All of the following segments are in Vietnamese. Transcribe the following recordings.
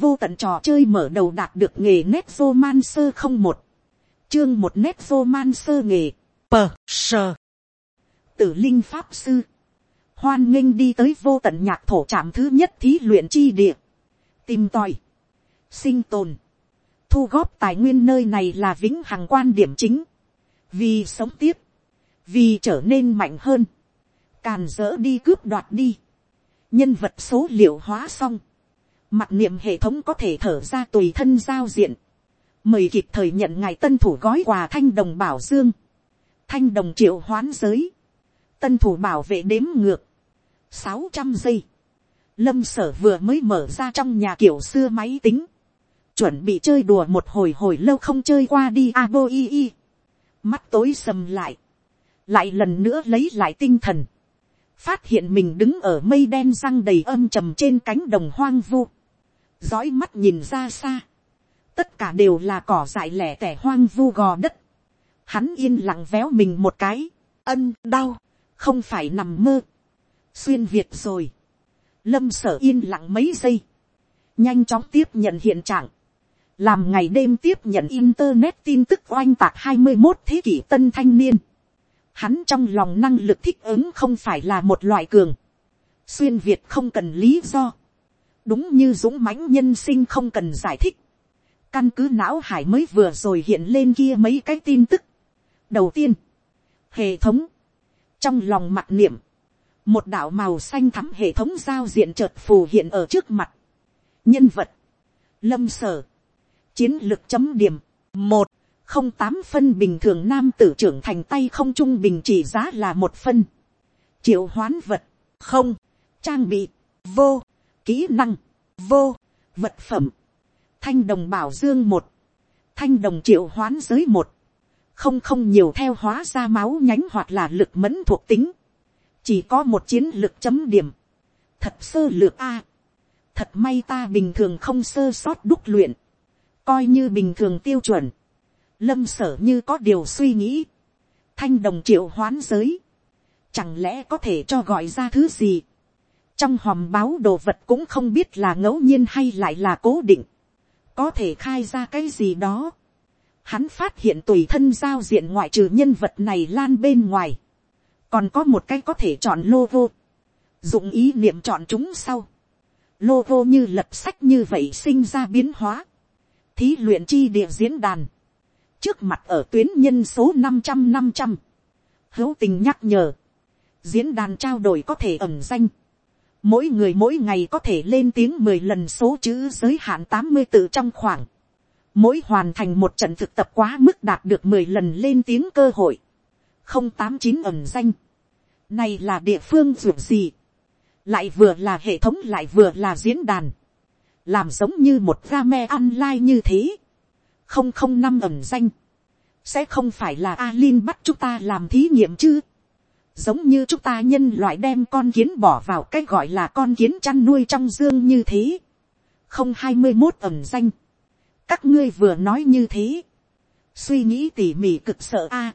vô tận trò chơi mở đầu đạt được nghề nét man sơ không một. Chương một nét man sơ nghề. Pờ sơ tử linh pháp sư. Hoan nghênh đi tới vô tận nhạc thổ trạm thứ nhất thí luyện chi địa. Tìm tòi. Sinh tồn. Thu góp tài nguyên nơi này là vĩnh hằng quan điểm chính. Vì sống tiếp. Vì trở nên mạnh hơn. Càn dỡ đi cướp đoạt đi. Nhân vật số liệu hóa xong mặt niệm hệ thống có thể thở ra tùy thân giao diện. Mời kịp thời nhận ngài tân thủ gói quà thanh đồng bảo dương. Thanh đồng triệu hoán giới. Tân thủ bảo vệ đếm ngược. Sáu trăm giây. Lâm sở vừa mới mở ra trong nhà kiểu xưa máy tính. Chuẩn bị chơi đùa một hồi hồi lâu không chơi qua đi a bô y y. Mắt tối sầm lại. Lại lần nữa lấy lại tinh thần. Phát hiện mình đứng ở mây đen răng đầy âm trầm trên cánh đồng hoang vu dõi mắt nhìn ra xa. Tất cả đều là cỏ dại lẻ tẻ hoang vu gò đất. Hắn yên lặng véo mình một cái. Ân đau. Không phải nằm mơ. Xuyên việt rồi. Lâm sở yên lặng mấy giây. Nhanh chóng tiếp nhận hiện trạng. Làm ngày đêm tiếp nhận internet tin tức oanh tạc hai mươi một thế kỷ tân thanh niên. Hắn trong lòng năng lực thích ứng không phải là một loại cường, xuyên việt không cần lý do, đúng như dũng mãnh nhân sinh không cần giải thích, căn cứ não hải mới vừa rồi hiện lên kia mấy cái tin tức. đầu tiên, hệ thống, trong lòng mặt niệm, một đạo màu xanh thắm hệ thống giao diện chợt phù hiện ở trước mặt, nhân vật, lâm sở, chiến lược chấm điểm, một, không tám phân bình thường nam tử trưởng thành tay không trung bình chỉ giá là một phân. triệu hoán vật, không, trang bị, vô, kỹ năng, vô, vật phẩm, thanh đồng bảo dương một, thanh đồng triệu hoán giới một, không không nhiều theo hóa ra máu nhánh hoặc là lực mẫn thuộc tính, chỉ có một chiến lược chấm điểm, thật sơ lược a, thật may ta bình thường không sơ sót đúc luyện, coi như bình thường tiêu chuẩn, lâm sở như có điều suy nghĩ, thanh đồng triệu hoán giới, chẳng lẽ có thể cho gọi ra thứ gì, trong hòm báo đồ vật cũng không biết là ngẫu nhiên hay lại là cố định, có thể khai ra cái gì đó. Hắn phát hiện tùy thân giao diện ngoại trừ nhân vật này lan bên ngoài, còn có một cái có thể chọn logo, dụng ý niệm chọn chúng sau, logo như lập sách như vậy sinh ra biến hóa, thí luyện chi địa diễn đàn, trước mặt ở tuyến nhân số năm trăm năm trăm, hữu tình nhắc nhở, diễn đàn trao đổi có thể ẩn danh, mỗi người mỗi ngày có thể lên tiếng mười lần số chữ giới hạn tám mươi tự trong khoảng, mỗi hoàn thành một trận thực tập quá mức đạt được mười lần lên tiếng cơ hội, không tám chín ẩn danh, này là địa phương ruột gì, lại vừa là hệ thống lại vừa là diễn đàn, làm giống như một game online như thế, không không năm ẩn danh, sẽ không phải là Alin bắt chúng ta làm thí nghiệm chứ. Giống như chúng ta nhân loại đem con kiến bỏ vào cái gọi là con kiến chăn nuôi trong dương như thế. Không hai mươi một ẩm danh. Các ngươi vừa nói như thế. Suy nghĩ tỉ mỉ cực sợ a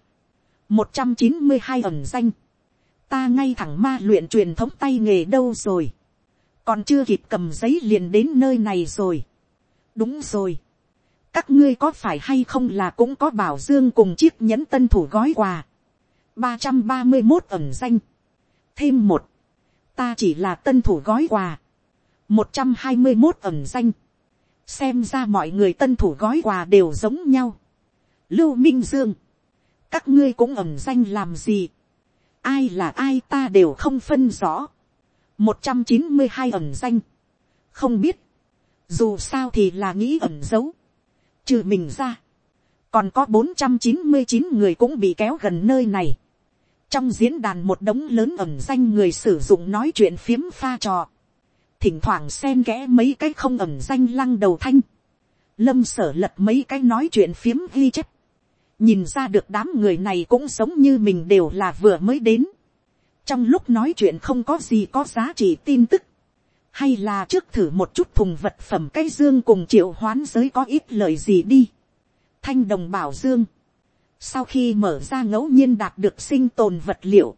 một trăm chín mươi hai ẩm danh. Ta ngay thẳng ma luyện truyền thống tay nghề đâu rồi. Còn chưa kịp cầm giấy liền đến nơi này rồi. Đúng rồi các ngươi có phải hay không là cũng có bảo dương cùng chiếc nhẫn tân thủ gói quà ba trăm ba mươi một ẩm danh. thêm một. ta chỉ là tân thủ gói quà. một trăm hai mươi một ẩm danh. xem ra mọi người tân thủ gói quà đều giống nhau. lưu minh dương. các ngươi cũng ẩm danh làm gì. ai là ai ta đều không phân rõ. một trăm chín mươi hai ẩm danh. không biết. dù sao thì là nghĩ ẩm dấu Trừ mình ra. Còn có bốn trăm chín mươi chín người cũng bị kéo gần nơi này. Trong diễn đàn một đống lớn ẩm danh người sử dụng nói chuyện phiếm pha trò. Thỉnh thoảng xen kẽ mấy cái không ẩm danh lăng đầu thanh. Lâm sở lật mấy cái nói chuyện phiếm ghi chép. Nhìn ra được đám người này cũng giống như mình đều là vừa mới đến. Trong lúc nói chuyện không có gì có giá trị tin tức hay là trước thử một chút thùng vật phẩm cây dương cùng triệu hoán giới có ít lời gì đi. thanh đồng bảo dương, sau khi mở ra ngẫu nhiên đạt được sinh tồn vật liệu,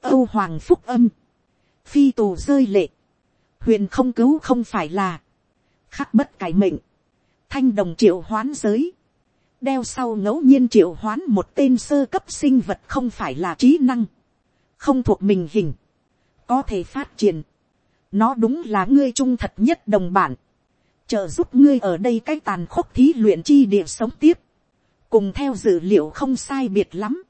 âu hoàng phúc âm, phi tù rơi lệ, huyền không cứu không phải là, khắc bất cải mệnh, thanh đồng triệu hoán giới, đeo sau ngẫu nhiên triệu hoán một tên sơ cấp sinh vật không phải là trí năng, không thuộc mình hình, có thể phát triển, nó đúng là ngươi trung thật nhất đồng bản, trợ giúp ngươi ở đây cái tàn khốc thí luyện chi địa sống tiếp, cùng theo dữ liệu không sai biệt lắm,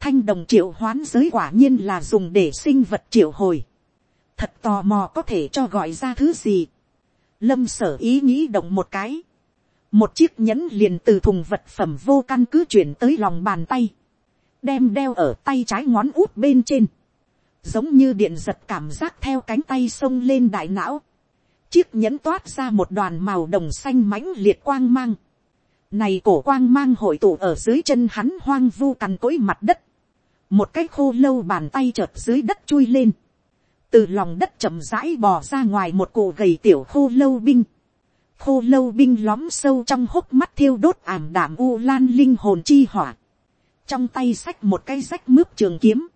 thanh đồng triệu hoán giới quả nhiên là dùng để sinh vật triệu hồi, thật tò mò có thể cho gọi ra thứ gì, lâm sở ý nghĩ động một cái, một chiếc nhẫn liền từ thùng vật phẩm vô căn cứ chuyển tới lòng bàn tay, đem đeo ở tay trái ngón út bên trên, giống như điện giật cảm giác theo cánh tay xông lên đại não, chiếc nhẫn toát ra một đoàn màu đồng xanh mãnh liệt quang mang, này cổ quang mang hội tụ ở dưới chân hắn hoang vu cằn cỗi mặt đất, một cái khô lâu bàn tay chợt dưới đất chui lên, từ lòng đất chậm rãi bò ra ngoài một cụ gầy tiểu khô lâu binh, khô lâu binh lóm sâu trong hốc mắt thiêu đốt ảm đảm u lan linh hồn chi hỏa, trong tay xách một cái rách mướp trường kiếm,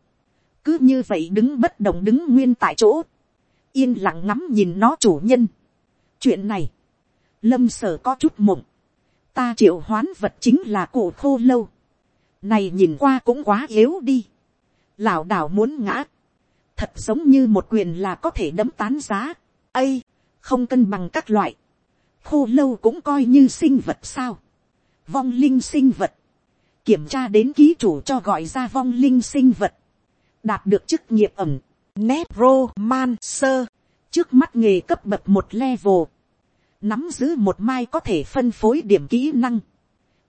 cứ như vậy đứng bất động đứng nguyên tại chỗ, yên lặng ngắm nhìn nó chủ nhân. chuyện này, lâm sở có chút mộng, ta triệu hoán vật chính là cổ khô lâu, này nhìn qua cũng quá yếu đi, lảo đảo muốn ngã, thật giống như một quyền là có thể đấm tán giá, ây, không cân bằng các loại, khô lâu cũng coi như sinh vật sao, vong linh sinh vật, kiểm tra đến ký chủ cho gọi ra vong linh sinh vật, đạt được chức nghiệp ẩm, Necromancer, trước mắt nghề cấp bậc một level, nắm giữ một mai có thể phân phối điểm kỹ năng,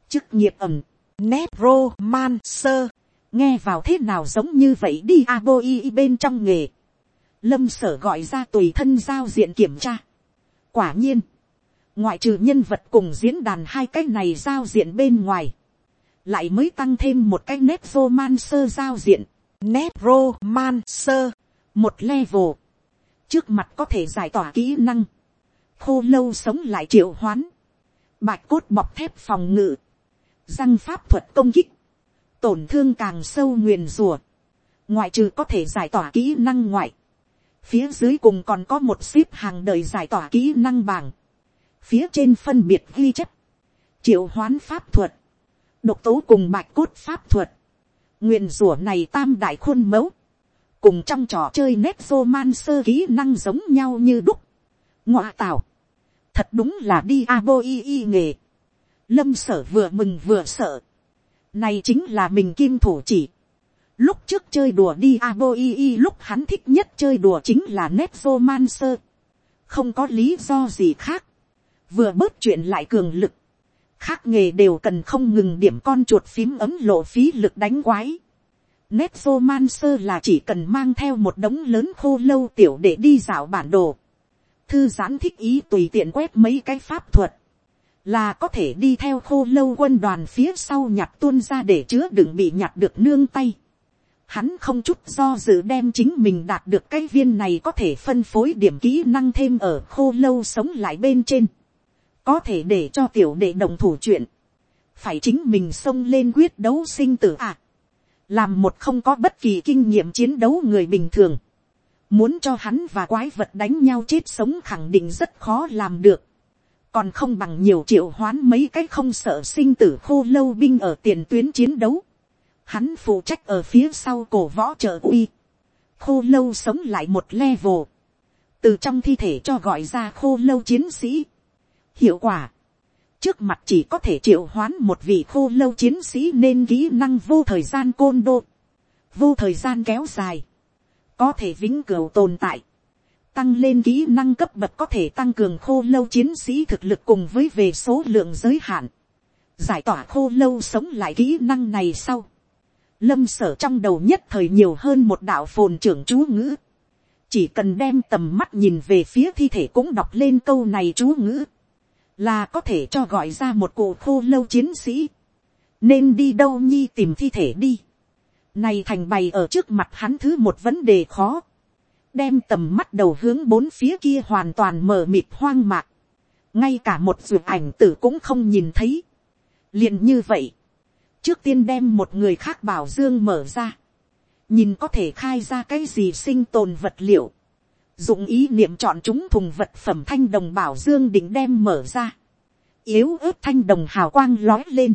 chức nghiệp ẩm, Necromancer, nghe vào thế nào giống như vậy đi aboi bên trong nghề, lâm sở gọi ra tùy thân giao diện kiểm tra, quả nhiên, ngoại trừ nhân vật cùng diễn đàn hai cái này giao diện bên ngoài, lại mới tăng thêm một cái necromancer giao diện, necromancer một level, trước mặt có thể giải tỏa kỹ năng, khô lâu sống lại triệu hoán, bạch cốt bọc thép phòng ngự, răng pháp thuật công kích, tổn thương càng sâu nguyền rùa, ngoại trừ có thể giải tỏa kỹ năng ngoại, phía dưới cùng còn có một ship hàng đời giải tỏa kỹ năng bảng, phía trên phân biệt ghi chép, triệu hoán pháp thuật, độc tố cùng bạch cốt pháp thuật, nguyền rủa này tam đại khuôn mẫu, cùng trong trò chơi nét man sơ kỹ năng giống nhau như đúc, ngoạ tảo, thật đúng là đi a bô y y nghề, lâm sở vừa mừng vừa sợ, này chính là mình kim thủ chỉ, lúc trước chơi đùa đi a bô y y lúc hắn thích nhất chơi đùa chính là nét man sơ, không có lý do gì khác, vừa bớt chuyện lại cường lực, khác nghề đều cần không ngừng điểm con chuột phím ấm lộ phí lực đánh quái. Netzomancer là chỉ cần mang theo một đống lớn khô lâu tiểu để đi dạo bản đồ. Thư giãn thích ý tùy tiện quét mấy cái pháp thuật. Là có thể đi theo khô lâu quân đoàn phía sau nhặt tuôn ra để chứa đựng bị nhặt được nương tay. Hắn không chút do dự đem chính mình đạt được cái viên này có thể phân phối điểm kỹ năng thêm ở khô lâu sống lại bên trên có thể để cho tiểu đệ đồng thủ chuyện, phải chính mình xông lên quyết đấu sinh tử à. làm một không có bất kỳ kinh nghiệm chiến đấu người bình thường, muốn cho hắn và quái vật đánh nhau chết sống khẳng định rất khó làm được, còn không bằng nhiều triệu hoán mấy cái không sợ sinh tử khô lâu binh ở tiền tuyến chiến đấu, hắn phụ trách ở phía sau cổ võ trợ uy, khô lâu sống lại một level, từ trong thi thể cho gọi ra khô lâu chiến sĩ, hiệu quả. Trước mặt chỉ có thể triệu hoán một vị khô lâu chiến sĩ nên kỹ năng vô thời gian côn đô. Vô thời gian kéo dài. Có thể vĩnh cửu tồn tại. Tăng lên kỹ năng cấp bậc có thể tăng cường khô lâu chiến sĩ thực lực cùng với về số lượng giới hạn. Giải tỏa khô lâu sống lại kỹ năng này sau. Lâm sở trong đầu nhất thời nhiều hơn một đạo phồn trưởng chú ngữ. Chỉ cần đem tầm mắt nhìn về phía thi thể cũng đọc lên câu này chú ngữ là có thể cho gọi ra một cụ khô lâu chiến sĩ, nên đi đâu nhi tìm thi thể đi. Này thành bày ở trước mặt hắn thứ một vấn đề khó, đem tầm mắt đầu hướng bốn phía kia hoàn toàn mờ mịt hoang mạc, ngay cả một ruột ảnh tử cũng không nhìn thấy. liền như vậy, trước tiên đem một người khác bảo dương mở ra, nhìn có thể khai ra cái gì sinh tồn vật liệu, dụng ý niệm chọn chúng thùng vật phẩm thanh đồng bảo dương định đem mở ra, yếu ớt thanh đồng hào quang lói lên,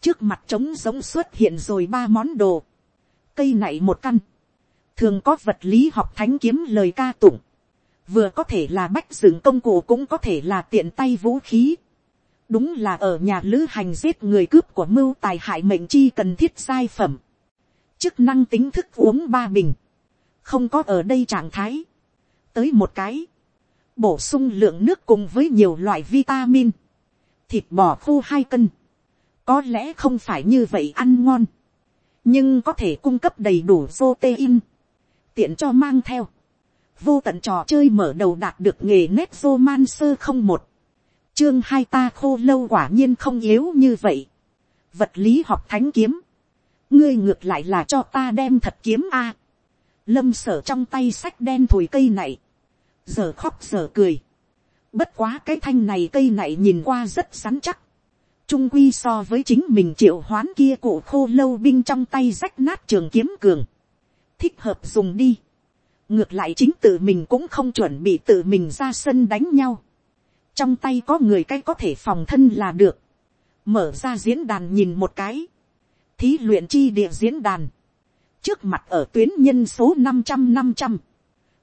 trước mặt trống giống xuất hiện rồi ba món đồ, cây này một căn, thường có vật lý học thánh kiếm lời ca tụng, vừa có thể là bách dựng công cụ cũng có thể là tiện tay vũ khí, đúng là ở nhà lữ hành giết người cướp của mưu tài hại mệnh chi cần thiết sai phẩm, chức năng tính thức uống ba bình, không có ở đây trạng thái, tới một cái, bổ sung lượng nước cùng với nhiều loại vitamin, thịt bò khô hai cân, có lẽ không phải như vậy ăn ngon, nhưng có thể cung cấp đầy đủ protein, tiện cho mang theo, vô tận trò chơi mở đầu đạt được nghề nét man sơ không một, chương hai ta khô lâu quả nhiên không yếu như vậy, vật lý học thánh kiếm, ngươi ngược lại là cho ta đem thật kiếm a, lâm sở trong tay sách đen thùi cây này, giờ khóc giờ cười, bất quá cái thanh này cây này nhìn qua rất sắn chắc, trung quy so với chính mình triệu hoán kia cổ khô lâu binh trong tay rách nát trường kiếm cường, thích hợp dùng đi, ngược lại chính tự mình cũng không chuẩn bị tự mình ra sân đánh nhau, trong tay có người cái có thể phòng thân là được, mở ra diễn đàn nhìn một cái, thí luyện chi địa diễn đàn, trước mặt ở tuyến nhân số năm trăm năm trăm,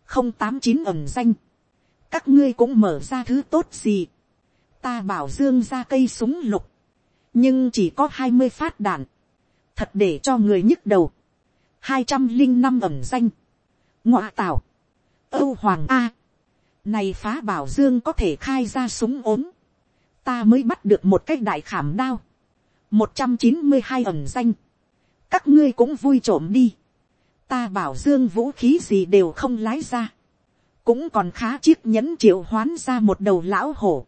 không tám chín ẩm danh, các ngươi cũng mở ra thứ tốt gì, ta bảo dương ra cây súng lục, nhưng chỉ có hai mươi phát đạn, thật để cho người nhức đầu, hai trăm linh năm ẩm danh, ngoạ tảo, âu hoàng a, này phá bảo dương có thể khai ra súng ốm, ta mới bắt được một cái đại khảm đao, một trăm chín mươi hai ẩm danh, các ngươi cũng vui trộm đi, ta bảo dương vũ khí gì đều không lái ra, cũng còn khá chiếc nhẫn triệu hoán ra một đầu lão hổ.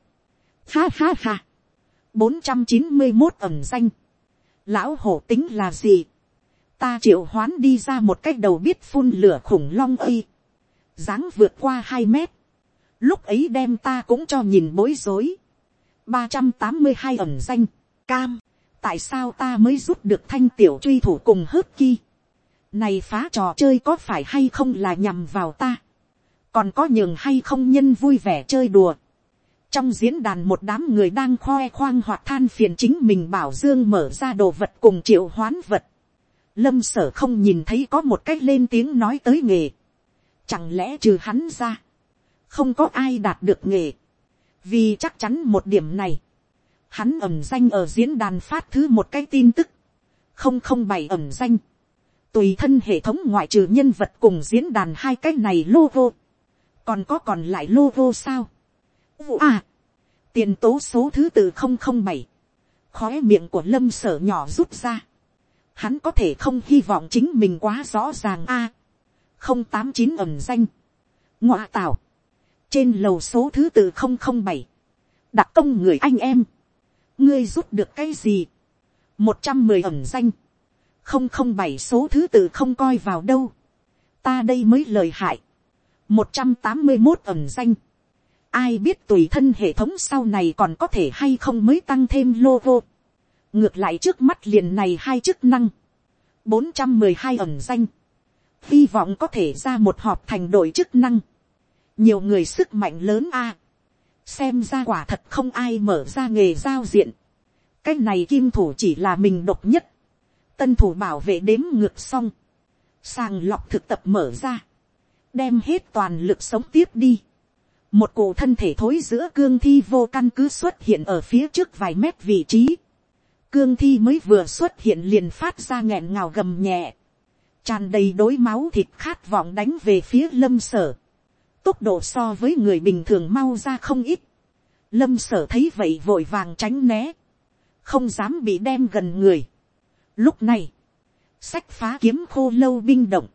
Ha ha ha, bốn trăm chín mươi một ẩm danh, lão hổ tính là gì, ta triệu hoán đi ra một cái đầu biết phun lửa khủng long ây, dáng vượt qua hai mét, lúc ấy đem ta cũng cho nhìn bối rối, ba trăm tám mươi hai ẩm danh, cam, tại sao ta mới rút được thanh tiểu truy thủ cùng hớt ki, này phá trò chơi có phải hay không là nhằm vào ta, còn có nhường hay không nhân vui vẻ chơi đùa, trong diễn đàn một đám người đang khoe khoang hoặc than phiền chính mình bảo dương mở ra đồ vật cùng triệu hoán vật. Lâm sở không nhìn thấy có một cách lên tiếng nói tới nghề. Chẳng lẽ trừ hắn ra. Không có ai đạt được nghề. Vì chắc chắn một điểm này. Hắn ẩm danh ở diễn đàn phát thứ một cái tin tức. Không không bảy ẩm danh. Tùy thân hệ thống ngoại trừ nhân vật cùng diễn đàn hai cái này logo. Còn có còn lại logo sao? À. Tiền tố số thứ tự không không bảy. Khóe miệng của lâm sở nhỏ rút ra. Hắn có thể không hy vọng chính mình quá rõ ràng a. không tám chín ẩm danh. Ngoạ tảo. Trên lầu số thứ tự không không bảy. Đặc công người anh em. Ngươi rút được cái gì? một trăm mười ẩm danh. không không bảy số thứ tự không coi vào đâu. Ta đây mới lời hại. một trăm tám mươi một ẩm danh ai biết tùy thân hệ thống sau này còn có thể hay không mới tăng thêm logo? Ngược lại trước mắt liền này hai chức năng, bốn trăm mười hai ẩn danh, hy vọng có thể ra một họp thành đội chức năng, nhiều người sức mạnh lớn a, xem ra quả thật không ai mở ra nghề giao diện, cái này kim thủ chỉ là mình độc nhất, tân thủ bảo vệ đếm ngược xong, sàng lọc thực tập mở ra, đem hết toàn lực sống tiếp đi, một cụ thân thể thối giữa cương thi vô căn cứ xuất hiện ở phía trước vài mét vị trí, cương thi mới vừa xuất hiện liền phát ra nghẹn ngào gầm nhẹ, tràn đầy đối máu thịt khát vọng đánh về phía lâm sở, tốc độ so với người bình thường mau ra không ít, lâm sở thấy vậy vội vàng tránh né, không dám bị đem gần người. Lúc này, sách phá kiếm khô lâu binh động,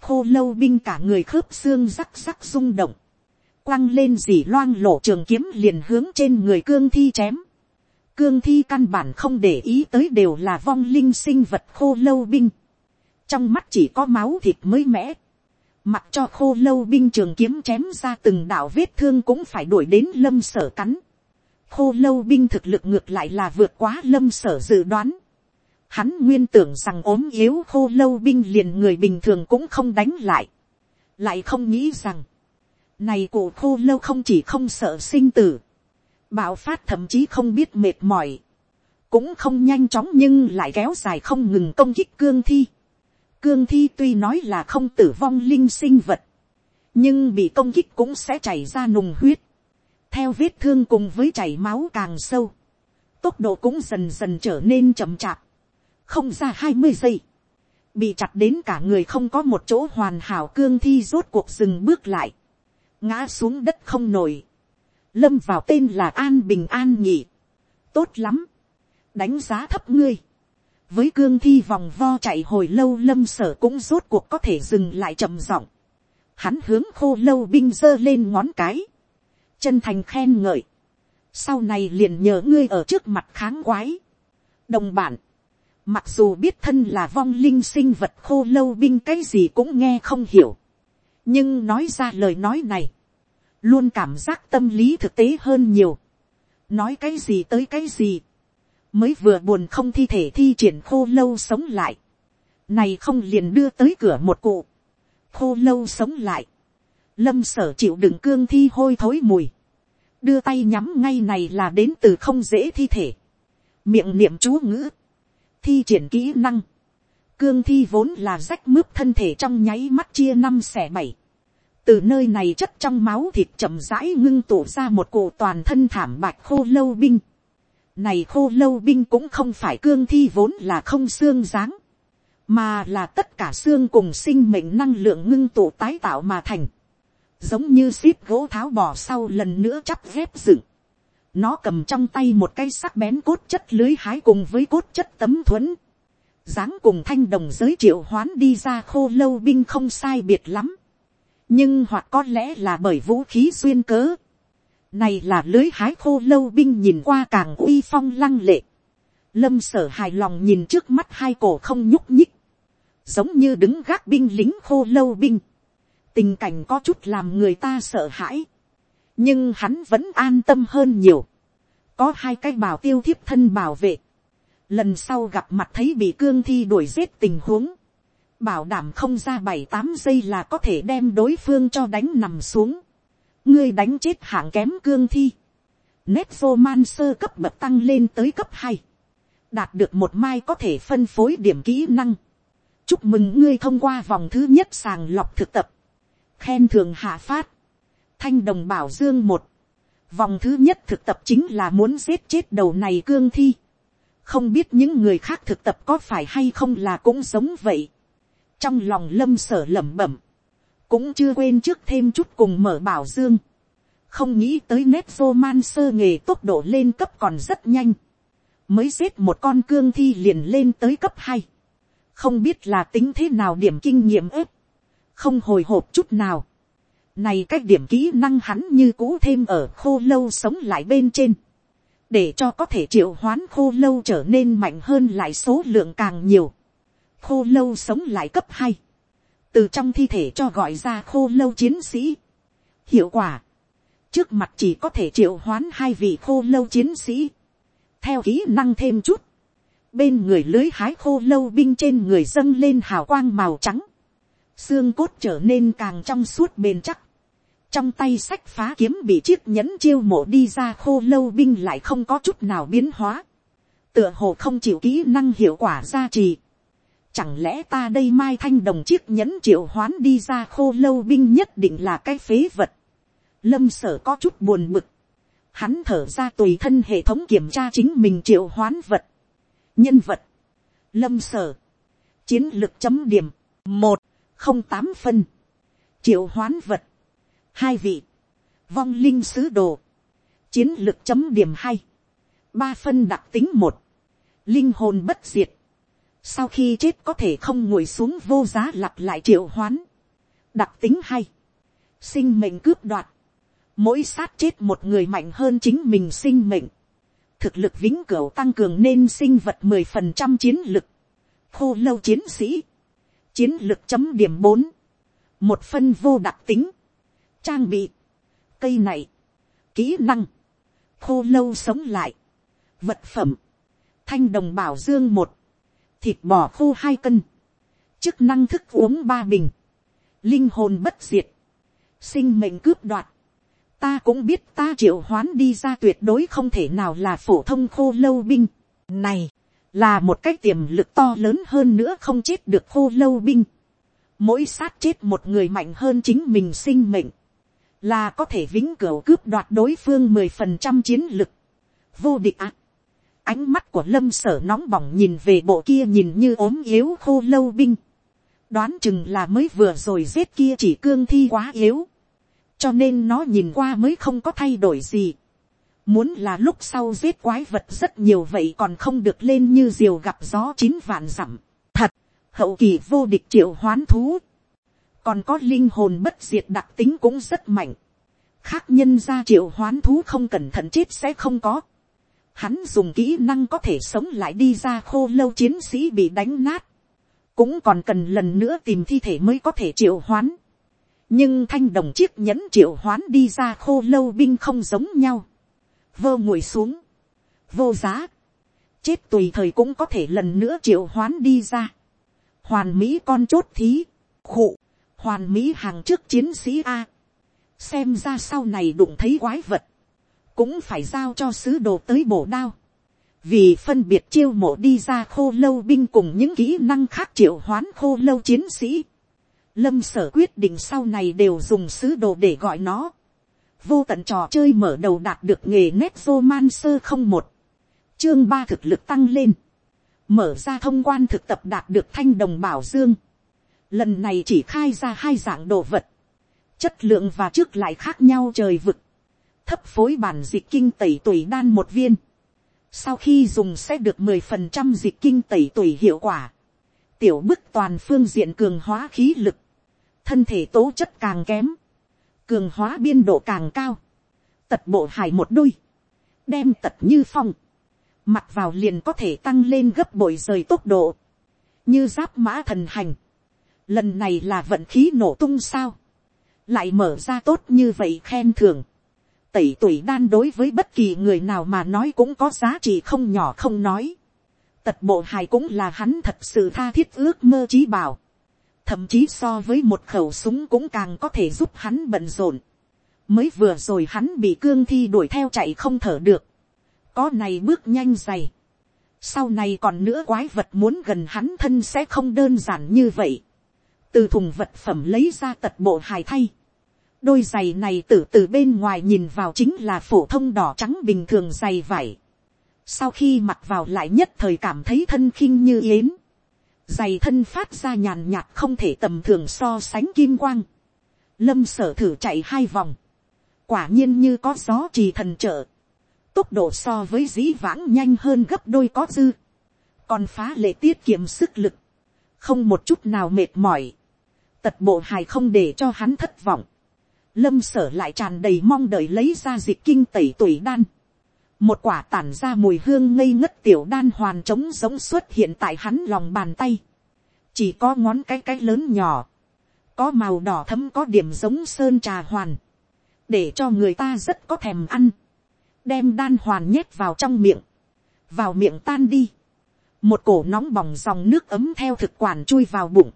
khô lâu binh cả người khớp xương rắc rắc rung động, quăng lên dỉ loang lộ trường kiếm liền hướng trên người cương thi chém, cương thi căn bản không để ý tới đều là vong linh sinh vật khô lâu binh. Trong mắt chỉ có máu thịt mới mẻ. Mặc cho khô lâu binh trường kiếm chém ra từng đạo vết thương cũng phải đuổi đến lâm sở cắn. Khô lâu binh thực lực ngược lại là vượt quá lâm sở dự đoán. Hắn nguyên tưởng rằng ốm yếu khô lâu binh liền người bình thường cũng không đánh lại. Lại không nghĩ rằng. Này cổ khô lâu không chỉ không sợ sinh tử. Bạo phát thậm chí không biết mệt mỏi. Cũng không nhanh chóng nhưng lại kéo dài không ngừng công kích cương thi. Cương thi tuy nói là không tử vong linh sinh vật. Nhưng bị công kích cũng sẽ chảy ra nùng huyết. Theo vết thương cùng với chảy máu càng sâu. Tốc độ cũng dần dần trở nên chậm chạp. Không ra hai mươi giây bị chặt đến cả người không có một chỗ hoàn hảo cương thi rốt cuộc dừng bước lại, ngã xuống đất không nổi, lâm vào tên là an bình an nhỉ, tốt lắm, đánh giá thấp ngươi, với cương thi vòng vo chạy hồi lâu lâm sở cũng rốt cuộc có thể dừng lại chậm giọng, hắn hướng khô lâu binh giơ lên ngón cái, chân thành khen ngợi, sau này liền nhờ ngươi ở trước mặt kháng quái, đồng bản, Mặc dù biết thân là vong linh sinh vật khô lâu binh cái gì cũng nghe không hiểu. Nhưng nói ra lời nói này. Luôn cảm giác tâm lý thực tế hơn nhiều. Nói cái gì tới cái gì. Mới vừa buồn không thi thể thi triển khô lâu sống lại. Này không liền đưa tới cửa một cụ. Khô lâu sống lại. Lâm sở chịu đựng cương thi hôi thối mùi. Đưa tay nhắm ngay này là đến từ không dễ thi thể. Miệng niệm chú ngữ thi triển kỹ năng, cương thi vốn là rách mướp thân thể trong nháy mắt chia năm xẻ bảy, từ nơi này chất trong máu thịt chậm rãi ngưng tụ ra một cụ toàn thân thảm bạch khô lâu binh. Này khô lâu binh cũng không phải cương thi vốn là không xương dáng, mà là tất cả xương cùng sinh mệnh năng lượng ngưng tụ tái tạo mà thành. Giống như ship gỗ tháo bỏ sau lần nữa chắp ghép dựng. Nó cầm trong tay một cây sắc bén cốt chất lưới hái cùng với cốt chất tấm thuẫn dáng cùng thanh đồng giới triệu hoán đi ra khô lâu binh không sai biệt lắm. Nhưng hoặc có lẽ là bởi vũ khí xuyên cớ. Này là lưới hái khô lâu binh nhìn qua càng uy phong lăng lệ. Lâm sở hài lòng nhìn trước mắt hai cổ không nhúc nhích. Giống như đứng gác binh lính khô lâu binh. Tình cảnh có chút làm người ta sợ hãi nhưng hắn vẫn an tâm hơn nhiều. có hai cái bảo tiêu thiếp thân bảo vệ lần sau gặp mặt thấy bị cương thi đuổi giết tình huống. bảo đảm không ra bảy tám giây là có thể đem đối phương cho đánh nằm xuống. ngươi đánh chết hạng kém cương thi. nét vô man sơ cấp bậc tăng lên tới cấp hai. đạt được một mai có thể phân phối điểm kỹ năng. chúc mừng ngươi thông qua vòng thứ nhất sàng lọc thực tập. khen thường hạ phát thanh đồng bảo dương một, vòng thứ nhất thực tập chính là muốn giết chết đầu này cương thi, không biết những người khác thực tập có phải hay không là cũng giống vậy, trong lòng lâm sở lẩm bẩm, cũng chưa quên trước thêm chút cùng mở bảo dương, không nghĩ tới nét vô man sơ nghề tốc độ lên cấp còn rất nhanh, mới giết một con cương thi liền lên tới cấp hai, không biết là tính thế nào điểm kinh nghiệm ếp, không hồi hộp chút nào, này cách điểm kỹ năng hắn như cũ thêm ở khô lâu sống lại bên trên. Để cho có thể triệu hoán khô lâu trở nên mạnh hơn lại số lượng càng nhiều. Khô lâu sống lại cấp hai Từ trong thi thể cho gọi ra khô lâu chiến sĩ. Hiệu quả. Trước mặt chỉ có thể triệu hoán hai vị khô lâu chiến sĩ. Theo kỹ năng thêm chút. Bên người lưới hái khô lâu binh trên người dâng lên hào quang màu trắng xương cốt trở nên càng trong suốt bền chắc trong tay sách phá kiếm bị chiếc nhẫn chiêu mộ đi ra khô lâu binh lại không có chút nào biến hóa, tựa hồ không chịu kỹ năng hiệu quả gia trì. Chẳng lẽ ta đây mai thanh đồng chiếc nhẫn triệu hoán đi ra khô lâu binh nhất định là cái phế vật. Lâm sở có chút buồn bực. Hắn thở ra tùy thân hệ thống kiểm tra chính mình triệu hoán vật. Nhân vật. Lâm sở. Chiến lược chấm điểm. một không tám phân. Triệu hoán vật hai vị, vong linh sứ đồ, chiến lược chấm điểm hai, ba phân đặc tính một, linh hồn bất diệt, sau khi chết có thể không ngồi xuống vô giá lặp lại triệu hoán, đặc tính hai, sinh mệnh cướp đoạt, mỗi sát chết một người mạnh hơn chính mình sinh mệnh, thực lực vĩnh cửu tăng cường nên sinh vật mười phần trăm chiến lực, khô lâu chiến sĩ, chiến lược chấm điểm bốn, một phân vô đặc tính, trang bị, cây này, kỹ năng, khô lâu sống lại, vật phẩm, thanh đồng bảo dương một, thịt bò khô hai cân, chức năng thức uống ba bình, linh hồn bất diệt, sinh mệnh cướp đoạt, ta cũng biết ta triệu hoán đi ra tuyệt đối không thể nào là phổ thông khô lâu binh. Này, là một cái tiềm lực to lớn hơn nữa không chết được khô lâu binh. Mỗi sát chết một người mạnh hơn chính mình sinh mệnh, là có thể vĩnh cửu cướp đoạt đối phương mười phần trăm chiến lực. Vô địch ạ. Ánh mắt của lâm sở nóng bỏng nhìn về bộ kia nhìn như ốm yếu khô lâu binh. Đoán chừng là mới vừa rồi giết kia chỉ cương thi quá yếu cho nên nó nhìn qua mới không có thay đổi gì. Muốn là lúc sau giết quái vật rất nhiều vậy còn không được lên như diều gặp gió chín vạn dặm. Thật, hậu kỳ vô địch triệu hoán thú. Còn có linh hồn bất diệt đặc tính cũng rất mạnh. Khác nhân ra triệu hoán thú không cẩn thận chết sẽ không có. Hắn dùng kỹ năng có thể sống lại đi ra khô lâu chiến sĩ bị đánh nát. Cũng còn cần lần nữa tìm thi thể mới có thể triệu hoán. Nhưng thanh đồng chiếc nhẫn triệu hoán đi ra khô lâu binh không giống nhau, vơ ngồi xuống, vô giá, chết tùy thời cũng có thể lần nữa triệu hoán đi ra, hoàn mỹ con chốt thí, khụ, hoàn mỹ hàng trước chiến sĩ a, xem ra sau này đụng thấy quái vật, cũng phải giao cho sứ đồ tới bổ đao, vì phân biệt chiêu mộ đi ra khô lâu binh cùng những kỹ năng khác triệu hoán khô lâu chiến sĩ, lâm sở quyết định sau này đều dùng sứ đồ để gọi nó. vô tận trò chơi mở đầu đạt được nghề nét vô man sơ không một. chương ba thực lực tăng lên. mở ra thông quan thực tập đạt được thanh đồng bảo dương lần này chỉ khai ra hai dạng đồ vật. chất lượng và trước lại khác nhau trời vực. thấp phối bản dịch kinh tẩy tuổi đan một viên. sau khi dùng sẽ được mười phần trăm dịch kinh tẩy tuổi hiệu quả. Tiểu bức toàn phương diện cường hóa khí lực, thân thể tố chất càng kém, cường hóa biên độ càng cao, tật bộ hài một đôi, đem tật như phong, mặc vào liền có thể tăng lên gấp bội rời tốc độ, như giáp mã thần hành, lần này là vận khí nổ tung sao, lại mở ra tốt như vậy khen thưởng, tẩy tuổi đan đối với bất kỳ người nào mà nói cũng có giá trị không nhỏ không nói, tật bộ hài cũng là hắn thật sự tha thiết ước mơ trí bảo, thậm chí so với một khẩu súng cũng càng có thể giúp hắn bận rộn. mới vừa rồi hắn bị cương thi đuổi theo chạy không thở được. có này bước nhanh dày. sau này còn nữa quái vật muốn gần hắn thân sẽ không đơn giản như vậy từ thùng vật phẩm lấy ra tật bộ hài thay. đôi giày này từ từ bên ngoài nhìn vào chính là phổ thông đỏ trắng bình thường giày vải. sau khi mặc vào lại nhất thời cảm thấy thân khinh như yến giày thân phát ra nhàn nhạt không thể tầm thường so sánh kim quang. Lâm sở thử chạy hai vòng. Quả nhiên như có gió trì thần trợ. Tốc độ so với dĩ vãng nhanh hơn gấp đôi có dư. Còn phá lệ tiết kiệm sức lực. Không một chút nào mệt mỏi. Tật bộ hài không để cho hắn thất vọng. Lâm sở lại tràn đầy mong đợi lấy ra dịch kinh tẩy tuổi đan. Một quả tản ra mùi hương ngây ngất tiểu đan hoàn trống giống xuất hiện tại hắn lòng bàn tay, chỉ có ngón cái cái lớn nhỏ, có màu đỏ thấm có điểm giống sơn trà hoàn, để cho người ta rất có thèm ăn, đem đan hoàn nhét vào trong miệng, vào miệng tan đi, một cổ nóng bỏng dòng nước ấm theo thực quản chui vào bụng,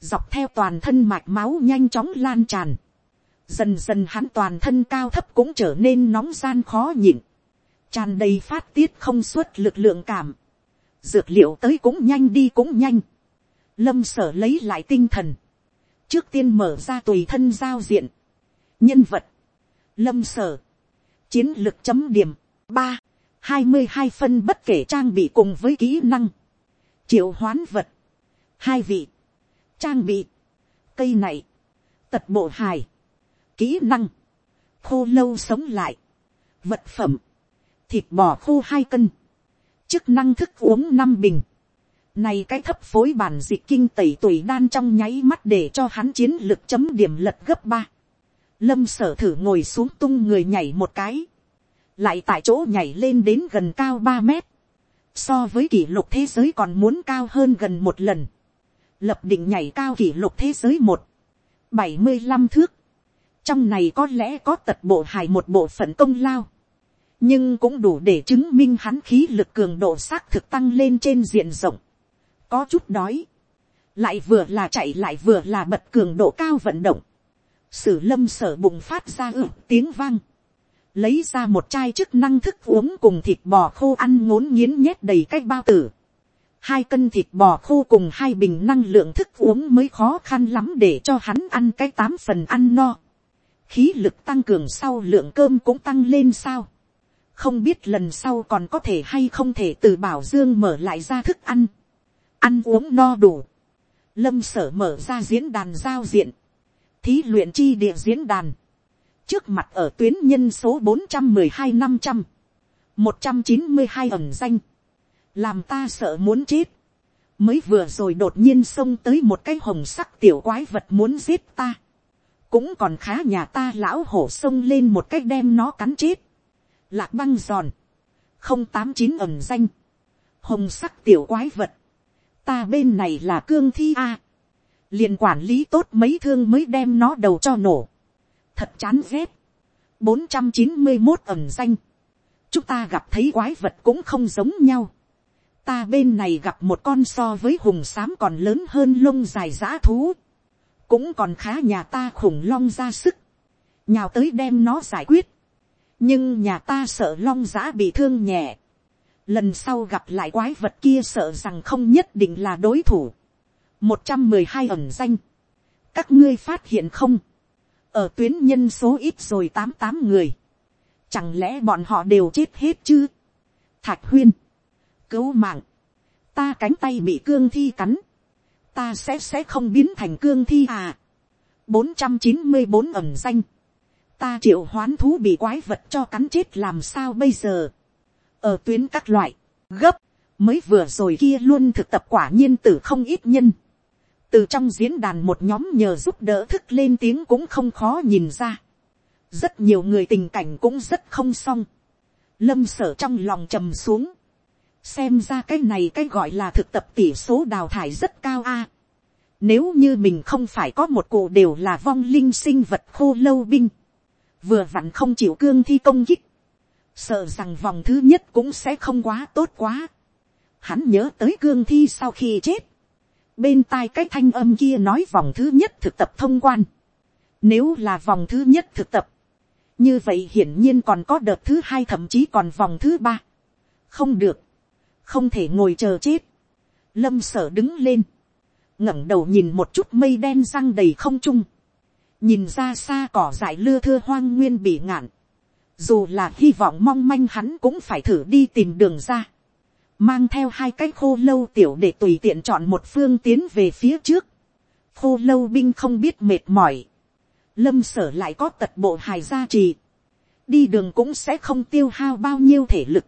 dọc theo toàn thân mạch máu nhanh chóng lan tràn, dần dần hắn toàn thân cao thấp cũng trở nên nóng gian khó nhịn, tràn đầy phát tiết không suốt lực lượng cảm, dược liệu tới cũng nhanh đi cũng nhanh, lâm sở lấy lại tinh thần, trước tiên mở ra tùy thân giao diện, nhân vật, lâm sở, chiến lược chấm điểm, ba, hai mươi hai phân bất kể trang bị cùng với kỹ năng, triệu hoán vật, hai vị, trang bị, cây này, tật bộ hài, kỹ năng, khô lâu sống lại, vật phẩm, thịt bò khô hai cân, chức năng thức uống năm bình, này cái thấp phối bản dịch kinh tẩy tuổi đan trong nháy mắt để cho hắn chiến lực chấm điểm lật gấp ba. Lâm sở thử ngồi xuống tung người nhảy một cái. Lại tại chỗ nhảy lên đến gần cao ba mét. So với kỷ lục thế giới còn muốn cao hơn gần một lần. Lập định nhảy cao kỷ lục thế giới một. bảy mươi năm thước. Trong này có lẽ có tật bộ hài một bộ phận công lao nhưng cũng đủ để chứng minh hắn khí lực cường độ xác thực tăng lên trên diện rộng. có chút đói, lại vừa là chạy lại vừa là bật cường độ cao vận động, sử lâm sở bùng phát ra ự tiếng vang, lấy ra một chai chức năng thức uống cùng thịt bò khô ăn ngốn nghiến nhét đầy cái bao tử, hai cân thịt bò khô cùng hai bình năng lượng thức uống mới khó khăn lắm để cho hắn ăn cái tám phần ăn no. khí lực tăng cường sau lượng cơm cũng tăng lên sao. không biết lần sau còn có thể hay không thể từ bảo dương mở lại ra thức ăn. ăn uống no đủ. lâm sở mở ra diễn đàn giao diện. thí luyện chi địa diễn đàn. trước mặt ở tuyến nhân số bốn trăm mười hai năm trăm một trăm chín mươi hai ẩn danh làm ta sợ muốn chết, mới vừa rồi đột nhiên xông tới một cái hồng sắc tiểu quái vật muốn giết ta, cũng còn khá nhà ta lão hổ xông lên một cái đem nó cắn chết, lạc băng giòn, không tám chín ẩm danh, hồng sắc tiểu quái vật, ta bên này là cương thi a, liền quản lý tốt mấy thương mới đem nó đầu cho nổ, thật chán ghét, bốn trăm chín mươi một ẩm danh, chúng ta gặp thấy quái vật cũng không giống nhau, ta bên này gặp một con so với hùng xám còn lớn hơn lông dài giã thú, cũng còn khá nhà ta khủng long ra sức, nhào tới đem nó giải quyết, nhưng nhà ta sợ long giã bị thương nhẹ, lần sau gặp lại quái vật kia sợ rằng không nhất định là đối thủ, một trăm mười hai ẩn danh, các ngươi phát hiện không, ở tuyến nhân số ít rồi tám tám người, chẳng lẽ bọn họ đều chết hết chứ, thạch huyên, cứu mạng, ta cánh tay bị cương thi cắn, ta sẽ sẽ không biến thành cương thi à. bốn trăm chín mươi bốn ẩm danh, ta triệu hoán thú bị quái vật cho cắn chết làm sao bây giờ. ở tuyến các loại, gấp, mới vừa rồi kia luôn thực tập quả nhiên tử không ít nhân. từ trong diễn đàn một nhóm nhờ giúp đỡ thức lên tiếng cũng không khó nhìn ra. rất nhiều người tình cảnh cũng rất không xong. lâm sở trong lòng trầm xuống xem ra cái này cái gọi là thực tập tỷ số đào thải rất cao a. nếu như mình không phải có một cụ đều là vong linh sinh vật khô lâu binh, vừa vặn không chịu cương thi công kích, sợ rằng vòng thứ nhất cũng sẽ không quá tốt quá. Hắn nhớ tới cương thi sau khi chết, bên tai cái thanh âm kia nói vòng thứ nhất thực tập thông quan. Nếu là vòng thứ nhất thực tập, như vậy hiển nhiên còn có đợt thứ hai thậm chí còn vòng thứ ba. không được, không thể ngồi chờ chết. lâm sở đứng lên, ngẩng đầu nhìn một chút mây đen răng đầy không trung, nhìn ra xa cỏ dại lưa thưa hoang nguyên bị ngạn, dù là hy vọng mong manh hắn cũng phải thử đi tìm đường ra, mang theo hai cái khô lâu tiểu để tùy tiện chọn một phương tiến về phía trước, khô lâu binh không biết mệt mỏi, lâm sở lại có tật bộ hài gia trì, đi đường cũng sẽ không tiêu hao bao nhiêu thể lực,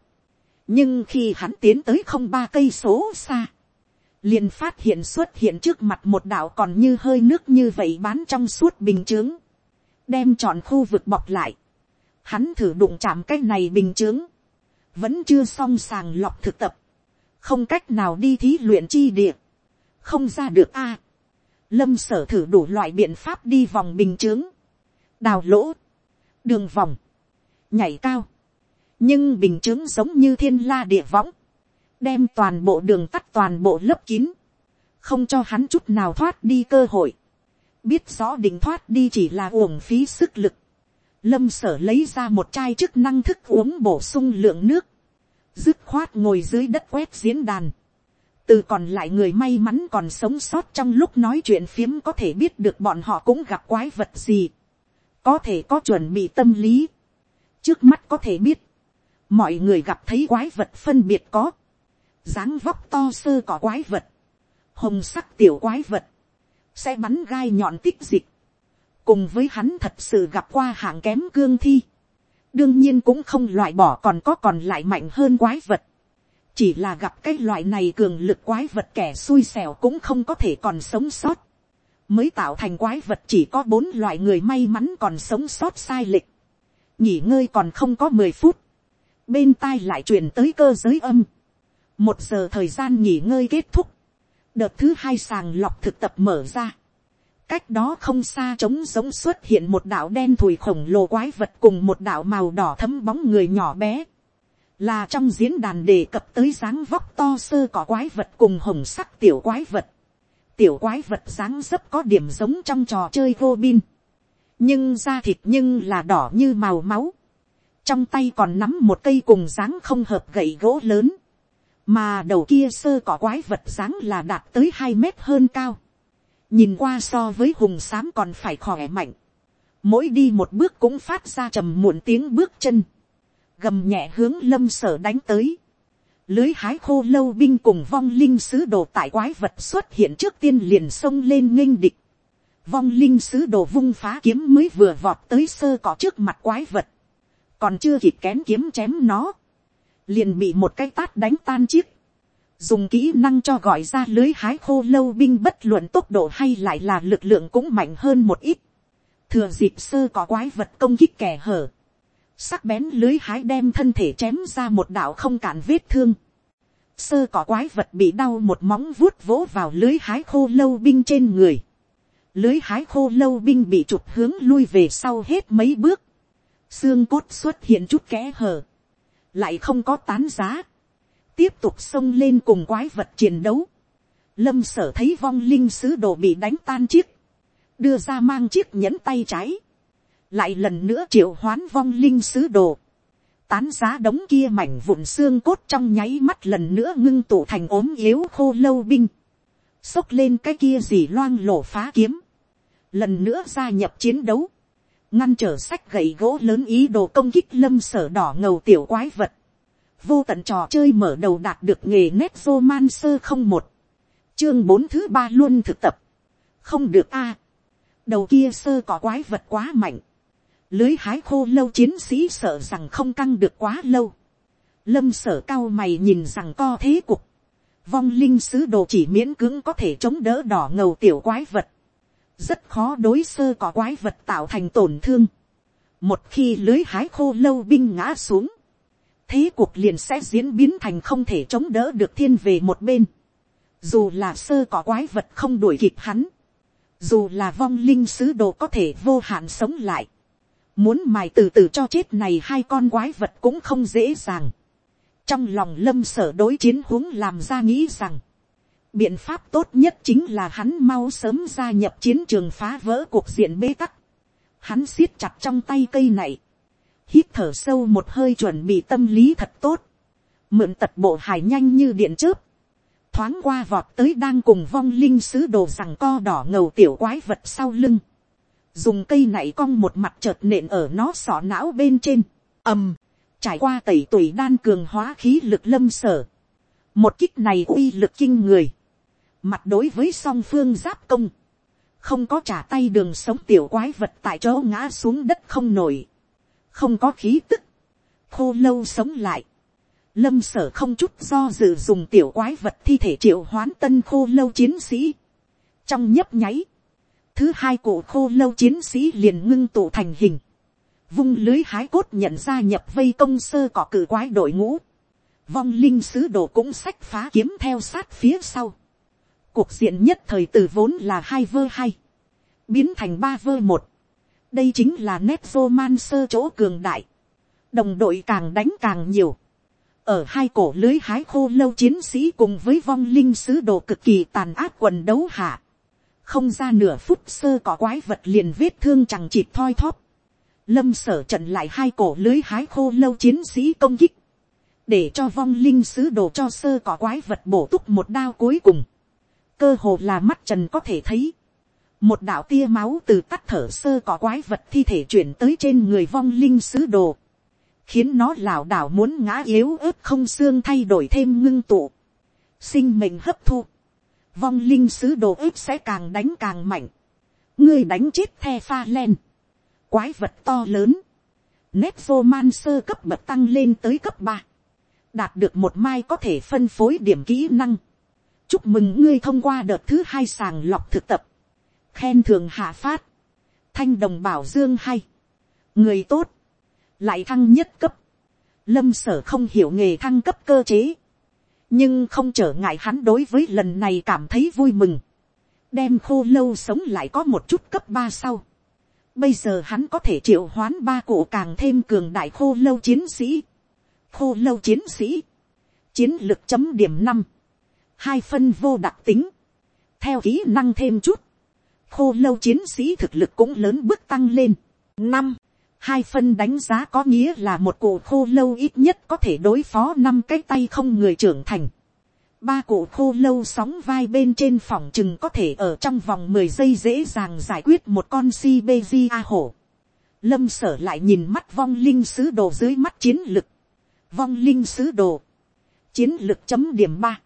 nhưng khi hắn tiến tới không ba cây số xa, liền phát hiện xuất hiện trước mặt một đảo còn như hơi nước như vậy bán trong suốt bình chướng, đem chọn khu vực bọc lại, hắn thử đụng chạm cái này bình chướng, vẫn chưa xong sàng lọc thực tập, không cách nào đi thí luyện chi địa, không ra được a, lâm sở thử đủ loại biện pháp đi vòng bình chướng, đào lỗ, đường vòng, nhảy cao, nhưng bình chứng giống như thiên la địa võng, đem toàn bộ đường tắt toàn bộ lớp kín, không cho hắn chút nào thoát đi cơ hội, biết rõ định thoát đi chỉ là uổng phí sức lực, lâm sở lấy ra một chai chức năng thức uống bổ sung lượng nước, dứt khoát ngồi dưới đất quét diễn đàn, từ còn lại người may mắn còn sống sót trong lúc nói chuyện phiếm có thể biết được bọn họ cũng gặp quái vật gì, có thể có chuẩn bị tâm lý, trước mắt có thể biết, mọi người gặp thấy quái vật phân biệt có, dáng vóc to sơ có quái vật, hồng sắc tiểu quái vật, sẽ bắn gai nhọn tích dịch, cùng với hắn thật sự gặp qua hạng kém cương thi, đương nhiên cũng không loại bỏ còn có còn lại mạnh hơn quái vật, chỉ là gặp cái loại này cường lực quái vật kẻ xui xẻo cũng không có thể còn sống sót, mới tạo thành quái vật chỉ có bốn loại người may mắn còn sống sót sai lệch, nghỉ ngơi còn không có mười phút, bên tai lại truyền tới cơ giới âm. một giờ thời gian nghỉ ngơi kết thúc, đợt thứ hai sàng lọc thực tập mở ra. cách đó không xa trống giống xuất hiện một đạo đen thùi khổng lồ quái vật cùng một đạo màu đỏ thấm bóng người nhỏ bé. là trong diễn đàn đề cập tới dáng vóc to sơ có quái vật cùng hồng sắc tiểu quái vật. tiểu quái vật dáng dấp có điểm giống trong trò chơi vô bin nhưng da thịt nhưng là đỏ như màu máu, trong tay còn nắm một cây cùng dáng không hợp gậy gỗ lớn, mà đầu kia sơ cỏ quái vật dáng là đạt tới hai mét hơn cao, nhìn qua so với hùng xám còn phải khỏe mạnh, mỗi đi một bước cũng phát ra trầm muộn tiếng bước chân, gầm nhẹ hướng lâm sở đánh tới, lưới hái khô lâu binh cùng vong linh sứ đồ tại quái vật xuất hiện trước tiên liền xông lên nghênh địch, vong linh sứ đồ vung phá kiếm mới vừa vọt tới sơ cỏ trước mặt quái vật, còn chưa kịp kén kiếm chém nó, liền bị một cái tát đánh tan chiếc, dùng kỹ năng cho gọi ra lưới hái khô lâu binh bất luận tốc độ hay lại là lực lượng cũng mạnh hơn một ít, thừa dịp sơ có quái vật công kích kẻ hở, sắc bén lưới hái đem thân thể chém ra một đạo không cản vết thương, sơ cỏ quái vật bị đau một móng vuốt vỗ vào lưới hái khô lâu binh trên người, lưới hái khô lâu binh bị trục hướng lui về sau hết mấy bước, xương cốt xuất hiện chút kẽ hở, lại không có tán giá, tiếp tục xông lên cùng quái vật chiến đấu, lâm sở thấy vong linh sứ đồ bị đánh tan chiếc, đưa ra mang chiếc nhẫn tay trái, lại lần nữa triệu hoán vong linh sứ đồ, tán giá đống kia mảnh vụn xương cốt trong nháy mắt lần nữa ngưng tụ thành ốm yếu khô lâu binh, xốc lên cái kia gì loang lổ phá kiếm, lần nữa gia nhập chiến đấu, ngăn trở sách gậy gỗ lớn ý đồ công kích lâm sở đỏ ngầu tiểu quái vật, vô tận trò chơi mở đầu đạt được nghề nét vô man sơ không một, chương bốn thứ ba luôn thực tập, không được a, đầu kia sơ có quái vật quá mạnh, lưới hái khô lâu chiến sĩ sợ rằng không căng được quá lâu, lâm sở cao mày nhìn rằng co thế cục, vong linh sứ đồ chỉ miễn cưỡng có thể chống đỡ đỏ ngầu tiểu quái vật, rất khó đối sơ có quái vật tạo thành tổn thương. Một khi lưới hái khô lâu binh ngã xuống, thế cuộc liền sẽ diễn biến thành không thể chống đỡ được thiên về một bên. Dù là sơ có quái vật không đuổi kịp hắn, dù là vong linh sứ đồ có thể vô hạn sống lại, muốn mài từ từ cho chết này hai con quái vật cũng không dễ dàng. trong lòng lâm sở đối chiến huống làm ra nghĩ rằng, biện pháp tốt nhất chính là hắn mau sớm gia nhập chiến trường phá vỡ cuộc diện bế tắc. Hắn siết chặt trong tay cây này, hít thở sâu một hơi chuẩn bị tâm lý thật tốt, mượn tật bộ hài nhanh như điện chớp, thoáng qua vọt tới đang cùng vong linh sứ đồ rằng co đỏ ngầu tiểu quái vật sau lưng, dùng cây này cong một mặt chợt nện ở nó sọ não bên trên, ầm, trải qua tẩy tuổi đan cường hóa khí lực lâm sở, một kích này uy lực kinh người, mặt đối với song phương giáp công, không có trả tay đường sống tiểu quái vật tại chỗ ngã xuống đất không nổi, không có khí tức, khô lâu sống lại, lâm sở không chút do dự dùng tiểu quái vật thi thể triệu hoán tân khô lâu chiến sĩ, trong nhấp nháy, thứ hai cụ khô lâu chiến sĩ liền ngưng tụ thành hình, vung lưới hái cốt nhận ra nhập vây công sơ cỏ cử quái đội ngũ, vong linh sứ đồ cũng sách phá kiếm theo sát phía sau, cuộc diện nhất thời từ vốn là hai vơ hai, biến thành ba vơ một. đây chính là nét vô man sơ chỗ cường đại. đồng đội càng đánh càng nhiều. ở hai cổ lưới hái khô lâu chiến sĩ cùng với vong linh sứ đồ cực kỳ tàn ác quần đấu hạ. không ra nửa phút sơ có quái vật liền vết thương chẳng chịt thoi thóp. lâm sở trận lại hai cổ lưới hái khô lâu chiến sĩ công kích để cho vong linh sứ đồ cho sơ có quái vật bổ túc một đao cuối cùng cơ hồ là mắt trần có thể thấy, một đạo tia máu từ tắt thở sơ có quái vật thi thể chuyển tới trên người vong linh sứ đồ, khiến nó lảo đảo muốn ngã yếu ớt không xương thay đổi thêm ngưng tụ, sinh mệnh hấp thu, vong linh sứ đồ ớt sẽ càng đánh càng mạnh, ngươi đánh chết the pha len, quái vật to lớn, nét vô man sơ cấp bậc tăng lên tới cấp ba, đạt được một mai có thể phân phối điểm kỹ năng, chúc mừng ngươi thông qua đợt thứ hai sàng lọc thực tập, khen thường hạ phát, thanh đồng bảo dương hay, người tốt, lại thăng nhất cấp, lâm sở không hiểu nghề thăng cấp cơ chế, nhưng không trở ngại hắn đối với lần này cảm thấy vui mừng, đem khô lâu sống lại có một chút cấp ba sau, bây giờ hắn có thể triệu hoán ba cụ càng thêm cường đại khô lâu chiến sĩ, khô lâu chiến sĩ, chiến lược chấm điểm năm, hai phân vô đặc tính, theo kỹ năng thêm chút, khô lâu chiến sĩ thực lực cũng lớn bước tăng lên. năm, hai phân đánh giá có nghĩa là một cụ khô lâu ít nhất có thể đối phó năm cái tay không người trưởng thành. ba cụ khô lâu sóng vai bên trên phòng chừng có thể ở trong vòng mười giây dễ dàng giải quyết một con si bê di a hổ. lâm sở lại nhìn mắt vong linh sứ đồ dưới mắt chiến lực. vong linh sứ đồ. chiến lực chấm điểm ba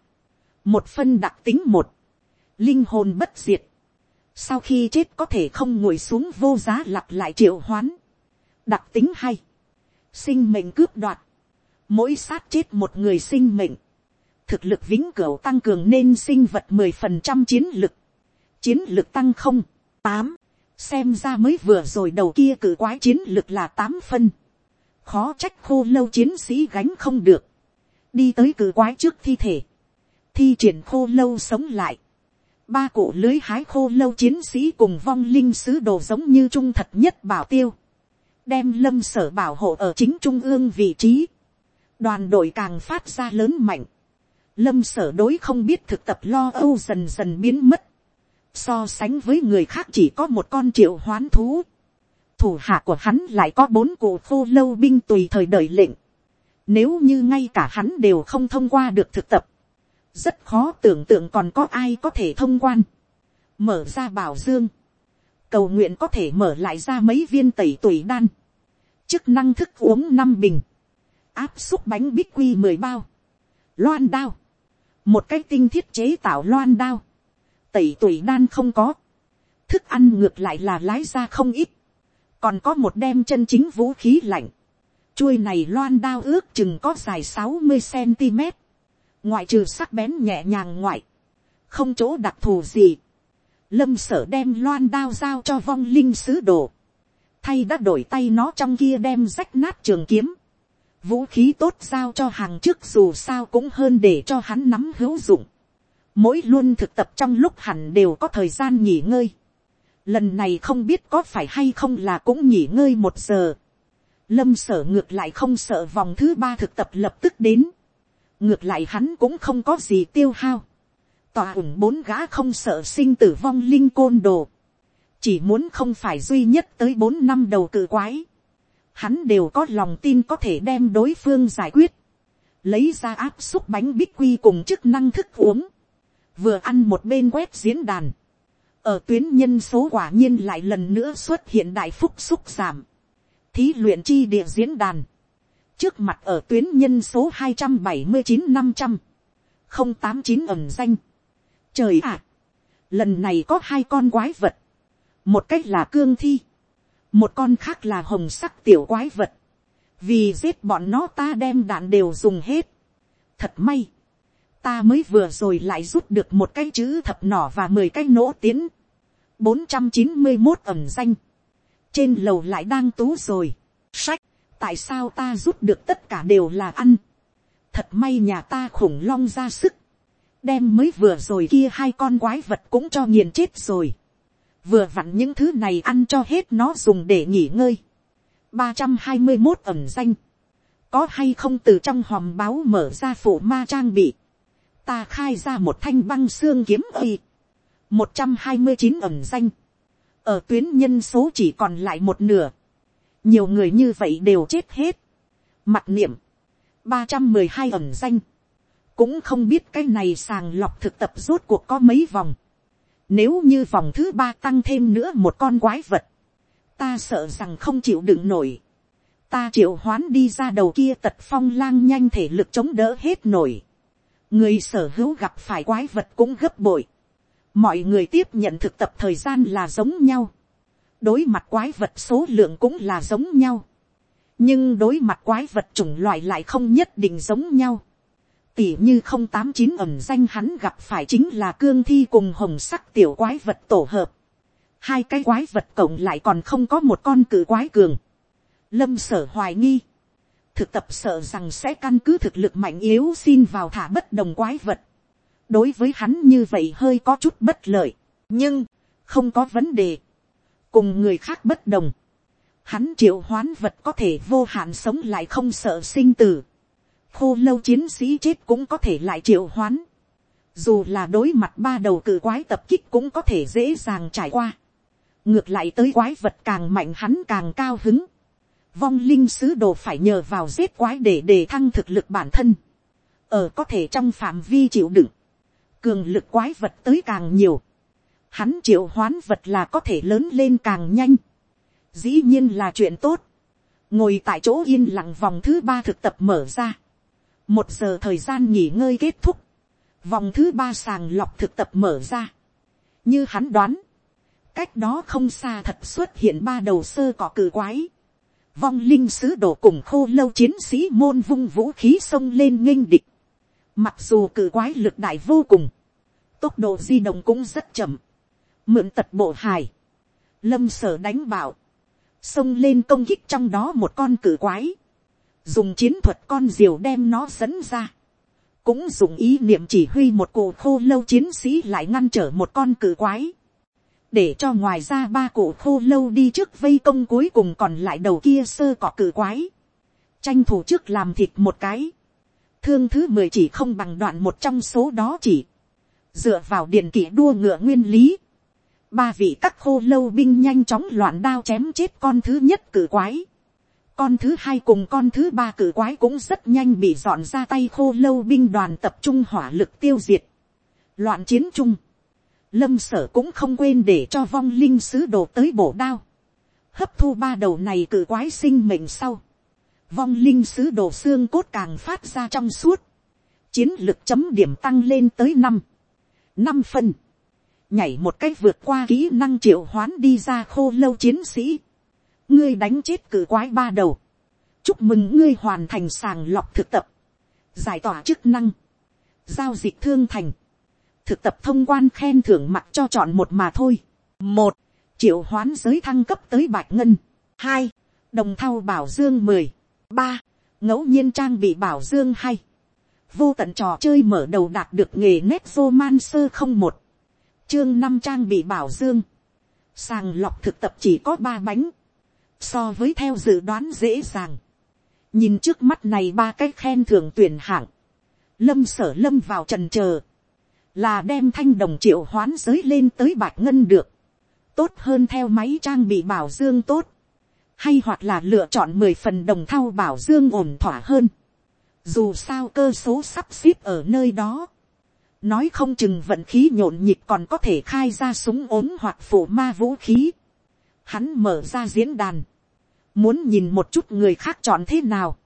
một phân đặc tính một. linh hồn bất diệt. sau khi chết có thể không ngồi xuống vô giá lặp lại triệu hoán. Đặc tính hay, sinh mệnh cướp đoạt, mỗi sát chết một người sinh mệnh, thực lực vĩnh cửu tăng cường nên sinh vật mười phần trăm chiến lực, chiến lực tăng không, tám, xem ra mới vừa rồi đầu kia cử quái chiến lực là tám phân, khó trách khô lâu chiến sĩ gánh không được, đi tới cử quái trước thi thể, thi triển khô lâu sống lại, ba cụ lưới hái khô lâu chiến sĩ cùng vong linh sứ đồ giống như trung thật nhất bảo tiêu, đem lâm sở bảo hộ ở chính trung ương vị trí, đoàn đội càng phát ra lớn mạnh, lâm sở đối không biết thực tập lo âu dần dần biến mất, so sánh với người khác chỉ có một con triệu hoán thú, thủ hạ của hắn lại có bốn cụ khô lâu binh tùy thời đợi lệnh, nếu như ngay cả hắn đều không thông qua được thực tập, rất khó tưởng tượng còn có ai có thể thông quan, mở ra bảo dương, cầu nguyện có thể mở lại ra mấy viên tẩy tuổi đan, chức năng thức uống năm bình, áp xúc bánh bích quy mười bao, loan đao, một cái tinh thiết chế tạo loan đao, tẩy tuổi đan không có, thức ăn ngược lại là lái ra không ít, còn có một đem chân chính vũ khí lạnh, chuôi này loan đao ước chừng có dài sáu mươi cm, ngoại trừ sắc bén nhẹ nhàng ngoại, không chỗ đặc thù gì, lâm sở đem loan đao giao cho vong linh sứ đồ, thay đã đổi tay nó trong kia đem rách nát trường kiếm, vũ khí tốt giao cho hàng trước dù sao cũng hơn để cho hắn nắm hữu dụng, mỗi luôn thực tập trong lúc hẳn đều có thời gian nghỉ ngơi, lần này không biết có phải hay không là cũng nghỉ ngơi một giờ, lâm sở ngược lại không sợ vòng thứ ba thực tập lập tức đến, ngược lại hắn cũng không có gì tiêu hao, tòa ủng bốn gã không sợ sinh tử vong linh côn đồ, chỉ muốn không phải duy nhất tới bốn năm đầu cự quái, hắn đều có lòng tin có thể đem đối phương giải quyết, lấy ra áp xúc bánh bích quy cùng chức năng thức uống, vừa ăn một bên quét diễn đàn, ở tuyến nhân số quả nhiên lại lần nữa xuất hiện đại phúc xúc giảm, thí luyện chi địa diễn đàn, trước mặt ở tuyến nhân số hai trăm bảy mươi chín năm trăm, không tám chín ẩm danh, Trời ạ! lần này có hai con quái vật. Một cách là cương thi. Một con khác là hồng sắc tiểu quái vật. Vì giết bọn nó ta đem đạn đều dùng hết. Thật may. Ta mới vừa rồi lại rút được một cái chữ thập nỏ và mười cái nỗ tiến. bốn trăm chín mươi một ẩm danh. Trên lầu lại đang tú rồi. Sách. Tại sao ta rút được tất cả đều là ăn. Thật may nhà ta khủng long ra sức đem mới vừa rồi kia hai con quái vật cũng cho nghiền chết rồi. vừa vặn những thứ này ăn cho hết nó dùng để nghỉ ngơi. ba trăm hai mươi một ẩm danh. có hay không từ trong hòm báo mở ra phủ ma trang bị. ta khai ra một thanh băng xương kiếm uy. một trăm hai mươi chín ẩm danh. ở tuyến nhân số chỉ còn lại một nửa nhiều người như vậy đều chết hết. mặt niệm. ba trăm mười hai ẩm danh cũng không biết cái này sàng lọc thực tập rốt cuộc có mấy vòng. Nếu như vòng thứ ba tăng thêm nữa một con quái vật, ta sợ rằng không chịu đựng nổi. Ta triệu hoán đi ra đầu kia tật phong lang nhanh thể lực chống đỡ hết nổi. Người sở hữu gặp phải quái vật cũng gấp bội. Mọi người tiếp nhận thực tập thời gian là giống nhau. Đối mặt quái vật số lượng cũng là giống nhau. Nhưng đối mặt quái vật chủng loại lại không nhất định giống nhau tỉ như không tám chín ẩm danh hắn gặp phải chính là cương thi cùng hồng sắc tiểu quái vật tổ hợp. Hai cái quái vật cộng lại còn không có một con cự quái cường. Lâm sở hoài nghi. Thực tập sợ rằng sẽ căn cứ thực lực mạnh yếu xin vào thả bất đồng quái vật. Đối với hắn như vậy hơi có chút bất lợi. Nhưng, không có vấn đề. Cùng người khác bất đồng. Hắn triệu hoán vật có thể vô hạn sống lại không sợ sinh tử khô lâu chiến sĩ chết cũng có thể lại triệu hoán. dù là đối mặt ba đầu cự quái tập kích cũng có thể dễ dàng trải qua. ngược lại tới quái vật càng mạnh hắn càng cao hứng. vong linh sứ đồ phải nhờ vào giết quái để đề thăng thực lực bản thân. ở có thể trong phạm vi chịu đựng, cường lực quái vật tới càng nhiều hắn triệu hoán vật là có thể lớn lên càng nhanh. dĩ nhiên là chuyện tốt. ngồi tại chỗ yên lặng vòng thứ ba thực tập mở ra. một giờ thời gian nghỉ ngơi kết thúc Vòng thứ ba sàng lọc thực tập mở ra. Như hắn đoán. Cách đó không xa thật xuất hiện ba đầu sơ cỏ cử quái. Vong linh sứ đổ cùng khô lâu chiến sĩ môn vung vũ khí xông lên nghênh địch. Mặc dù cử quái lực đại vô cùng. Tốc độ di động cũng rất chậm. Mượn tật bộ hài. Lâm sở đánh bảo. Xông lên công kích trong đó một con cử quái. Dùng chiến thuật con diều đem nó dẫn ra cũng dùng ý niệm chỉ huy một cụ khô lâu chiến sĩ lại ngăn trở một con cự quái, để cho ngoài ra ba cụ khô lâu đi trước vây công cuối cùng còn lại đầu kia sơ cọ cự quái, tranh thủ trước làm thịt một cái, thương thứ mười chỉ không bằng đoạn một trong số đó chỉ, dựa vào điện kỷ đua ngựa nguyên lý, ba vị các khô lâu binh nhanh chóng loạn đao chém chết con thứ nhất cử quái, con thứ hai cùng con thứ ba cử quái cũng rất nhanh bị dọn ra tay khô lâu binh đoàn tập trung hỏa lực tiêu diệt. Loạn chiến chung. Lâm sở cũng không quên để cho vong linh sứ đồ tới bổ đao. Hấp thu ba đầu này cử quái sinh mệnh sau. Vong linh sứ đồ xương cốt càng phát ra trong suốt. Chiến lực chấm điểm tăng lên tới năm năm phân. Nhảy một cách vượt qua kỹ năng triệu hoán đi ra khô lâu chiến sĩ ngươi đánh chết cử quái ba đầu, chúc mừng ngươi hoàn thành sàng lọc thực tập, giải tỏa chức năng, giao dịch thương thành, thực tập thông quan khen thưởng mặt cho chọn một mà thôi. một, triệu hoán giới thăng cấp tới bạch ngân. hai, đồng thau bảo dương mười. ba, ngẫu nhiên trang bị bảo dương hay. vô tận trò chơi mở đầu đạt được nghề nét man sơ không một chương năm trang bị bảo dương. sàng lọc thực tập chỉ có ba bánh. So với theo dự đoán dễ dàng, nhìn trước mắt này ba cái khen thưởng tuyển hạng, lâm sở lâm vào trần chờ, là đem thanh đồng triệu hoán giới lên tới bạch ngân được, tốt hơn theo máy trang bị bảo dương tốt, hay hoặc là lựa chọn mười phần đồng thau bảo dương ổn thỏa hơn, dù sao cơ số sắp xếp ở nơi đó, nói không chừng vận khí nhộn nhịp còn có thể khai ra súng ốm hoặc phủ ma vũ khí. Hắn mở ra diễn đàn, Muốn nhìn một chút người khác chọn thế nào.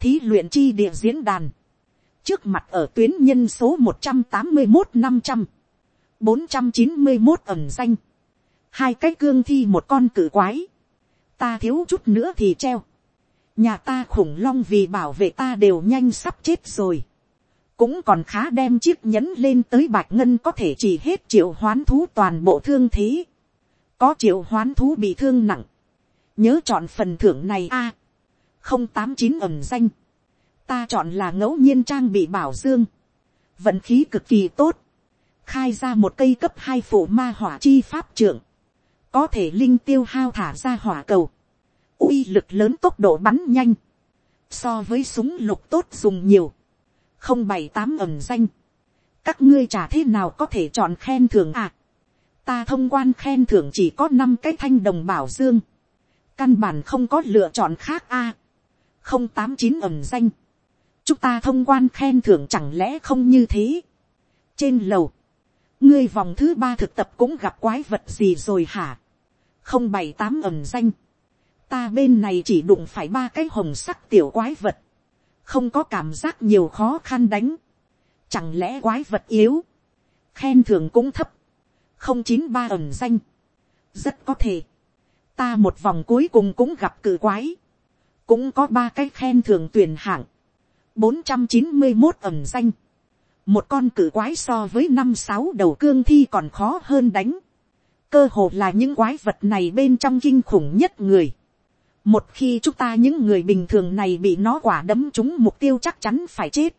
Thí luyện chi địa diễn đàn. Trước mặt ở tuyến nhân số một trăm tám mươi một năm trăm bốn trăm chín mươi một ẩn danh. Hai cái cương thi một con cử quái. Ta thiếu chút nữa thì treo. Nhà ta khủng long vì bảo vệ ta đều nhanh sắp chết rồi. Cũng còn khá đem chiếc nhẫn lên tới bạch ngân có thể chỉ hết triệu hoán thú toàn bộ thương thế. Có triệu hoán thú bị thương nặng. Nhớ chọn phần thưởng này a. Không tám chín ẩm danh. Ta chọn là ngẫu nhiên trang bị bảo dương. Vận khí cực kỳ tốt. Khai ra một cây cấp hai phủ ma hỏa chi pháp trưởng có thể linh tiêu hao thả ra hỏa cầu. Uy lực lớn tốc độ bắn nhanh. So với súng lục tốt dùng nhiều không bảy tám ẩm danh các ngươi chả thế nào có thể chọn khen thưởng à ta thông quan khen thưởng chỉ có năm cái thanh đồng bảo dương căn bản không có lựa chọn khác a. không tám chín ẩm danh. chúng ta thông quan khen thưởng chẳng lẽ không như thế. trên lầu, ngươi vòng thứ ba thực tập cũng gặp quái vật gì rồi hả. không bảy tám ẩm danh. ta bên này chỉ đụng phải ba cái hồng sắc tiểu quái vật không có cảm giác nhiều khó khăn đánh. chẳng lẽ quái vật yếu. khen thưởng cũng thấp. không chín ba ẩm danh. rất có thể ta một vòng cuối cùng cũng gặp cự quái, cũng có ba cái khen thưởng tuyển hạng, bốn trăm chín mươi một ẩm danh, một con cự quái so với năm sáu đầu cương thi còn khó hơn đánh, cơ hồ là những quái vật này bên trong kinh khủng nhất người một khi chúng ta những người bình thường này bị nó quả đấm chúng mục tiêu chắc chắn phải chết.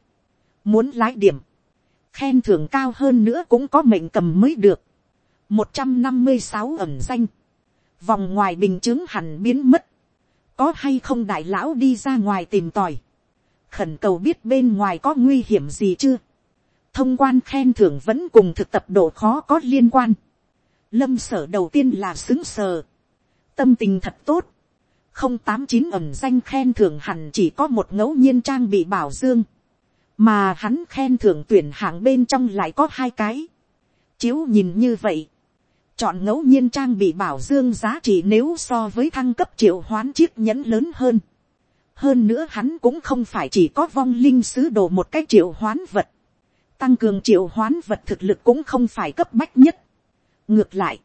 muốn lái điểm, khen thưởng cao hơn nữa cũng có mệnh cầm mới được. một trăm năm mươi sáu ẩm danh, vòng ngoài bình chứng hẳn biến mất, có hay không đại lão đi ra ngoài tìm tòi, khẩn cầu biết bên ngoài có nguy hiểm gì chưa, thông quan khen thưởng vẫn cùng thực tập độ khó có liên quan. lâm sở đầu tiên là xứng sờ, tâm tình thật tốt, không tám chín ẩm danh khen thưởng hẳn chỉ có một ngẫu nhiên trang bị bảo dương, mà hắn khen thưởng tuyển hạng bên trong lại có hai cái. chiếu nhìn như vậy, chọn ngẫu nhiên trang bị bảo dương giá trị nếu so với thăng cấp triệu hoán chiếc nhẫn lớn hơn. hơn nữa hắn cũng không phải chỉ có vong linh sứ đồ một cái triệu hoán vật. tăng cường triệu hoán vật thực lực cũng không phải cấp bách nhất. ngược lại,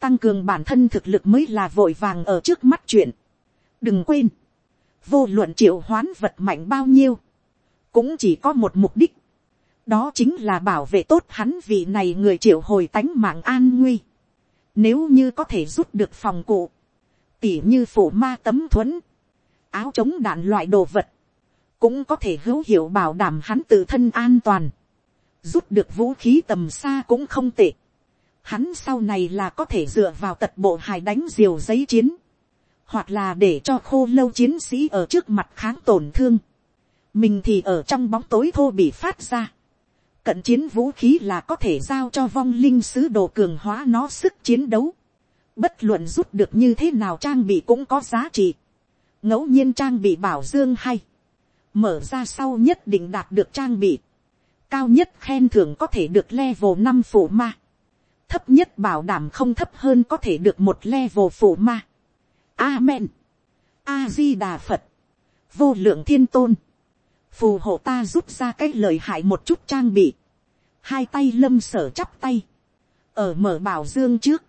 tăng cường bản thân thực lực mới là vội vàng ở trước mắt chuyện đừng quên, vô luận triệu hoán vật mạnh bao nhiêu, cũng chỉ có một mục đích, đó chính là bảo vệ tốt hắn vị này người triệu hồi tánh mạng an nguy. Nếu như có thể rút được phòng cụ, tỉ như phủ ma tấm thuẫn, áo chống đạn loại đồ vật, cũng có thể hữu hiệu bảo đảm hắn tự thân an toàn. Rút được vũ khí tầm xa cũng không tệ. Hắn sau này là có thể dựa vào tật bộ hài đánh diều giấy chiến. Hoặc là để cho khô lâu chiến sĩ ở trước mặt kháng tổn thương. Mình thì ở trong bóng tối thô bị phát ra cận chiến vũ khí là có thể giao cho vong linh sứ đồ cường hóa nó sức chiến đấu. Bất luận rút được như thế nào trang bị cũng có giá trị. ngẫu nhiên trang bị bảo dương hay. Mở ra sau nhất định đạt được trang bị. Cao nhất khen thưởng có thể được level năm phủ ma. Thấp nhất bảo đảm không thấp hơn có thể được một level phủ ma. Amen. A-di-đà Phật. Vô lượng thiên tôn. Phù hộ ta rút ra cái lời hại một chút trang bị, hai tay lâm sở chắp tay, ở mở bảo dương trước,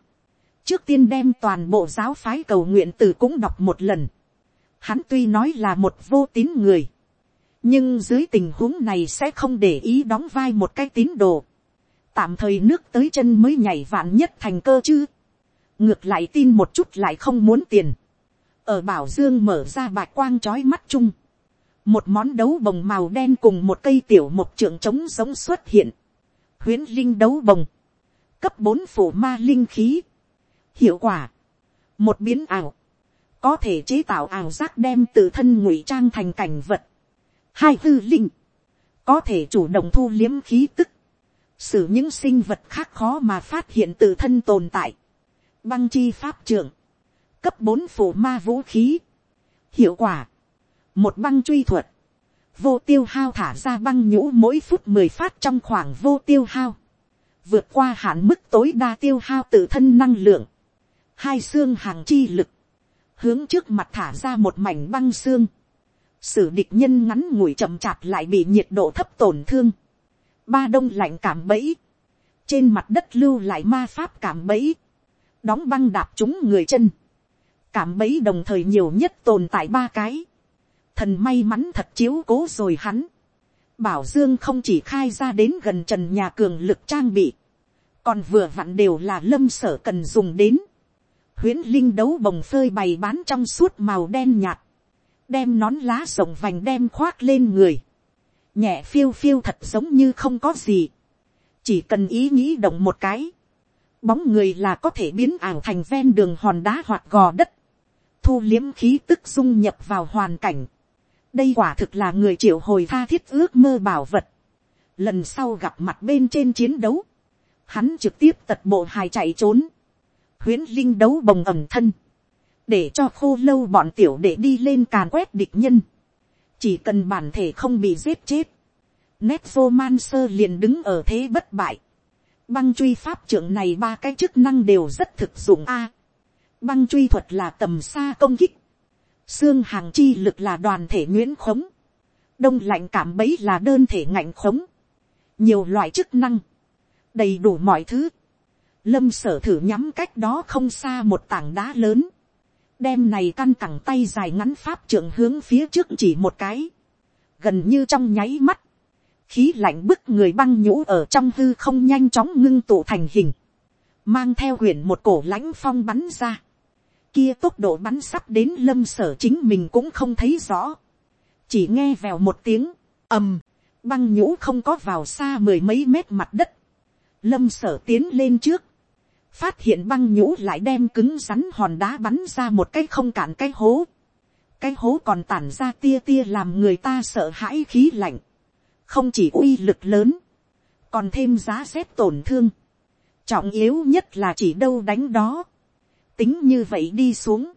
trước tiên đem toàn bộ giáo phái cầu nguyện từ cũng đọc một lần, hắn tuy nói là một vô tín người, nhưng dưới tình huống này sẽ không để ý đóng vai một cái tín đồ, tạm thời nước tới chân mới nhảy vạn nhất thành cơ chứ, ngược lại tin một chút lại không muốn tiền, ở bảo dương mở ra bạch quang trói mắt chung, một món đấu bồng màu đen cùng một cây tiểu một trưởng trống giống xuất hiện, huyến linh đấu bồng, cấp bốn phủ ma linh khí, hiệu quả, một biến ảo, có thể chế tạo ảo giác đem tự thân ngụy trang thành cảnh vật, hai tư linh, có thể chủ động thu liếm khí tức, xử những sinh vật khác khó mà phát hiện tự thân tồn tại, băng chi pháp trưởng, cấp bốn phủ ma vũ khí, hiệu quả, một băng truy thuật, vô tiêu hao thả ra băng nhũ mỗi phút mười phát trong khoảng vô tiêu hao, vượt qua hạn mức tối đa tiêu hao tự thân năng lượng, hai xương hàng chi lực, hướng trước mặt thả ra một mảnh băng xương, sử địch nhân ngắn ngủi chậm chạp lại bị nhiệt độ thấp tổn thương, ba đông lạnh cảm bẫy, trên mặt đất lưu lại ma pháp cảm bẫy, đóng băng đạp chúng người chân, cảm bấy đồng thời nhiều nhất tồn tại ba cái, thần may mắn thật chiếu cố rồi hắn. Bảo Dương không chỉ khai ra đến gần trần nhà cường lực trang bị. Còn vừa vặn đều là lâm sở cần dùng đến. Huyễn Linh đấu bồng phơi bày bán trong suốt màu đen nhạt. Đem nón lá rộng vành đem khoác lên người. Nhẹ phiêu phiêu thật giống như không có gì. Chỉ cần ý nghĩ động một cái. Bóng người là có thể biến ảo thành ven đường hòn đá hoặc gò đất. Thu liếm khí tức dung nhập vào hoàn cảnh. Đây quả thực là người triệu hồi tha thiết ước mơ bảo vật. lần sau gặp mặt bên trên chiến đấu, hắn trực tiếp tật bộ hài chạy trốn, Huyễn linh đấu bồng ẩm thân, để cho khô lâu bọn tiểu để đi lên càn quét địch nhân, chỉ cần bản thể không bị giết chết, nét vô man sơ liền đứng ở thế bất bại, băng truy pháp trưởng này ba cái chức năng đều rất thực dụng a, băng truy thuật là tầm xa công kích, xương hàng chi lực là đoàn thể nguyễn khống, đông lạnh cảm bấy là đơn thể ngạnh khống, nhiều loại chức năng, đầy đủ mọi thứ. Lâm sở thử nhắm cách đó không xa một tảng đá lớn, đem này căn cẳng tay dài ngắn pháp trưởng hướng phía trước chỉ một cái, gần như trong nháy mắt, khí lạnh bức người băng nhũ ở trong hư không nhanh chóng ngưng tụ thành hình, mang theo huyền một cổ lãnh phong bắn ra, kia tốc độ bắn sắp đến lâm sở chính mình cũng không thấy rõ. Chỉ nghe vèo một tiếng, ầm, băng nhũ không có vào xa mười mấy mét mặt đất. Lâm sở tiến lên trước. Phát hiện băng nhũ lại đem cứng rắn hòn đá bắn ra một cái không cản cái hố. Cái hố còn tản ra tia tia làm người ta sợ hãi khí lạnh. Không chỉ uy lực lớn. còn thêm giá xét tổn thương, trọng yếu nhất là chỉ đâu đánh đó, tính như vậy đi xuống,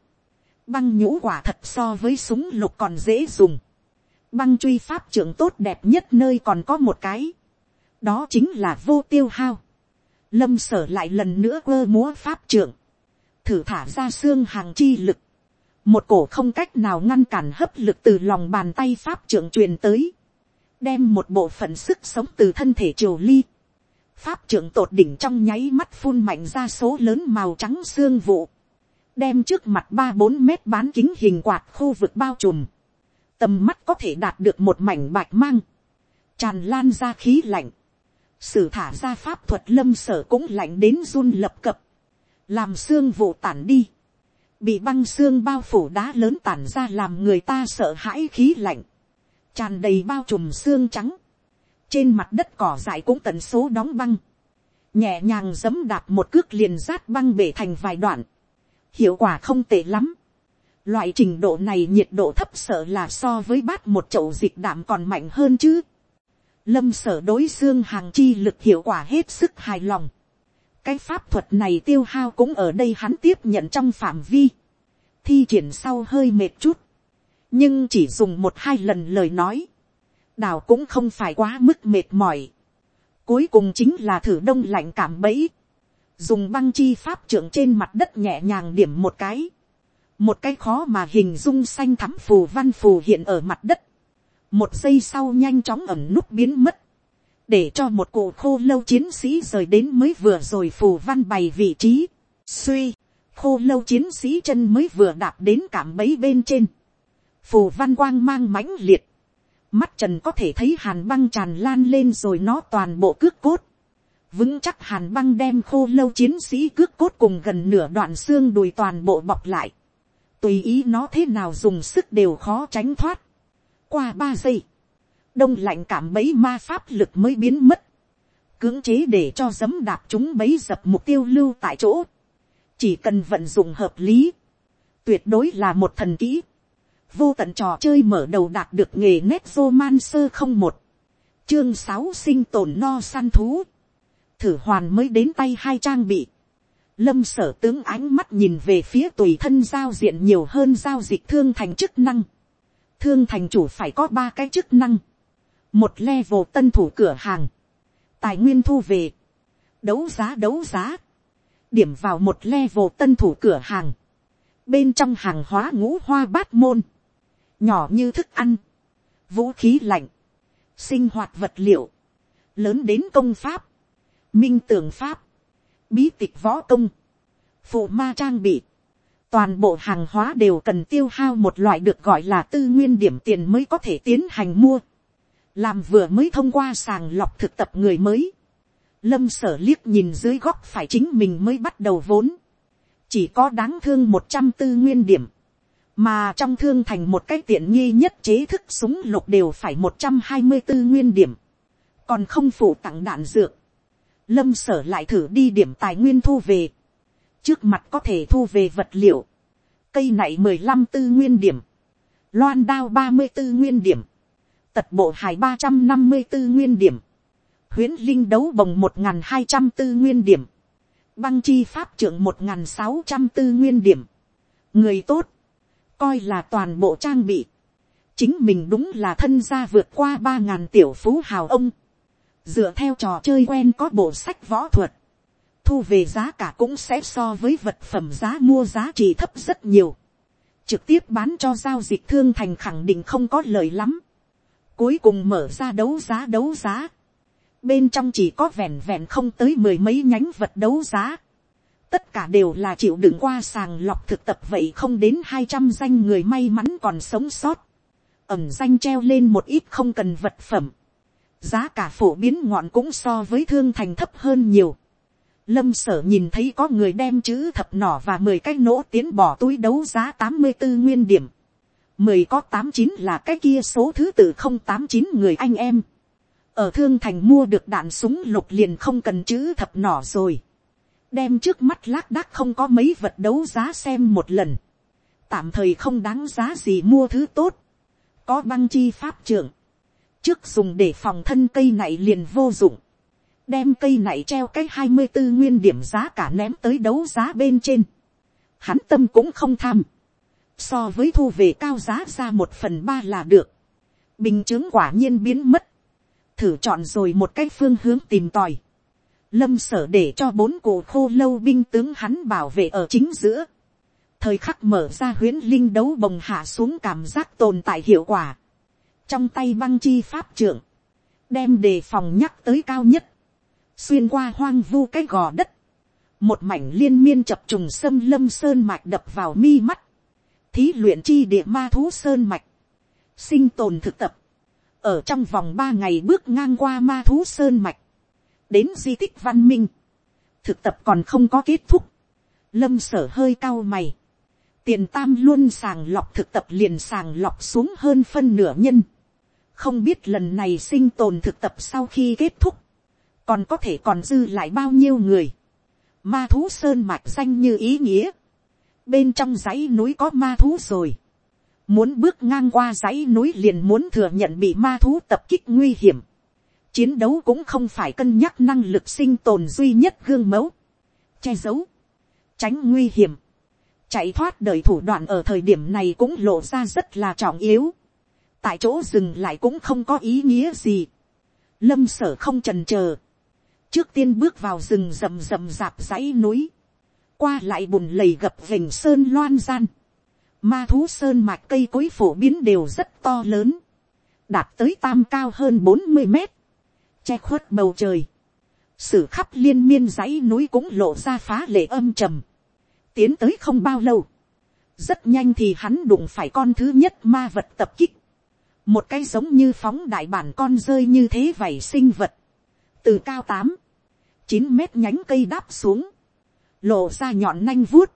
băng nhũ quả thật so với súng lục còn dễ dùng, băng truy pháp trưởng tốt đẹp nhất nơi còn có một cái, đó chính là vô tiêu hao, lâm sở lại lần nữa quơ múa pháp trưởng, thử thả ra xương hàng chi lực, một cổ không cách nào ngăn cản hấp lực từ lòng bàn tay pháp trưởng truyền tới, đem một bộ phận sức sống từ thân thể triều ly, pháp trưởng tột đỉnh trong nháy mắt phun mạnh ra số lớn màu trắng xương vụ, đem trước mặt ba bốn mét bán kính hình quạt khu vực bao trùm, tầm mắt có thể đạt được một mảnh bạch mang, tràn lan ra khí lạnh, sử thả ra pháp thuật lâm sở cũng lạnh đến run lập cập, làm xương vụ tản đi, bị băng xương bao phủ đá lớn tản ra làm người ta sợ hãi khí lạnh, tràn đầy bao trùm xương trắng, trên mặt đất cỏ dại cũng tần số đóng băng, nhẹ nhàng giấm đạp một cước liền rát băng bể thành vài đoạn, hiệu quả không tệ lắm, loại trình độ này nhiệt độ thấp sợ là so với bát một chậu dịch đảm còn mạnh hơn chứ, lâm sở đối xương hàng chi lực hiệu quả hết sức hài lòng, cái pháp thuật này tiêu hao cũng ở đây hắn tiếp nhận trong phạm vi, thi triển sau hơi mệt chút, nhưng chỉ dùng một hai lần lời nói, đào cũng không phải quá mức mệt mỏi, cuối cùng chính là thử đông lạnh cảm bẫy, dùng băng chi pháp trưởng trên mặt đất nhẹ nhàng điểm một cái, một cái khó mà hình dung xanh thắm phù văn phù hiện ở mặt đất, một giây sau nhanh chóng ẩm nút biến mất, để cho một cụ khô lâu chiến sĩ rời đến mới vừa rồi phù văn bày vị trí, suy, khô lâu chiến sĩ chân mới vừa đạp đến cảm bấy bên trên, phù văn quang mang mãnh liệt, mắt trần có thể thấy hàn băng tràn lan lên rồi nó toàn bộ cước cốt, vững chắc hàn băng đem khô lâu chiến sĩ cước cốt cùng gần nửa đoạn xương đùi toàn bộ bọc lại, tùy ý nó thế nào dùng sức đều khó tránh thoát, qua ba giây, đông lạnh cảm bấy ma pháp lực mới biến mất, cưỡng chế để cho giấm đạp chúng bấy dập mục tiêu lưu tại chỗ, chỉ cần vận dụng hợp lý, tuyệt đối là một thần kỹ, vô tận trò chơi mở đầu đạt được nghề nét roman sơ không một, chương sáu sinh tồn no săn thú, thử hoàn mới đến tay hai trang bị, lâm sở tướng ánh mắt nhìn về phía tùy thân giao diện nhiều hơn giao dịch thương thành chức năng, thương thành chủ phải có ba cái chức năng, một level tân thủ cửa hàng, tài nguyên thu về, đấu giá đấu giá, điểm vào một level tân thủ cửa hàng, bên trong hàng hóa ngũ hoa bát môn, nhỏ như thức ăn, vũ khí lạnh, sinh hoạt vật liệu, lớn đến công pháp, minh tường pháp, bí tịch võ công, phụ ma trang bị, toàn bộ hàng hóa đều cần tiêu hao một loại được gọi là tư nguyên điểm tiền mới có thể tiến hành mua. Làm vừa mới thông qua sàng lọc thực tập người mới, lâm sở liếc nhìn dưới góc phải chính mình mới bắt đầu vốn, chỉ có đáng thương một trăm tư nguyên điểm, mà trong thương thành một cái tiện nghi nhất chế thức súng lục đều phải một trăm hai mươi tư nguyên điểm, còn không phụ tặng đạn dược, lâm sở lại thử đi điểm tài nguyên thu về, trước mặt có thể thu về vật liệu, cây này mười lăm tư nguyên điểm, loan đao ba mươi tư nguyên điểm, tật bộ hài ba trăm năm mươi tư nguyên điểm, huyễn linh đấu bồng một n g h n hai trăm tư nguyên điểm, băng chi pháp trưởng một n g h n sáu trăm tư nguyên điểm, người tốt, coi là toàn bộ trang bị, chính mình đúng là thân gia vượt qua ba ngàn tiểu phú hào ông, dựa theo trò chơi quen có bộ sách võ thuật, thu về giá cả cũng sẽ so với vật phẩm giá mua giá trị thấp rất nhiều, trực tiếp bán cho giao dịch thương thành khẳng định không có lời lắm, Cuối cùng mở ra đấu giá đấu giá. Bên trong chỉ có vẹn vẹn không tới mười mấy nhánh vật đấu giá. Tất cả đều là chịu đựng qua sàng lọc thực tập vậy không đến hai trăm danh người may mắn còn sống sót. Ẩm danh treo lên một ít không cần vật phẩm. Giá cả phổ biến ngọn cũng so với thương thành thấp hơn nhiều. Lâm sở nhìn thấy có người đem chữ thập nỏ và mười cái nỗ tiến bỏ túi đấu giá tám mươi 84 nguyên điểm mười có tám chín là cái kia số thứ tự không tám chín người anh em. ở thương thành mua được đạn súng lục liền không cần chữ thập nỏ rồi đem trước mắt lác đác không có mấy vật đấu giá xem một lần. tạm thời không đáng giá gì mua thứ tốt. có băng chi pháp trưởng. trước dùng để phòng thân cây này liền vô dụng. đem cây này treo cái hai mươi bốn nguyên điểm giá cả ném tới đấu giá bên trên. Hắn tâm cũng không tham. So với thu về cao giá ra một phần ba là được. Bình chứng quả nhiên biến mất. Thử chọn rồi một cái phương hướng tìm tòi. Lâm sở để cho bốn cổ khô lâu binh tướng hắn bảo vệ ở chính giữa. Thời khắc mở ra huyến linh đấu bồng hạ xuống cảm giác tồn tại hiệu quả. Trong tay băng chi pháp trưởng. Đem đề phòng nhắc tới cao nhất xuyên qua hoang vu cái gò đất, một mảnh liên miên chập trùng sâm lâm sơn mạch đập vào mi mắt, thí luyện chi địa ma thú sơn mạch, sinh tồn thực tập, ở trong vòng ba ngày bước ngang qua ma thú sơn mạch, đến di tích văn minh, thực tập còn không có kết thúc, lâm sở hơi cao mày, tiền tam luôn sàng lọc thực tập liền sàng lọc xuống hơn phân nửa nhân, không biết lần này sinh tồn thực tập sau khi kết thúc, còn có thể còn dư lại bao nhiêu người. Ma thú sơn mạch xanh như ý nghĩa. Bên trong dãy núi có ma thú rồi. Muốn bước ngang qua dãy núi liền muốn thừa nhận bị ma thú tập kích nguy hiểm. Chiến đấu cũng không phải cân nhắc năng lực sinh tồn duy nhất gương mẫu. Che giấu. Tránh nguy hiểm. Chạy thoát đời thủ đoạn ở thời điểm này cũng lộ ra rất là trọng yếu. Tại chỗ dừng lại cũng không có ý nghĩa gì. Lâm sở không trần chờ trước tiên bước vào rừng rầm rầm rạp dãy núi, qua lại bùn lầy gập vành sơn loan gian, ma thú sơn mạch cây cối phổ biến đều rất to lớn, đạt tới tam cao hơn bốn mươi mét, che khuất bầu trời, sử khắp liên miên dãy núi cũng lộ ra phá lệ âm trầm, tiến tới không bao lâu, rất nhanh thì hắn đụng phải con thứ nhất ma vật tập kích, một cái giống như phóng đại bản con rơi như thế vảy sinh vật, từ cao tám, chín mét nhánh cây đáp xuống, lộ ra nhọn nanh vuốt,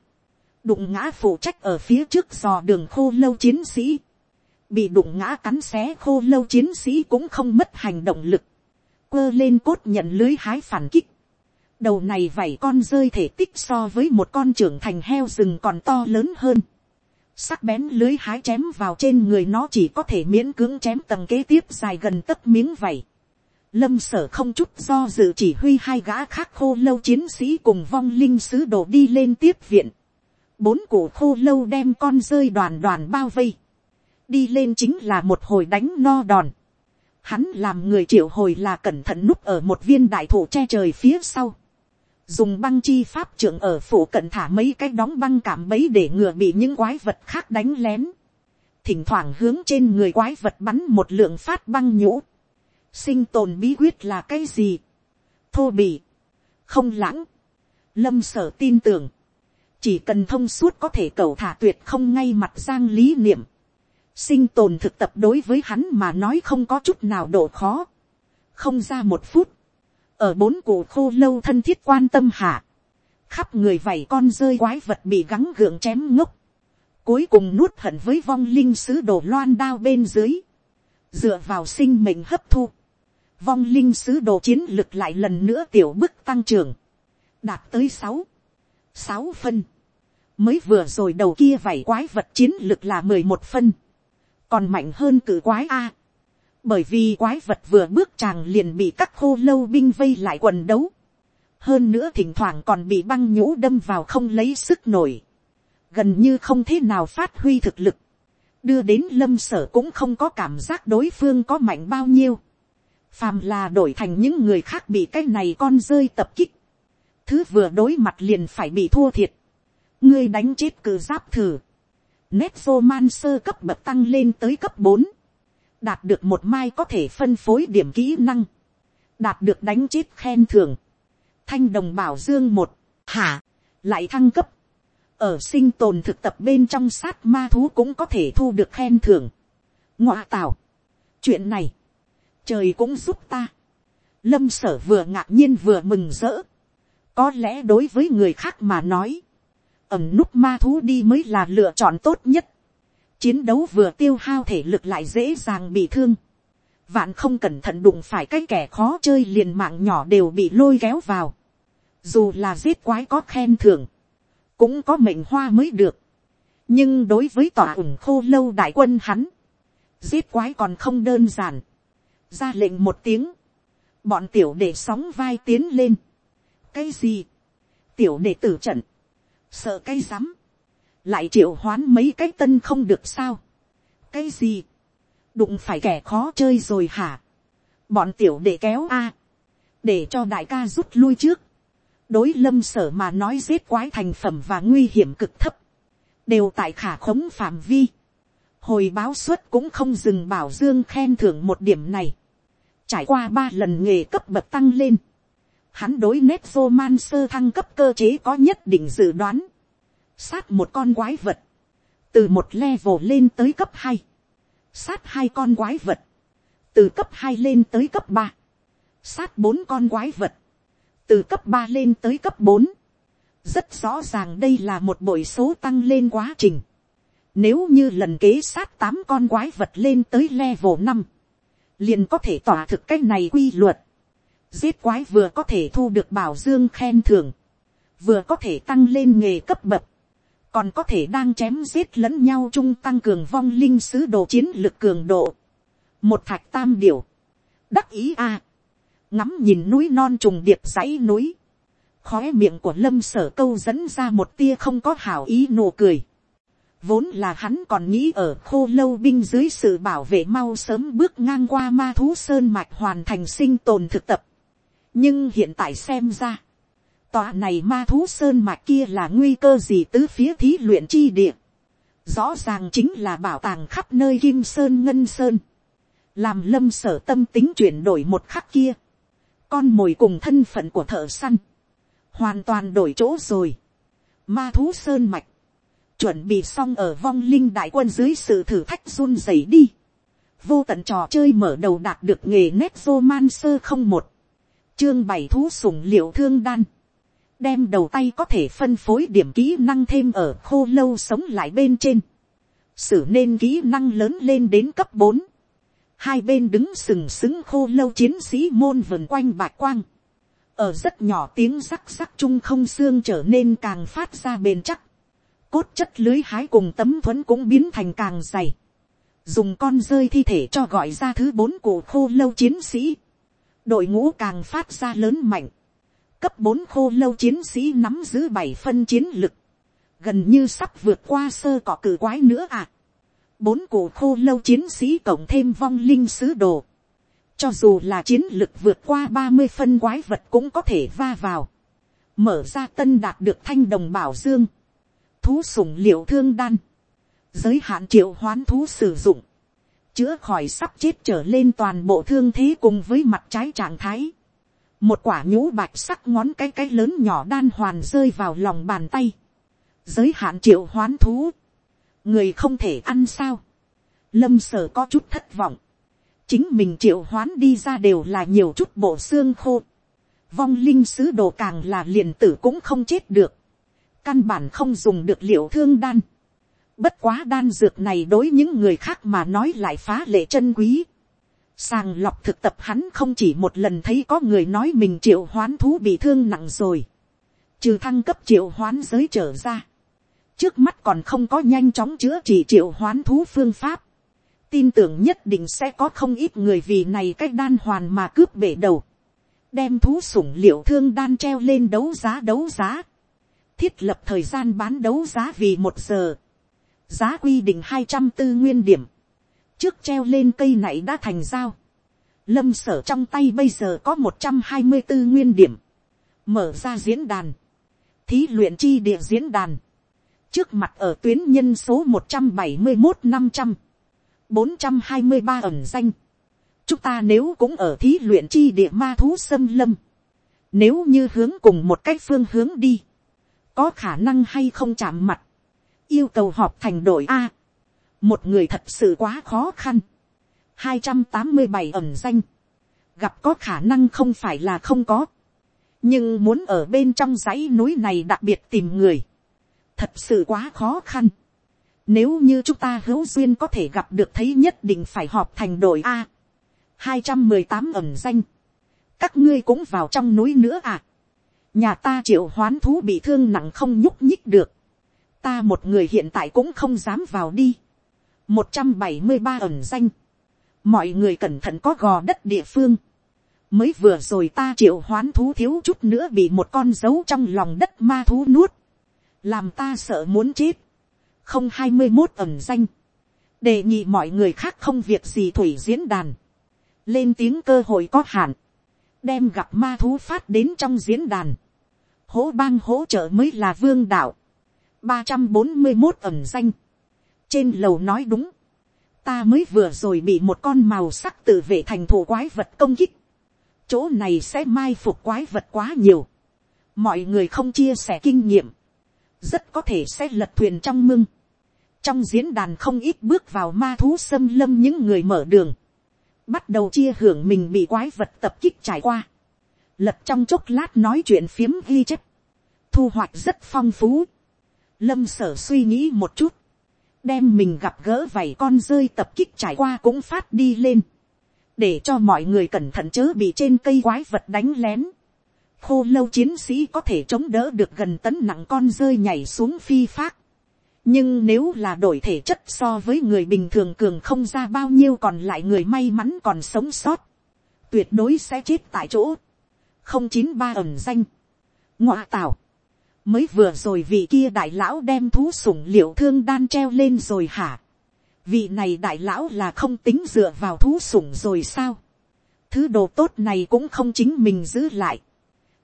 đụng ngã phụ trách ở phía trước dò đường khô lâu chiến sĩ, bị đụng ngã cắn xé khô lâu chiến sĩ cũng không mất hành động lực, quơ lên cốt nhận lưới hái phản kích, đầu này vảy con rơi thể tích so với một con trưởng thành heo rừng còn to lớn hơn, sắc bén lưới hái chém vào trên người nó chỉ có thể miễn cưỡng chém tầng kế tiếp dài gần tấc miếng vảy, lâm sở không chút do dự chỉ huy hai gã khác khô lâu chiến sĩ cùng vong linh sứ đồ đi lên tiếp viện. bốn cụ khô lâu đem con rơi đoàn đoàn bao vây. đi lên chính là một hồi đánh no đòn hắn làm người triệu hồi là cẩn thận núp ở một viên đại thụ che trời phía sau. dùng băng chi pháp trưởng ở phủ cận thả mấy cái đóng băng cảm bấy để ngừa bị những quái vật khác đánh lén. thỉnh thoảng hướng trên người quái vật bắn một lượng phát băng nhũ. Sinh tồn bí quyết là cái gì, thô bỉ, không lãng, lâm sở tin tưởng, chỉ cần thông suốt có thể cầu thả tuyệt không ngay mặt giang lý niệm, sinh tồn thực tập đối với hắn mà nói không có chút nào độ khó, không ra một phút, ở bốn cụ khô lâu thân thiết quan tâm hạ, khắp người vảy con rơi quái vật bị gắng gượng chém ngốc, cuối cùng nuốt hận với vong linh sứ đồ loan đao bên dưới, dựa vào sinh mệnh hấp thu, vong linh sứ đồ chiến lực lại lần nữa tiểu bức tăng trưởng, đạt tới sáu, sáu phân, mới vừa rồi đầu kia vảy quái vật chiến lực là mười một phân, còn mạnh hơn cử quái a, bởi vì quái vật vừa bước chàng liền bị các khô lâu binh vây lại quần đấu, hơn nữa thỉnh thoảng còn bị băng nhũ đâm vào không lấy sức nổi, gần như không thế nào phát huy thực lực, đưa đến lâm sở cũng không có cảm giác đối phương có mạnh bao nhiêu, phàm là đổi thành những người khác bị cái này con rơi tập kích, thứ vừa đối mặt liền phải bị thua thiệt, ngươi đánh chết cử giáp thử, nét vô man sơ cấp bậc tăng lên tới cấp bốn, đạt được một mai có thể phân phối điểm kỹ năng, đạt được đánh chết khen thưởng, thanh đồng bảo dương một, hả, lại thăng cấp, ở sinh tồn thực tập bên trong sát ma thú cũng có thể thu được khen thưởng, ngoạ tạo, chuyện này, trời cũng giúp ta. lâm sở vừa ngạc nhiên vừa mừng rỡ. có lẽ đối với người khác mà nói, ẩm nút ma thú đi mới là lựa chọn tốt nhất. chiến đấu vừa tiêu hao thể lực lại dễ dàng bị thương. vạn không cẩn thận đụng phải cái kẻ khó chơi liền mạng nhỏ đều bị lôi kéo vào. dù là giết quái có khen thưởng, cũng có mệnh hoa mới được. nhưng đối với tòa ủng khô lâu đại quân hắn, giết quái còn không đơn giản ra lệnh một tiếng, bọn tiểu đệ sóng vai tiến lên, cái gì, tiểu đệ tử trận, sợ cái rắm, lại triệu hoán mấy cái tân không được sao, cái gì, đụng phải kẻ khó chơi rồi hả, bọn tiểu đệ kéo a, để cho đại ca rút lui trước, đối lâm sở mà nói giết quái thành phẩm và nguy hiểm cực thấp, đều tại khả khống phạm vi, hồi báo suất cũng không dừng bảo dương khen thưởng một điểm này, trải qua ba lần nghề cấp bậc tăng lên, hắn đối nét vô man sơ thăng cấp cơ chế có nhất định dự đoán, sát một con quái vật, từ một level lên tới cấp hai, sát hai con quái vật, từ cấp hai lên tới cấp ba, sát bốn con quái vật, từ cấp ba lên tới cấp bốn, rất rõ ràng đây là một bội số tăng lên quá trình. Nếu như lần kế sát tám con quái vật lên tới level năm, liền có thể tỏa thực cách này quy luật. Giết quái vừa có thể thu được bảo dương khen thưởng, vừa có thể tăng lên nghề cấp bậc, còn có thể đang chém giết lẫn nhau chung tăng cường vong linh sứ đồ chiến lực cường độ. Một thạch tam điểu, đắc ý a, ngắm nhìn núi non trùng điệp dãy núi, khóe miệng của lâm sở câu dẫn ra một tia không có hảo ý nụ cười. Vốn là hắn còn nghĩ ở khô lâu binh dưới sự bảo vệ mau sớm bước ngang qua ma thú sơn mạch hoàn thành sinh tồn thực tập. Nhưng hiện tại xem ra, tòa này ma thú sơn mạch kia là nguy cơ gì tứ phía thí luyện chi địa. Rõ ràng chính là bảo tàng khắp nơi kim sơn ngân sơn. Làm lâm sở tâm tính chuyển đổi một khắc kia. Con mồi cùng thân phận của thợ săn hoàn toàn đổi chỗ rồi. Ma thú sơn mạch, chuẩn bị xong ở vong linh đại quân dưới sự thử thách run rẩy đi. vô tận trò chơi mở đầu đạt được nghề nét vô man sơ không một, chương bảy thú sủng liệu thương đan, đem đầu tay có thể phân phối điểm kỹ năng thêm ở khô lâu sống lại bên trên, xử nên kỹ năng lớn lên đến cấp bốn, hai bên đứng sừng sững khô lâu chiến sĩ môn vần quanh bạc quang, ở rất nhỏ tiếng rắc rắc chung không xương trở nên càng phát ra bền chắc, cốt chất lưới hái cùng tấm thuẫn cũng biến thành càng dày, dùng con rơi thi thể cho gọi ra thứ bốn của khô lâu chiến sĩ, đội ngũ càng phát ra lớn mạnh, cấp bốn khô lâu chiến sĩ nắm giữ bảy phân chiến lực, gần như sắp vượt qua sơ cỏ cử quái nữa à. bốn cổ khô lâu chiến sĩ cộng thêm vong linh sứ đồ, cho dù là chiến lực vượt qua ba mươi phân quái vật cũng có thể va vào. Mở ra tân đạt được thanh đồng bảo dương. Thú sủng liệu thương đan. Giới hạn triệu hoán thú sử dụng. Chữa khỏi sắp chết trở lên toàn bộ thương thế cùng với mặt trái trạng thái. Một quả nhũ bạch sắc ngón cái cái lớn nhỏ đan hoàn rơi vào lòng bàn tay. Giới hạn triệu hoán thú. Người không thể ăn sao. Lâm sở có chút thất vọng chính mình triệu hoán đi ra đều là nhiều chút bộ xương khô. Vong linh sứ đồ càng là liền tử cũng không chết được. Căn bản không dùng được liệu thương đan. Bất quá đan dược này đối những người khác mà nói lại phá lệ chân quý. Sàng lọc thực tập hắn không chỉ một lần thấy có người nói mình triệu hoán thú bị thương nặng rồi. Trừ thăng cấp triệu hoán giới trở ra. Trước mắt còn không có nhanh chóng chữa trị triệu hoán thú phương pháp tin tưởng nhất định sẽ có không ít người vì này cách đan hoàn mà cướp bể đầu, đem thú sủng liệu thương đan treo lên đấu giá đấu giá, thiết lập thời gian bán đấu giá vì một giờ, giá quy định hai trăm tư nguyên điểm, trước treo lên cây này đã thành dao, lâm sở trong tay bây giờ có một trăm hai mươi tư nguyên điểm, mở ra diễn đàn, thí luyện chi địa diễn đàn, trước mặt ở tuyến nhân số một trăm bảy mươi một năm trăm bốn trăm hai mươi ba ẩn danh. Chúng ta nếu cũng ở thí luyện chi địa ma thú xâm lâm. Nếu như hướng cùng một cách phương hướng đi. Có khả năng hay không chạm mặt. Yêu cầu họp thành đội A. Một người thật sự quá khó khăn. hai trăm tám mươi bảy ẩn danh. Gặp có khả năng không phải là không có. Nhưng muốn ở bên trong dãy núi này đặc biệt tìm người. Thật sự quá khó khăn nếu như chúng ta hữu duyên có thể gặp được thấy nhất định phải họp thành đội A. hai trăm mười tám ẩm danh. Các ngươi cũng vào trong núi nữa à. Nhà ta triệu hoán thú bị thương nặng không nhúc nhích được. Ta một người hiện tại cũng không dám vào đi. một trăm bảy mươi ba ẩn danh. Mọi người cẩn thận có gò đất địa phương. mới vừa rồi ta triệu hoán thú thiếu chút nữa bị một con dấu trong lòng đất ma thú nuốt, làm ta sợ muốn chết, không hai mươi một ẩn danh, đề nghị mọi người khác không việc gì thủy diễn đàn, lên tiếng cơ hội có hạn, đem gặp ma thú phát đến trong diễn đàn, hỗ bang hỗ trợ mới là vương đạo, ba trăm bốn mươi một ẩm danh, trên lầu nói đúng, ta mới vừa rồi bị một con màu sắc tự vệ thành thủ quái vật công kích, chỗ này sẽ mai phục quái vật quá nhiều, mọi người không chia sẻ kinh nghiệm, rất có thể sẽ lật thuyền trong mưng, trong diễn đàn không ít bước vào ma thú xâm lâm những người mở đường, bắt đầu chia hưởng mình bị quái vật tập kích trải qua, lật trong chốc lát nói chuyện phiếm ghi chép, thu hoạch rất phong phú, lâm sở suy nghĩ một chút, đem mình gặp gỡ vảy con rơi tập kích trải qua cũng phát đi lên, để cho mọi người cẩn thận chớ bị trên cây quái vật đánh lén. khô lâu chiến sĩ có thể chống đỡ được gần tấn nặng con rơi nhảy xuống phi phát. nhưng nếu là đổi thể chất so với người bình thường cường không ra bao nhiêu còn lại người may mắn còn sống sót, tuyệt đối sẽ chết tại chỗ. không chín ba ẩm danh, ngoạ tảo, mới vừa rồi vị kia đại lão đem thú sủng liệu thương đan treo lên rồi hả vị này đại lão là không tính dựa vào thú sủng rồi sao. thứ đồ tốt này cũng không chính mình giữ lại.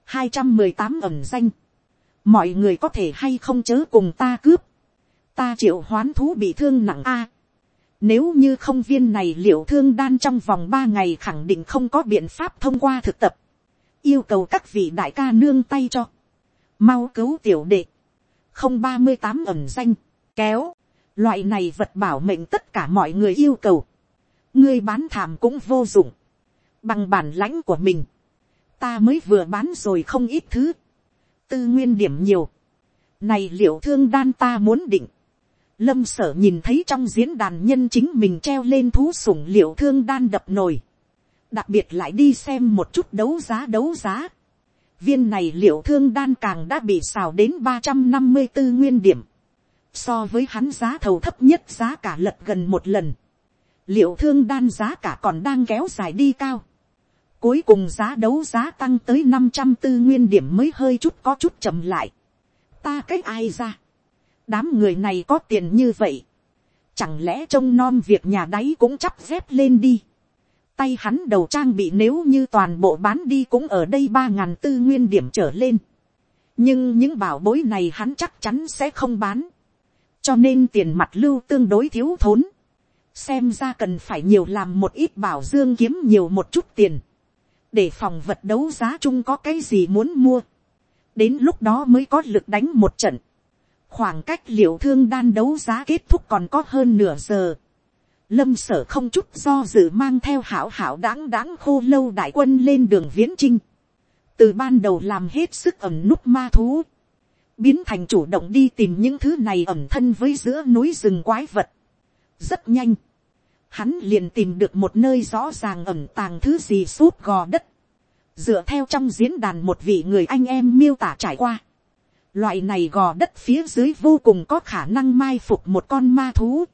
hai trăm mười tám ẩm danh. mọi người có thể hay không chớ cùng ta cướp. ta triệu hoán thú bị thương nặng a. nếu như không viên này liệu thương đan trong vòng ba ngày khẳng định không có biện pháp thông qua thực tập. yêu cầu các vị đại ca nương tay cho mau cứu tiểu đệ. không ba mươi tám ẩm danh. kéo Loại này vật bảo mệnh tất cả mọi người yêu cầu. Ngươi bán thảm cũng vô dụng. Bằng bản lãnh của mình. Ta mới vừa bán rồi không ít thứ. Tư nguyên điểm nhiều. Này liệu thương đan ta muốn định. Lâm sở nhìn thấy trong diễn đàn nhân chính mình treo lên thú sủng liệu thương đan đập nồi. Đặc biệt lại đi xem một chút đấu giá đấu giá. Viên này liệu thương đan càng đã bị xào đến ba trăm năm mươi 354 nguyên điểm. So với hắn giá thầu thấp nhất giá cả lật gần một lần, liệu thương đan giá cả còn đang kéo dài đi cao, cuối cùng giá đấu giá tăng tới năm trăm tư nguyên điểm mới hơi chút có chút chậm lại, ta cách ai ra, đám người này có tiền như vậy, chẳng lẽ trông non việc nhà đáy cũng chắp dép lên đi, tay hắn đầu trang bị nếu như toàn bộ bán đi cũng ở đây ba ngàn tư nguyên điểm trở lên. nhưng những bảo bối này hắn chắc chắn sẽ không bán. Cho nên tiền mặt lưu tương đối thiếu thốn, xem ra cần phải nhiều làm một ít bảo dương kiếm nhiều một chút tiền, để phòng vật đấu giá chung có cái gì muốn mua, đến lúc đó mới có lực đánh một trận, khoảng cách liệu thương đan đấu giá kết thúc còn có hơn nửa giờ, lâm sở không chút do dự mang theo hảo hảo đáng đáng khô lâu đại quân lên đường viễn trinh, từ ban đầu làm hết sức ẩm núp ma thú, biến thành chủ động đi tìm những thứ này ẩm thân với giữa núi rừng quái vật. rất nhanh, hắn liền tìm được một nơi rõ ràng ẩm tàng thứ gì suốt gò đất, dựa theo trong diễn đàn một vị người anh em miêu tả trải qua. Loại này gò đất phía dưới vô cùng có khả năng mai phục một con ma thú,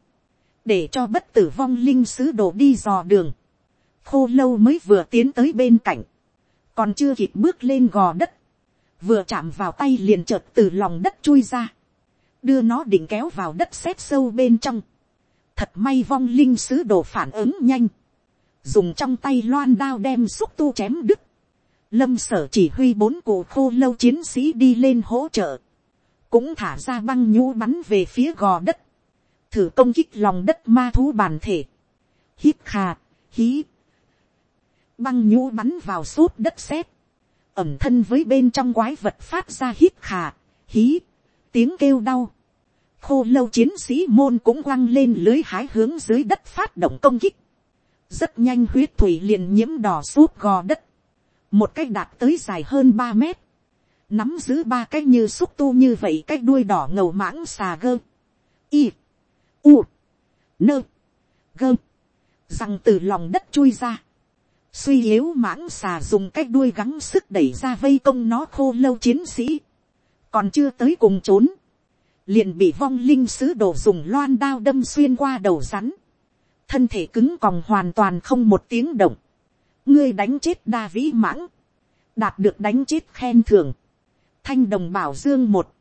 để cho bất tử vong linh sứ đồ đi dò đường. khô lâu mới vừa tiến tới bên cạnh, còn chưa kịp bước lên gò đất, vừa chạm vào tay liền chợt từ lòng đất chui ra, đưa nó định kéo vào đất xếp sâu bên trong. Thật may vong linh sứ đồ phản ứng nhanh, dùng trong tay loan đao đem xúc tu chém đứt. Lâm sở chỉ huy bốn cụ khô lâu chiến sĩ đi lên hỗ trợ, cũng thả ra băng nhũ bắn về phía gò đất, thử công kích lòng đất ma thú bản thể. Hít khà, hí, băng nhũ bắn vào sốt đất sét ẩm thân với bên trong quái vật phát ra hít khà, hí, tiếng kêu đau. Khô lâu chiến sĩ môn cũng quăng lên lưới hái hướng dưới đất phát động công kích. Rất nhanh huyết thủy liền nhiễm đỏ sốt gò đất. Một cái đạt tới dài hơn ba mét. Nắm giữ ba cái như xúc tu như vậy cái đuôi đỏ ngầu mãng xà gơ. Y. U. Nơ. Gơ. Răng từ lòng đất chui ra. Suy yếu mãng xà dùng cái đuôi gắng sức đẩy ra vây công nó khô lâu chiến sĩ, còn chưa tới cùng trốn, liền bị vong linh sứ đổ dùng loan đao đâm xuyên qua đầu rắn, thân thể cứng còng hoàn toàn không một tiếng động, ngươi đánh chết đa vĩ mãng, đạt được đánh chết khen thưởng, thanh đồng bảo dương một,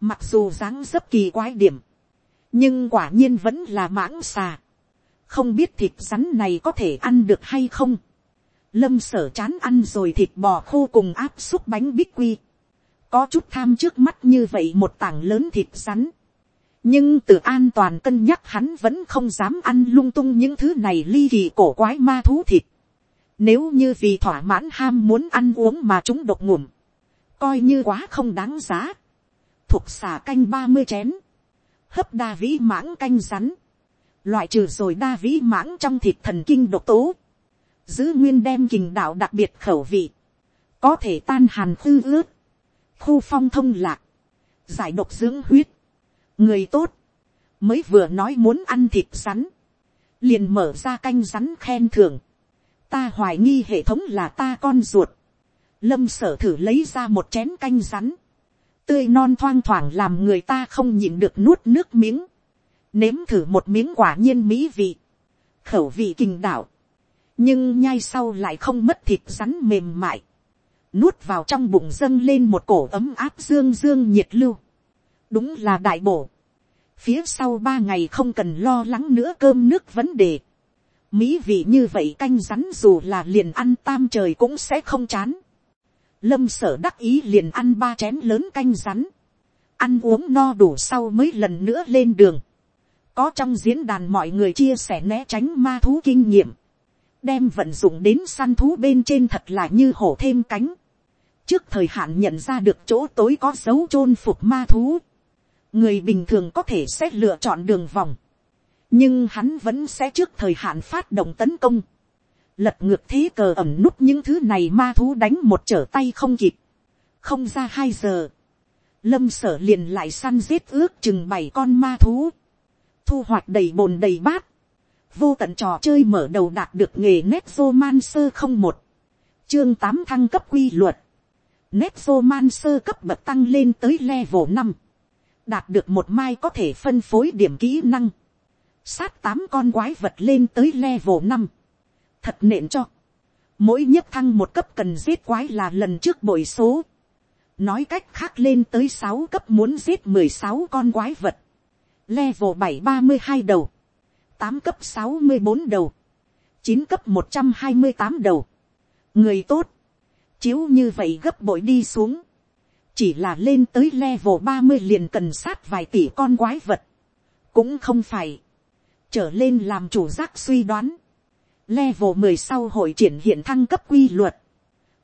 mặc dù dáng dấp kỳ quái điểm, nhưng quả nhiên vẫn là mãng xà, không biết thịt rắn này có thể ăn được hay không, lâm sở chán ăn rồi thịt bò khô cùng áp xúc bánh bích quy, có chút tham trước mắt như vậy một tảng lớn thịt rắn, nhưng từ an toàn cân nhắc hắn vẫn không dám ăn lung tung những thứ này ly kỳ cổ quái ma thú thịt. Nếu như vì thỏa mãn ham muốn ăn uống mà chúng độc ngủm, coi như quá không đáng giá. thuộc xà canh ba mươi chén, hấp đa vĩ mãng canh rắn, loại trừ rồi đa vĩ mãng trong thịt thần kinh độc tố, giữ nguyên đem kình đạo đặc biệt khẩu vị, có thể tan hàn khư ướt, khu phong thông lạc, giải độc dưỡng huyết, người tốt, mới vừa nói muốn ăn thịt rắn, liền mở ra canh rắn khen thưởng, ta hoài nghi hệ thống là ta con ruột, lâm sở thử lấy ra một chén canh rắn, tươi non thoang thoảng làm người ta không nhịn được nuốt nước miếng, nếm thử một miếng quả nhiên mỹ vị, khẩu vị kinh đạo, nhưng nhai sau lại không mất thịt rắn mềm mại, nuốt vào trong bụng dâng lên một cổ ấm áp dương dương nhiệt lưu, đúng là đại bổ. phía sau ba ngày không cần lo lắng nữa cơm nước vấn đề. mỹ vị như vậy canh rắn dù là liền ăn tam trời cũng sẽ không chán lâm sở đắc ý liền ăn ba chén lớn canh rắn. ăn uống no đủ sau mới lần nữa lên đường. có trong diễn đàn mọi người chia sẻ né tránh ma thú kinh nghiệm. đem vận dụng đến săn thú bên trên thật là như hổ thêm cánh trước thời hạn nhận ra được chỗ tối có dấu chôn phục ma thú người bình thường có thể sẽ lựa chọn đường vòng, nhưng hắn vẫn sẽ trước thời hạn phát động tấn công, lật ngược thế cờ ẩm nút những thứ này ma thú đánh một trở tay không kịp, không ra hai giờ, lâm sở liền lại săn giết ước chừng bảy con ma thú, thu hoạch đầy bồn đầy bát, vô tận trò chơi mở đầu đạt được nghề nét man sơ không một, chương tám thăng cấp quy luật, nét man sơ cấp bậc tăng lên tới level năm, đạt được một mai có thể phân phối điểm kỹ năng, sát tám con quái vật lên tới level năm, thật nện cho, mỗi nhất thăng một cấp cần giết quái là lần trước bội số, nói cách khác lên tới sáu cấp muốn giết mười sáu con quái vật, level bảy ba mươi hai đầu, tám cấp sáu mươi bốn đầu, chín cấp một trăm hai mươi tám đầu, người tốt, chiếu như vậy gấp bội đi xuống, chỉ là lên tới level ba mươi liền cần sát vài tỷ con quái vật, cũng không phải, trở lên làm chủ giác suy đoán, level mười sau hội triển hiện thăng cấp quy luật,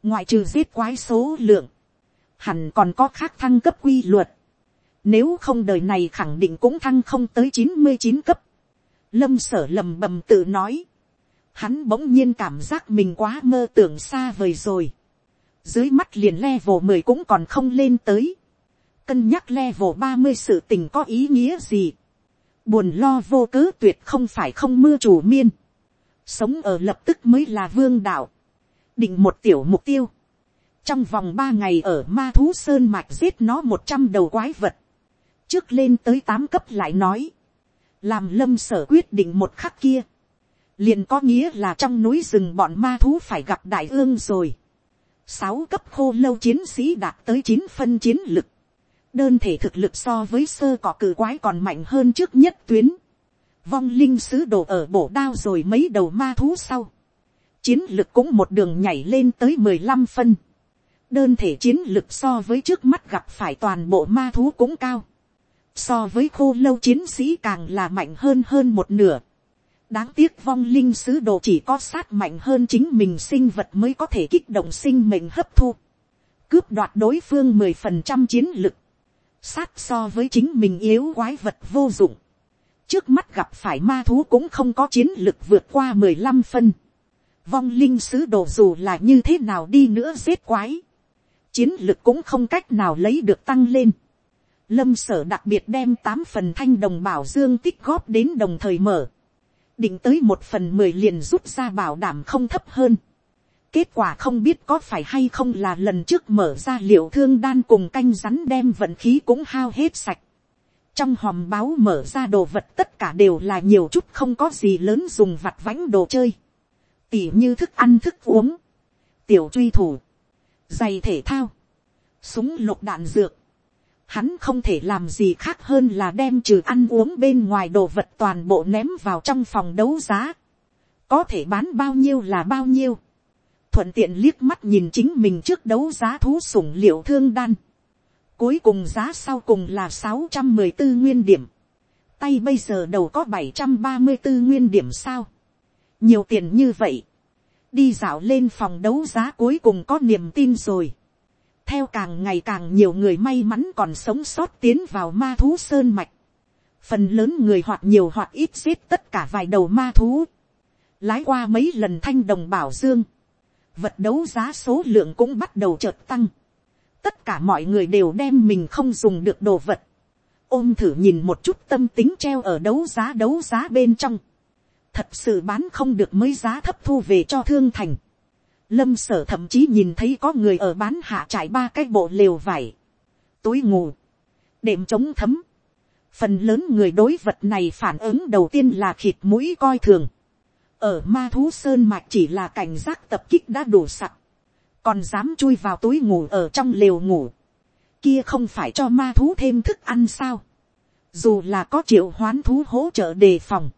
ngoại trừ giết quái số lượng, hẳn còn có khác thăng cấp quy luật, nếu không đời này khẳng định cũng thăng không tới chín mươi chín cấp, lâm sở lầm bầm tự nói, hắn bỗng nhiên cảm giác mình quá mơ tưởng xa vời rồi, dưới mắt liền level mười cũng còn không lên tới. Cân nhắc level ba mươi sự tình có ý nghĩa gì. Buồn lo vô cớ tuyệt không phải không mưa chủ miên. Sống ở lập tức mới là vương đạo. Định một tiểu mục tiêu. Trong vòng ba ngày ở ma thú sơn mạch giết nó một trăm đầu quái vật. Trước lên tới tám cấp lại nói. Làm lâm sở quyết định một khắc kia. Liền có nghĩa là trong núi rừng bọn ma thú phải gặp đại ương rồi sáu cấp khô lâu chiến sĩ đạt tới chín phân chiến lực. Đơn thể thực lực so với sơ cỏ cử quái còn mạnh hơn trước nhất tuyến. Vong linh sứ đồ ở bổ đao rồi mấy đầu ma thú sau. Chiến lực cũng một đường nhảy lên tới mười lăm phân. Đơn thể chiến lực so với trước mắt gặp phải toàn bộ ma thú cũng cao. So với khô lâu chiến sĩ càng là mạnh hơn hơn một nửa đáng tiếc vong linh sứ đồ chỉ có sát mạnh hơn chính mình sinh vật mới có thể kích động sinh mệnh hấp thu, cướp đoạt đối phương mười phần trăm chiến lực, sát so với chính mình yếu quái vật vô dụng, trước mắt gặp phải ma thú cũng không có chiến lực vượt qua mười lăm phân, vong linh sứ đồ dù là như thế nào đi nữa giết quái, chiến lực cũng không cách nào lấy được tăng lên. Lâm sở đặc biệt đem tám phần thanh đồng bảo dương tích góp đến đồng thời mở định tới một phần mười liền rút ra bảo đảm không thấp hơn. Kết quả không biết có phải hay không là lần trước mở ra liệu thương đan cùng canh rắn đem vận khí cũng hao hết sạch. Trong hòm báo mở ra đồ vật tất cả đều là nhiều chút không có gì lớn dùng vặt vãnh đồ chơi. tỉ như thức ăn thức uống, tiểu truy thủ, giày thể thao, súng lục đạn dược, hắn không thể làm gì khác hơn là đem trừ ăn uống bên ngoài đồ vật toàn bộ ném vào trong phòng đấu giá. có thể bán bao nhiêu là bao nhiêu. thuận tiện liếc mắt nhìn chính mình trước đấu giá thú sủng liệu thương đan cuối cùng giá sau cùng là sáu trăm mười bốn nguyên điểm. tay bây giờ đầu có bảy trăm ba mươi bốn nguyên điểm sao. nhiều tiền như vậy. đi dạo lên phòng đấu giá cuối cùng có niềm tin rồi theo càng ngày càng nhiều người may mắn còn sống sót tiến vào ma thú sơn mạch. Phần lớn người hoặc nhiều hoặc ít giết tất cả vài đầu ma thú. Lái qua mấy lần thanh đồng bảo dương. Vật đấu giá số lượng cũng bắt đầu chợt tăng. Tất cả mọi người đều đem mình không dùng được đồ vật. Ôm thử nhìn một chút tâm tính treo ở đấu giá đấu giá bên trong. Thật sự bán không được mới giá thấp thu về cho thương thành lâm sở thậm chí nhìn thấy có người ở bán hạ trải ba cái bộ lều vải, túi ngủ, đệm chống thấm. phần lớn người đối vật này phản ứng đầu tiên là khịt mũi coi thường. ở ma thú sơn mạch chỉ là cảnh giác tập kích đã đủ sặc, còn dám chui vào túi ngủ ở trong lều ngủ, kia không phải cho ma thú thêm thức ăn sao. dù là có triệu hoán thú hỗ trợ đề phòng,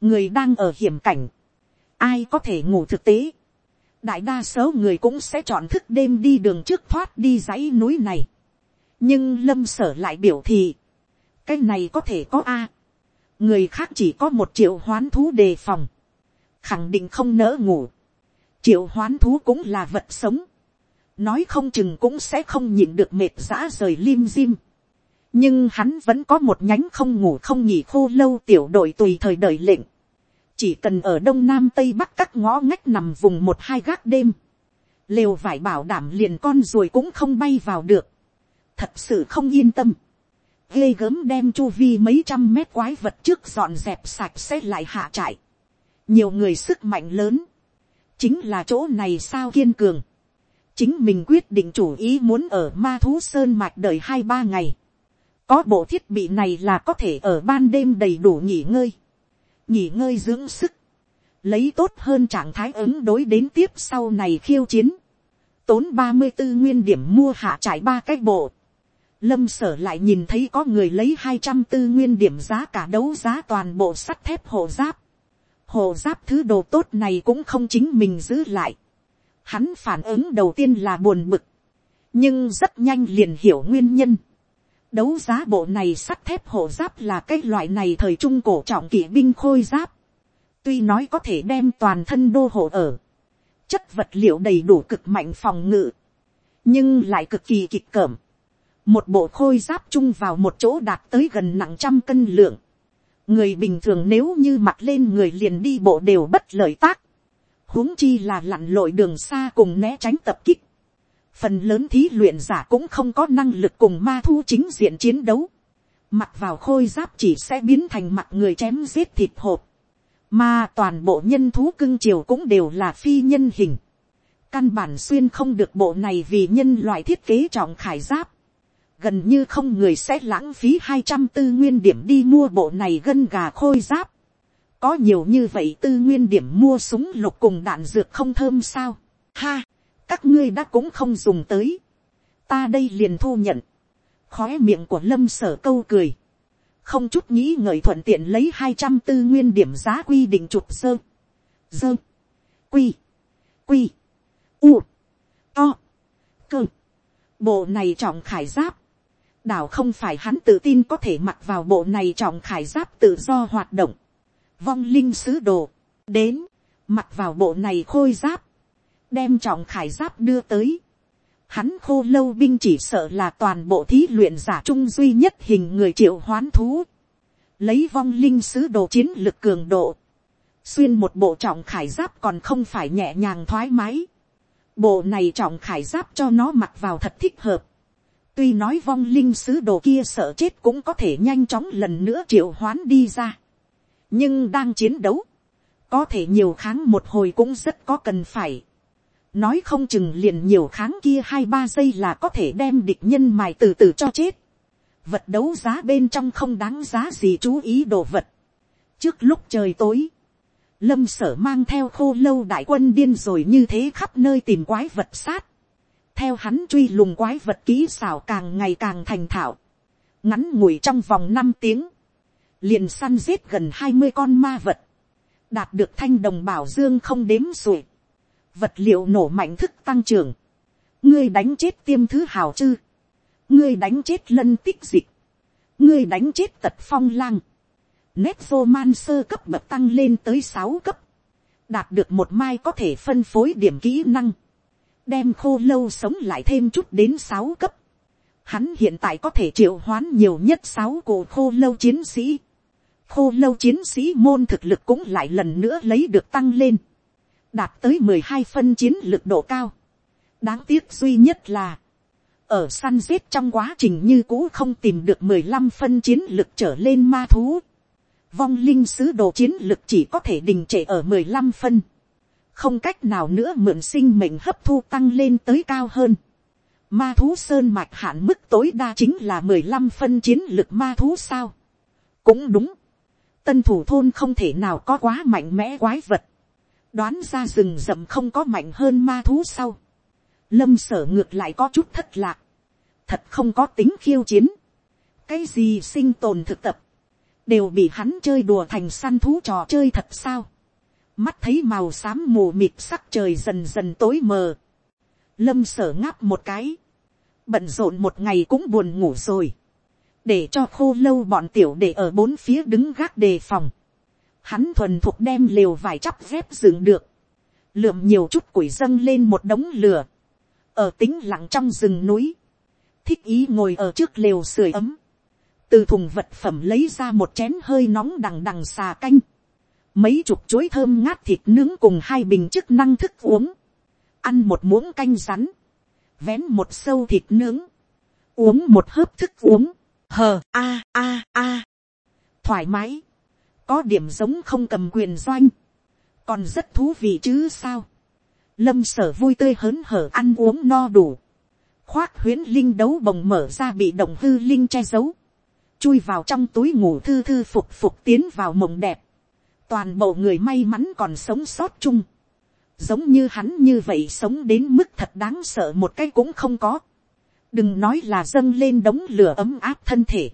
người đang ở hiểm cảnh, ai có thể ngủ thực tế đại đa số người cũng sẽ chọn thức đêm đi đường trước thoát đi dãy núi này. nhưng lâm sở lại biểu thị, cái này có thể có a. người khác chỉ có một triệu hoán thú đề phòng, khẳng định không nỡ ngủ triệu hoán thú cũng là vật sống, nói không chừng cũng sẽ không nhịn được mệt giã rời lim dim. nhưng hắn vẫn có một nhánh không ngủ không nghỉ khô lâu tiểu đội tùy thời đợi lệnh. Chỉ cần ở đông nam tây bắc các ngõ ngách nằm vùng một hai gác đêm, lều vải bảo đảm liền con ruồi cũng không bay vào được, thật sự không yên tâm, ghê gớm đem chu vi mấy trăm mét quái vật trước dọn dẹp sạch sẽ lại hạ trại, nhiều người sức mạnh lớn, chính là chỗ này sao kiên cường, chính mình quyết định chủ ý muốn ở ma thú sơn mạch đợi hai ba ngày, có bộ thiết bị này là có thể ở ban đêm đầy đủ nghỉ ngơi, nghỉ ngơi dưỡng sức, lấy tốt hơn trạng thái ứng đối đến tiếp sau này khiêu chiến, tốn ba mươi bốn nguyên điểm mua hạ trải ba cái bộ, lâm sở lại nhìn thấy có người lấy hai trăm tư nguyên điểm giá cả đấu giá toàn bộ sắt thép hộ giáp, Hồ giáp thứ đồ tốt này cũng không chính mình giữ lại, hắn phản ứng đầu tiên là buồn bực, nhưng rất nhanh liền hiểu nguyên nhân, Đấu giá bộ này sắt thép hộ giáp là cái loại này thời trung cổ trọng kỵ binh khôi giáp. Tuy nói có thể đem toàn thân đô hộ ở. Chất vật liệu đầy đủ cực mạnh phòng ngự. Nhưng lại cực kỳ kịch cẩm. Một bộ khôi giáp chung vào một chỗ đạt tới gần nặng trăm cân lượng. Người bình thường nếu như mặc lên người liền đi bộ đều bất lợi tác. huống chi là lặn lội đường xa cùng né tránh tập kích. Phần lớn thí luyện giả cũng không có năng lực cùng ma thu chính diện chiến đấu, mặc vào khôi giáp chỉ sẽ biến thành mặt người chém giết thịt hộp, mà toàn bộ nhân thú cưng chiều cũng đều là phi nhân hình, căn bản xuyên không được bộ này vì nhân loại thiết kế trọng khải giáp, gần như không người sẽ lãng phí hai trăm tư nguyên điểm đi mua bộ này gân gà khôi giáp, có nhiều như vậy tư nguyên điểm mua súng lục cùng đạn dược không thơm sao, ha, các ngươi đã cũng không dùng tới, ta đây liền thu nhận, khói miệng của lâm sở câu cười, không chút nghĩ ngợi thuận tiện lấy hai trăm tư nguyên điểm giá quy định chụp sơ, Sơ. quy, quy, u, to, cơ, bộ này trọng khải giáp, đảo không phải hắn tự tin có thể mặc vào bộ này trọng khải giáp tự do hoạt động, vong linh sứ đồ, đến, mặc vào bộ này khôi giáp, đem trọng khải giáp đưa tới. Hắn khô lâu binh chỉ sợ là toàn bộ thí luyện giả trung duy nhất hình người triệu hoán thú. Lấy vong linh sứ đồ chiến lực cường độ. Xuyên một bộ trọng khải giáp còn không phải nhẹ nhàng thoải mái. Bộ này trọng khải giáp cho nó mặc vào thật thích hợp. Tuy nói vong linh sứ đồ kia sợ chết cũng có thể nhanh chóng lần nữa triệu hoán đi ra. Nhưng đang chiến đấu. Có thể nhiều kháng một hồi cũng rất có cần phải nói không chừng liền nhiều kháng kia hai ba giây là có thể đem địch nhân mài từ từ cho chết. vật đấu giá bên trong không đáng giá gì chú ý đồ vật. trước lúc trời tối, lâm sở mang theo khô lâu đại quân điên rồi như thế khắp nơi tìm quái vật sát theo hắn truy lùng quái vật kỹ xảo càng ngày càng thành thạo. ngắn ngủi trong vòng năm tiếng. liền săn giết gần hai mươi con ma vật. đạt được thanh đồng bảo dương không đếm xuể. vật liệu nổ mạnh thức tăng trưởng. ngươi đánh chết tiêm thứ hào chư. ngươi đánh chết lân tích dịch. ngươi đánh chết tật phong lang nét vô man sơ cấp bậc tăng lên tới sáu cấp, đạt được một mai có thể phân phối điểm kỹ năng, đem khô lâu sống lại thêm chút đến sáu cấp. Hắn hiện tại có thể triệu hoán nhiều nhất sáu cổ khô lâu chiến sĩ. Khô lâu chiến sĩ môn thực lực cũng lại lần nữa lấy được tăng lên. Đạt tới mười hai phân chiến lực độ cao. Đáng tiếc duy nhất là. Ở săn giết trong quá trình như cũ không tìm được mười lăm phân chiến lực trở lên ma thú vong linh sứ đồ chiến lực chỉ có thể đình trệ ở mười lăm phân, không cách nào nữa mượn sinh mệnh hấp thu tăng lên tới cao hơn. Ma thú sơn mạch hạn mức tối đa chính là mười lăm phân chiến lực ma thú sao. cũng đúng, tân thủ thôn không thể nào có quá mạnh mẽ quái vật, đoán ra rừng rậm không có mạnh hơn ma thú sau. lâm sở ngược lại có chút thất lạc, thật không có tính khiêu chiến, cái gì sinh tồn thực tập, đều bị hắn chơi đùa thành săn thú trò chơi thật sao mắt thấy màu xám mù mịt sắc trời dần dần tối mờ. lâm sở ngáp một cái. bận rộn một ngày cũng buồn ngủ rồi. để cho khô lâu bọn tiểu để ở bốn phía đứng gác đề phòng. hắn thuần thuộc đem liều vài chắp dép dựng được. lượm nhiều chút củi dâng lên một đống lửa. ở tính lặng trong rừng núi. thích ý ngồi ở trước lều sưởi ấm từ thùng vật phẩm lấy ra một chén hơi nóng đằng đằng xà canh, mấy chục chuối thơm ngát thịt nướng cùng hai bình chức năng thức uống, ăn một muỗng canh rắn, vén một sâu thịt nướng, uống một hớp thức uống, hờ a a a, thoải mái, có điểm giống không cầm quyền doanh, còn rất thú vị chứ sao, lâm sở vui tươi hớn hở ăn uống no đủ, khoác huyến linh đấu bồng mở ra bị động hư linh che giấu, chui vào trong túi ngủ thư thư phục phục tiến vào mộng đẹp, toàn bộ người may mắn còn sống sót chung, giống như hắn như vậy sống đến mức thật đáng sợ một cái cũng không có, đừng nói là dâng lên đống lửa ấm áp thân thể,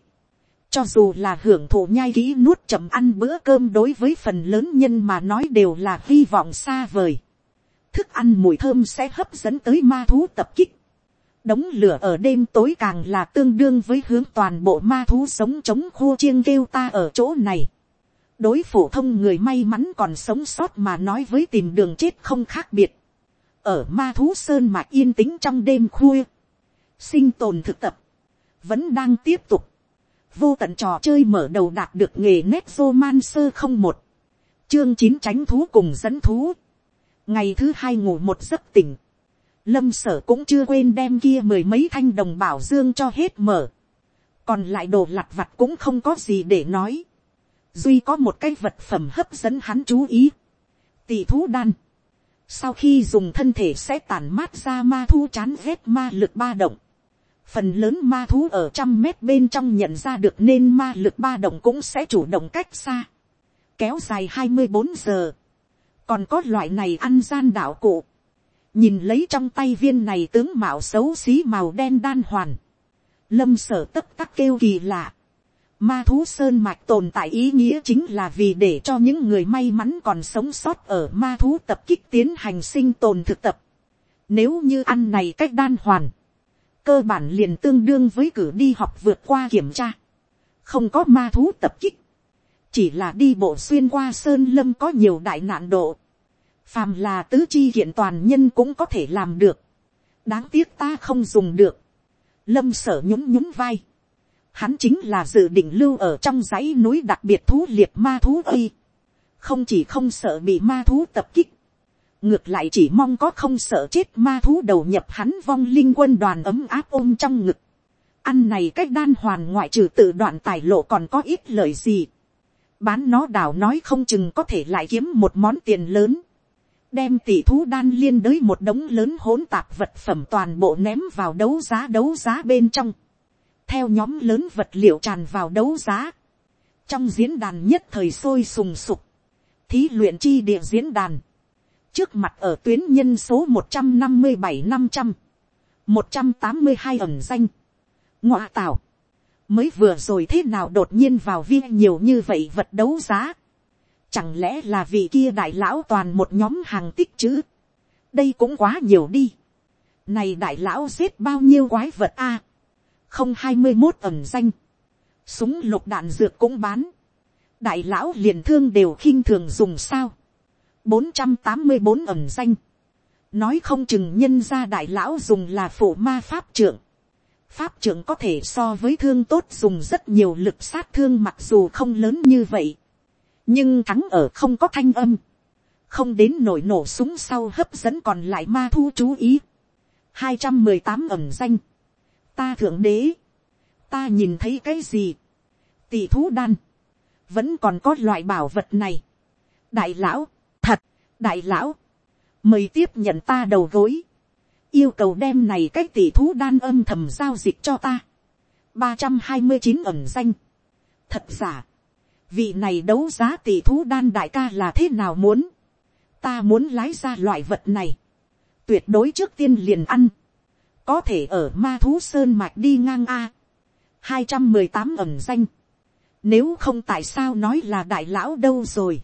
cho dù là hưởng thụ nhai kỹ nuốt chậm ăn bữa cơm đối với phần lớn nhân mà nói đều là hy vọng xa vời. Thức ăn mùi thơm sẽ hấp dẫn tới ma thú tập kích đống lửa ở đêm tối càng là tương đương với hướng toàn bộ ma thú sống chống khô chiêng kêu ta ở chỗ này đối phổ thông người may mắn còn sống sót mà nói với tìm đường chết không khác biệt. ở ma thú sơn mà yên tĩnh trong đêm khuya, sinh tồn thực tập, vẫn đang tiếp tục. vô tận trò chơi mở đầu đạt được nghề nét man sơ không một, chương chín tránh thú cùng dẫn thú. ngày thứ hai ngủ một giấc tỉnh, lâm sở cũng chưa quên đem kia mười mấy thanh đồng bảo dương cho hết mở. còn lại đồ lặt vặt cũng không có gì để nói duy có một cái vật phẩm hấp dẫn hắn chú ý. tỷ thú đan. sau khi dùng thân thể sẽ tản mát ra ma thu chán ghét ma lực ba động. phần lớn ma thú ở trăm mét bên trong nhận ra được nên ma lực ba động cũng sẽ chủ động cách xa. kéo dài hai mươi bốn giờ. còn có loại này ăn gian đạo cụ nhìn lấy trong tay viên này tướng mạo xấu xí màu đen đan hoàn, lâm sở tất tắc kêu kỳ lạ. Ma thú sơn mạch tồn tại ý nghĩa chính là vì để cho những người may mắn còn sống sót ở ma thú tập kích tiến hành sinh tồn thực tập. Nếu như ăn này cách đan hoàn, cơ bản liền tương đương với cử đi học vượt qua kiểm tra. Không có ma thú tập kích, chỉ là đi bộ xuyên qua sơn lâm có nhiều đại nạn độ phàm là tứ chi hiện toàn nhân cũng có thể làm được, đáng tiếc ta không dùng được, lâm sở nhún nhún vai, hắn chính là dự định lưu ở trong dãy núi đặc biệt thú liệt ma thú uy. không chỉ không sợ bị ma thú tập kích, ngược lại chỉ mong có không sợ chết ma thú đầu nhập hắn vong linh quân đoàn ấm áp ôm trong ngực, ăn này cách đan hoàn ngoại trừ tự đoạn tài lộ còn có ít lời gì, bán nó đảo nói không chừng có thể lại kiếm một món tiền lớn, đem tỷ thú đan liên đới một đống lớn hỗn tạp vật phẩm toàn bộ ném vào đấu giá đấu giá bên trong. Theo nhóm lớn vật liệu tràn vào đấu giá. Trong diễn đàn nhất thời sôi sùng sục. thí luyện chi địa diễn đàn, trước mặt ở tuyến nhân số một trăm năm mươi bảy năm trăm, một trăm tám mươi hai ẩn danh, ngọa tảo, mới vừa rồi thế nào đột nhiên vào viên nhiều như vậy vật đấu giá, chẳng lẽ là vị kia đại lão toàn một nhóm hàng tích chữ, đây cũng quá nhiều đi, này đại lão giết bao nhiêu quái vật a, không hai mươi một ẩn danh, súng lục đạn dược cũng bán, đại lão liền thương đều khinh thường dùng sao, bốn trăm tám mươi bốn ẩn danh, nói không chừng nhân ra đại lão dùng là phụ ma pháp trưởng, pháp trưởng có thể so với thương tốt dùng rất nhiều lực sát thương mặc dù không lớn như vậy, nhưng thắng ở không có thanh âm, không đến nổi nổ súng sau hấp dẫn còn lại ma thu chú ý, hai trăm mười tám ẩm danh, ta thượng đế, ta nhìn thấy cái gì, tỷ thú đan, vẫn còn có loại bảo vật này, đại lão, thật, đại lão, mời tiếp nhận ta đầu gối, yêu cầu đem này cái tỷ thú đan âm thầm giao dịch cho ta, ba trăm hai mươi chín ẩm danh, thật giả, vị này đấu giá tỷ thú đan đại ca là thế nào muốn, ta muốn lái ra loại vật này, tuyệt đối trước tiên liền ăn, có thể ở ma thú sơn mạch đi ngang a, hai trăm mười tám ẩm danh, nếu không tại sao nói là đại lão đâu rồi,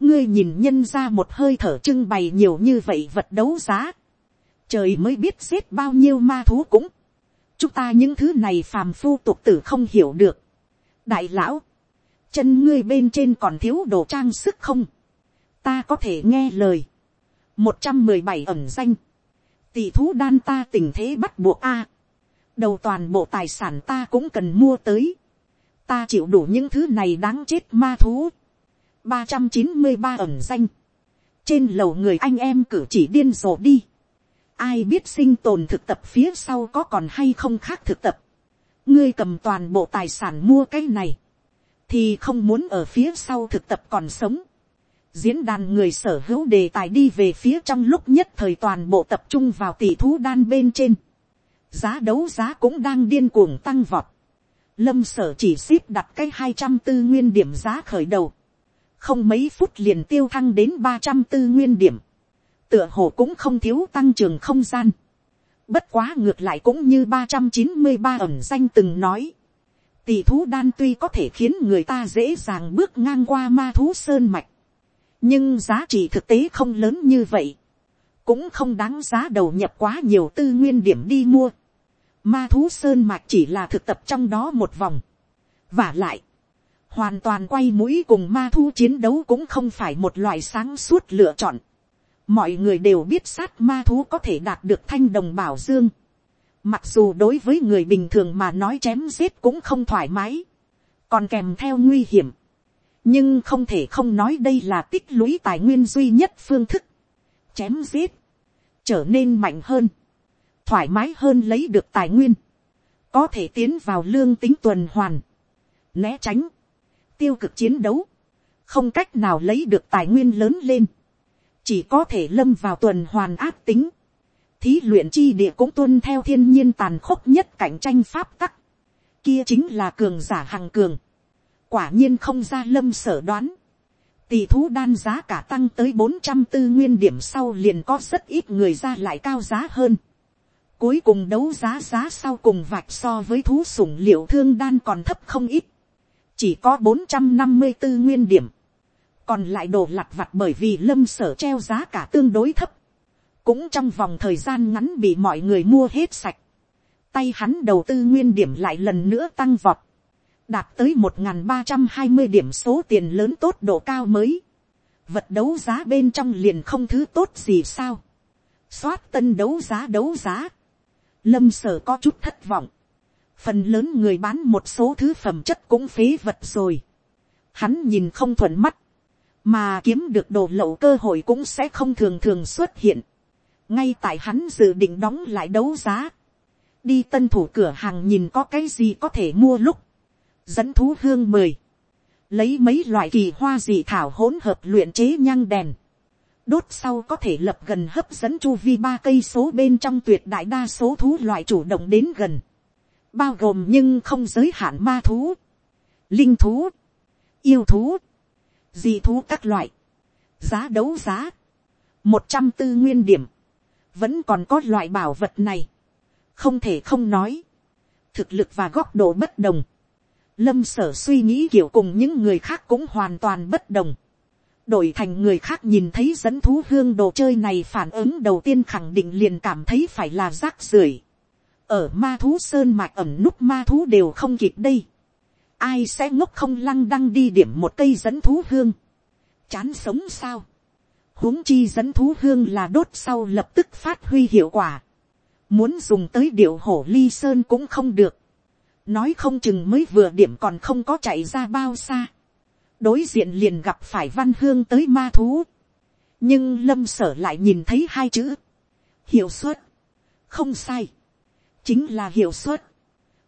ngươi nhìn nhân ra một hơi thở trưng bày nhiều như vậy vật đấu giá, trời mới biết xếp bao nhiêu ma thú cũng, chúng ta những thứ này phàm phu tục tử không hiểu được. đại lão, chân ngươi bên trên còn thiếu đồ trang sức không, ta có thể nghe lời, một trăm mười bảy ẩm danh, tỷ thú đan ta tình thế bắt buộc a, đầu toàn bộ tài sản ta cũng cần mua tới, ta chịu đủ những thứ này đáng chết ma thú, ba trăm chín mươi ba ẩm danh, trên lầu người anh em cử chỉ điên rồ đi, ai biết sinh tồn thực tập phía sau có còn hay không khác thực tập, ngươi cầm toàn bộ tài sản mua cái này, thì không muốn ở phía sau thực tập còn sống diễn đàn người sở hữu đề tài đi về phía trong lúc nhất thời toàn bộ tập trung vào tỷ thú đan bên trên. giá đấu giá cũng đang điên cuồng tăng vọt. lâm sở chỉ ship đặt cái hai trăm tư nguyên điểm giá khởi đầu. không mấy phút liền tiêu thăng đến ba trăm tư nguyên điểm. tựa hồ cũng không thiếu tăng trưởng không gian. bất quá ngược lại cũng như ba trăm chín mươi ba ẩm danh từng nói Tỷ thú đan tuy có thể khiến người ta dễ dàng bước ngang qua ma thú sơn mạch. Nhưng giá trị thực tế không lớn như vậy. Cũng không đáng giá đầu nhập quá nhiều tư nguyên điểm đi mua. Ma thú sơn mạch chỉ là thực tập trong đó một vòng. Và lại. Hoàn toàn quay mũi cùng ma thú chiến đấu cũng không phải một loại sáng suốt lựa chọn. Mọi người đều biết sát ma thú có thể đạt được thanh đồng bảo dương Mặc dù đối với người bình thường mà nói chém giết cũng không thoải mái. Còn kèm theo nguy hiểm. Nhưng không thể không nói đây là tích lũy tài nguyên duy nhất phương thức. Chém giết. Trở nên mạnh hơn. Thoải mái hơn lấy được tài nguyên. Có thể tiến vào lương tính tuần hoàn. Né tránh. Tiêu cực chiến đấu. Không cách nào lấy được tài nguyên lớn lên. Chỉ có thể lâm vào tuần hoàn áp tính thí luyện chi địa cũng tuân theo thiên nhiên tàn khốc nhất cạnh tranh pháp tắc. Kia chính là cường giả hằng cường. Quả nhiên không ra lâm sở đoán. Tỷ thú đan giá cả tăng tới bốn trăm tư nguyên điểm sau liền có rất ít người ra lại cao giá hơn. Cuối cùng đấu giá giá sau cùng vạch so với thú sủng liệu thương đan còn thấp không ít. Chỉ có bốn trăm năm mươi tư nguyên điểm. Còn lại đồ lặt vặt bởi vì lâm sở treo giá cả tương đối thấp cũng trong vòng thời gian ngắn bị mọi người mua hết sạch, tay hắn đầu tư nguyên điểm lại lần nữa tăng vọt, đạt tới một ba trăm hai mươi điểm số tiền lớn tốt độ cao mới, vật đấu giá bên trong liền không thứ tốt gì sao, xoát tân đấu giá đấu giá, lâm sở có chút thất vọng, phần lớn người bán một số thứ phẩm chất cũng phế vật rồi, hắn nhìn không thuận mắt, mà kiếm được đồ lậu cơ hội cũng sẽ không thường thường xuất hiện. Ngay tại hắn dự định đóng lại đấu giá, đi tân thủ cửa hàng nhìn có cái gì có thể mua lúc, dẫn thú hương mười. Lấy mấy loại kỳ hoa dị thảo hỗn hợp luyện chế nhang đèn, đốt sau có thể lập gần hấp dẫn chu vi ba cây số bên trong tuyệt đại đa số thú loại chủ động đến gần, bao gồm nhưng không giới hạn ma thú, linh thú, yêu thú, dị thú các loại, giá đấu giá, một trăm tư nguyên điểm, vẫn còn có loại bảo vật này, không thể không nói, thực lực và góc độ bất đồng, lâm sở suy nghĩ kiểu cùng những người khác cũng hoàn toàn bất đồng, đổi thành người khác nhìn thấy dẫn thú hương đồ chơi này phản ứng đầu tiên khẳng định liền cảm thấy phải là rác rưởi. ở ma thú sơn mạch ẩm núp ma thú đều không kịp đây. ai sẽ ngốc không lăng đăng đi điểm một cây dẫn thú hương. chán sống sao. huống chi dẫn thú hương là đốt sau lập tức phát huy hiệu quả. muốn dùng tới điệu hổ ly sơn cũng không được nói không chừng mới vừa điểm còn không có chạy ra bao xa đối diện liền gặp phải văn hương tới ma thú. nhưng lâm sở lại nhìn thấy hai chữ. hiệu suất. không sai. chính là hiệu suất.